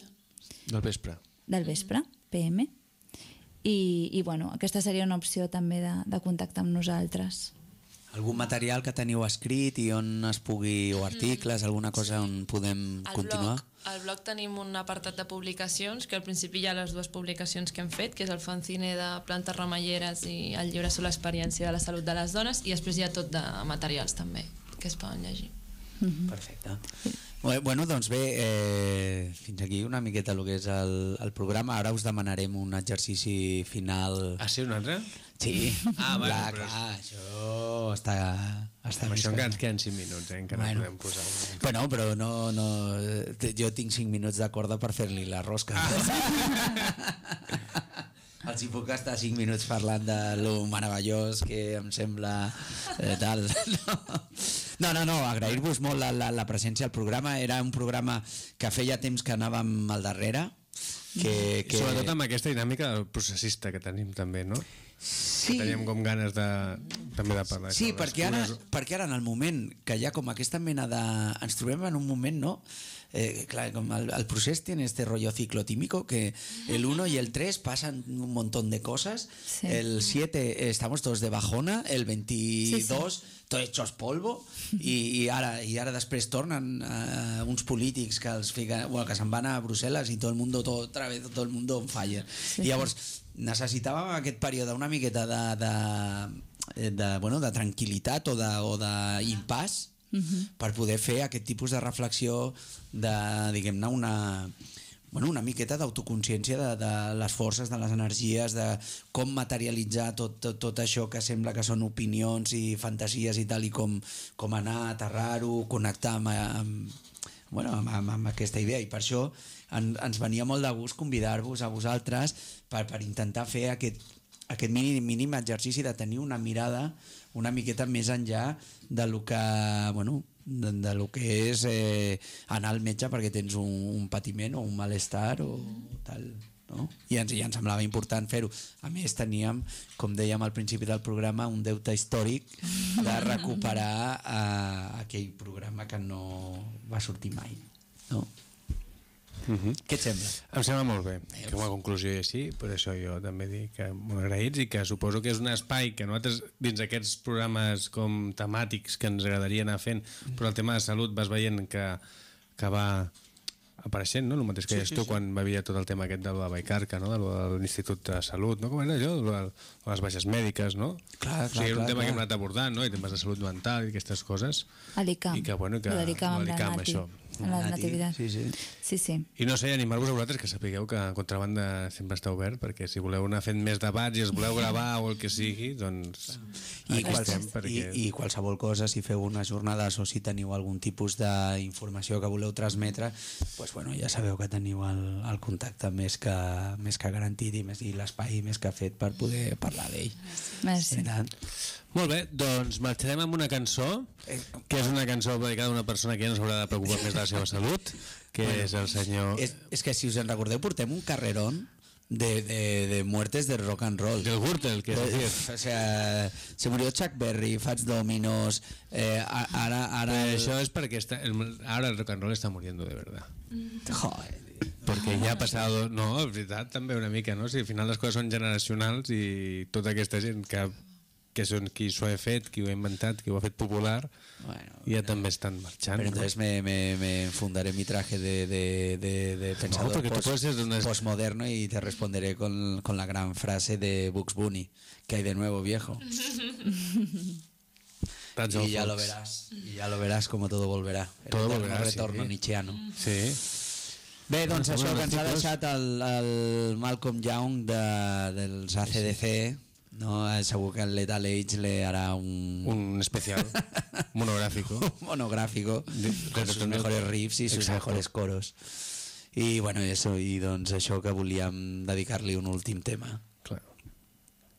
Del vespre. del vespre, PM. I, i bueno, aquesta seria una opció també de, de contactar amb nosaltres. Algun material que teniu escrit i on es pugui, o articles, alguna cosa on podem Al continuar? blog, al blog tenim un apartat de publicacions, que al principi hi ha les dues publicacions que hem fet, que és el fanzine de plantes remeieres i el llibre sobre l'experiència de la salut de les dones, i després hi ha tot de materials també, que es poden llegir. Perfecte. Bé, Bueno, doncs bé, eh, fins aquí una miqueta el que és el, el programa. Ara us demanarem un exercici final. Ah, sí, un altre? Sí. Ah, bueno, clar, però clar, això està... està Amb això que- encara ens queden 5 minuts, eh? encara Bueno. podem posar un... Bueno, però no, no, jo tinc 5 minuts de corda per fer-li la rosca. Els hi puc estar 5 minuts parlant de lo meravellós que em sembla eh, tal. No, no, no, agrair-vos molt la, la, la presència al programa. Era un programa que feia temps que anàvem al darrere. Que, que... Sobretot amb aquesta dinàmica del processista que tenim també, no? Sí. Que teníem com ganes de, també de parlar. Sí, perquè ara, cures. perquè ara en el moment que hi ha com aquesta mena de... Ens trobem en un moment, no? Eh, clar, com el, el procés tiene este rollo ciclotímico que el 1 y el 3 pasan un montón de cosas. Sí. El 7 eh, estamos todos de bajona. El 22 Sí, sí. tot hechos polvo i, i, ara, i ara després tornen uh, uns polítics que els fiquen, bueno, que se'n van a Brussel·les i tot el mundo tot, otra vez tot el mundo on fire Sí, i llavors necessitàvem aquest període una miqueta de, de, de, bueno, de tranquil·litat o de, o d'impàs per poder fer aquest tipus de reflexió de, diguem-ne, una, bueno, una miqueta d'autoconsciència de, de les forces, de les energies, de com materialitzar tot, tot, tot això que sembla que són opinions i fantasies i tal, i com, com anar a aterrar-ho, connectar amb, amb, bueno, amb, amb, amb aquesta idea. I per això en, ens venia molt de gust convidar-vos a vosaltres per, per intentar fer aquest, aquest mínim, mínim exercici de tenir una mirada una miqueta més enllà de lo que, bueno, de, de lo que és eh, anar al metge perquè tens un, un patiment o un malestar o tal, no? I ens, i ens semblava important fer-ho. A més, teníem, com dèiem al principi del programa, un deute històric de recuperar eh, aquell programa que no va sortir mai. No? Uh -huh. Què et sembla? Em sembla molt bé, que com a conclusió i així, per això jo també dic que molt agraïts i que suposo que és un espai que nosaltres dins aquests programes com temàtics que ens agradaria anar fent, però el tema de salut vas veient que, que va apareixent, no? El mateix que Sí, deies sí, tu sí. quan va havia tot el tema aquest de la Baicarca, no? De, l'Institut de Salut, no? Com era allò? De les baixes mèdiques, no? Clar, o sigui, era clar, un tema clar. que hem anat abordant, no? I temes de salut mental i aquestes coses. A l'ICAM. I que, bueno, que... L'ICAM amb Nati. això. Amb la nativitat. Sí, sí. Sí, sí. I no sé, animar-vos a vosaltres que sapigueu que Contrabanda sempre està obert, perquè si voleu anar fent més debats i els voleu gravar o el que sigui, doncs I, aquí quals, estem, perquè... i, i qualsevol cosa, si feu unes jornades o si teniu algun tipus d'informació que voleu transmetre, doncs, bueno, ja sabeu que teniu el, el contacte més que, més que garantit i, més, i l'espai més que fet per poder parlar d'ell. Merci. Molt bé, doncs marxarem amb una cançó, que és una cançó dedicada a una persona que ja no s'haurà de preocupar més de la seva salut, que Bueno, és el senyor... És, és que si us en recordeu, portem un carrerón de, de, de muertes de rock and roll. Del Gürtel, que es decir. O sea, se murió Chuck Berry, Fats Dominos, eh, ara... ara Però això és perquè està, el, ara el rock and roll està muriendo de verdad. Joder. Perquè ja ha passat... No, és veritat, també una mica, no? Si al final les coses són generacionals i tota aquesta gent que que són qui s'ho ha fet, qui ho ha inventat, qui ho ha fet popular, Bueno, ja també estan marxant. Pero entonces me, me, me fundaré mi traje de, de, de, de pensador puedes ser de unas- postmoderno y te responderé con, con la gran frase de Bugs Bunny. ¿Qué hay de nuevo, viejo? That's y ya lo verás. Y ya lo verás como todo volverá. El Todo volverá, sí. retorno nietzscheano. Sí. Bé, doncs Bueno, això que ens ha deixat el, el Malcolm Young de, dels ACDC, no? Eh, segur que el Lethal Age le hará un, Un especial monográfico. un monográfico De- con sus mejores riffs y sus Exacto. mejores coros. I, bueno, eso, i doncs això que volíem dedicar-li un últim tema. Clar.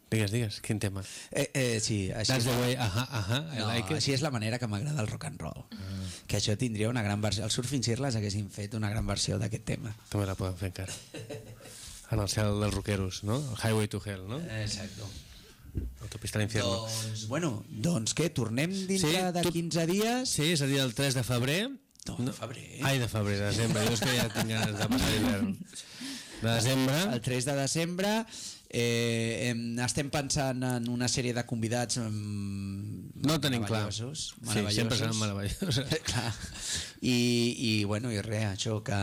Digues, digues, quin tema? Eh, eh, sí, així That's the la, way, ahà, ahà, I no, like it. així és la manera que m'agrada el rock and roll. Que això tindria una gran versió. Els Surfing Circles haguessin fet una gran versió d'aquest tema. També la poden fer encara. En el cel dels roqueros, no? El Highway to Hell, no? Exacto. Autopista a l'infierno. Doncs, bueno, doncs què, tornem dintre Sí, de tu- 15 dies? Sí, és a dir, el 3 de febrer. No, de febrer. Ai, de febrer, de desembre. Jo és que ja tinc ganes de passar l'hivern. De desembre. El 3 de desembre eh, em, estem pensant en una sèrie de convidats mm, No tenim clar. Sí, sempre seran meravellosos. clar. I, i, bueno, i res, això, que,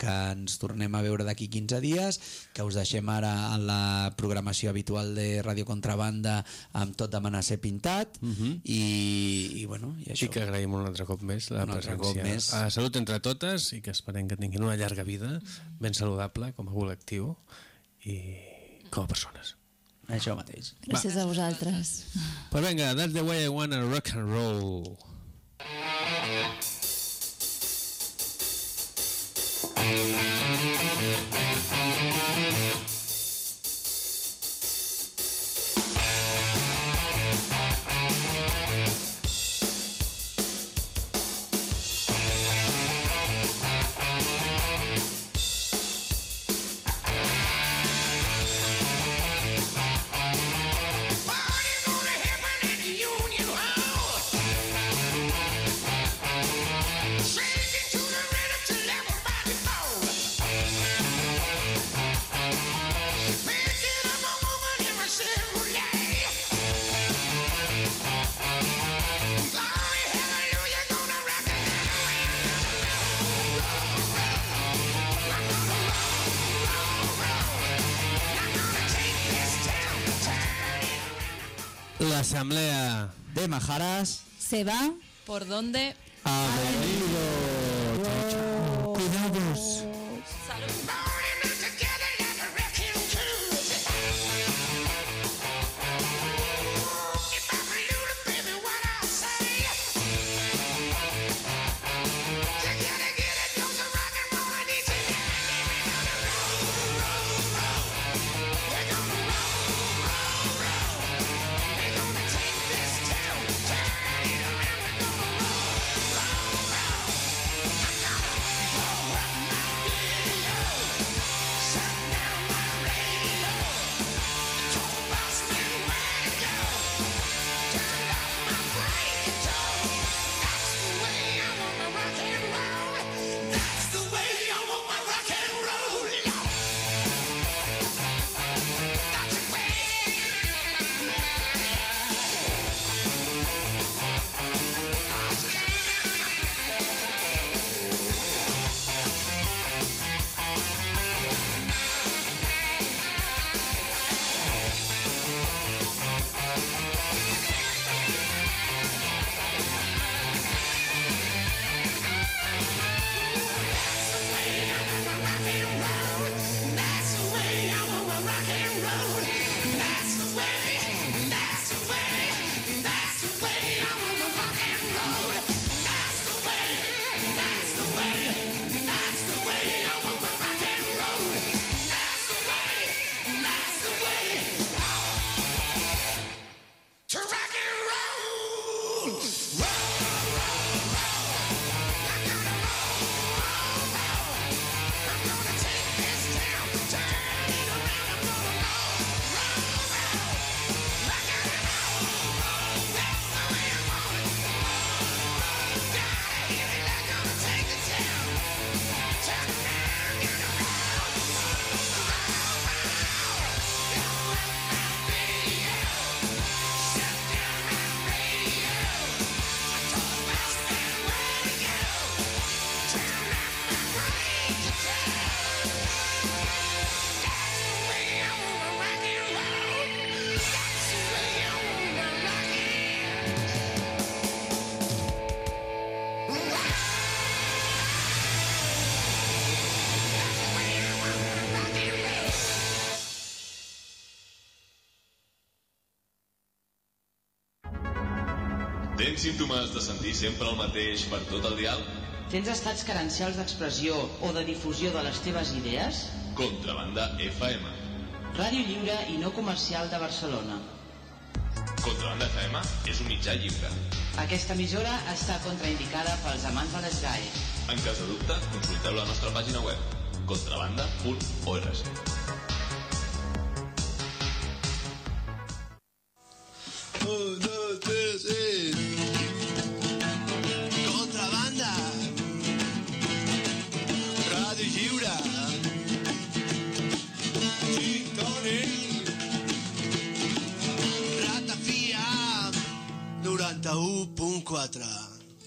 que ens tornem a veure d'aquí 15 dies, que us deixem ara en la programació habitual de Radio Contrabanda amb tot de ser pintat, i, i, bueno, i això. I que agraïm un altre cop més la Un presència. cop més. A salut entre totes i que esperem que tinguin una llarga vida, ben saludable com a col·lectiu i com a persones. Això mateix. Gràcies a vosaltres. Pues venga, that's the way I wanna rock and roll. Party's L'assemblea de Majaras Se va. ¿Por dónde? ha sempre el mateix per tot el dial? Tens estats carencials d'expressió o de difusió de les teves idees? Contrabanda FM. Ràdio lliure i no comercial de Barcelona. Contrabanda FM és un mitjà lliure. Aquesta emissora està contraindicada pels amants de les GAE. En cas de dubte, consulteu la nostra pàgina web contrabanda.org.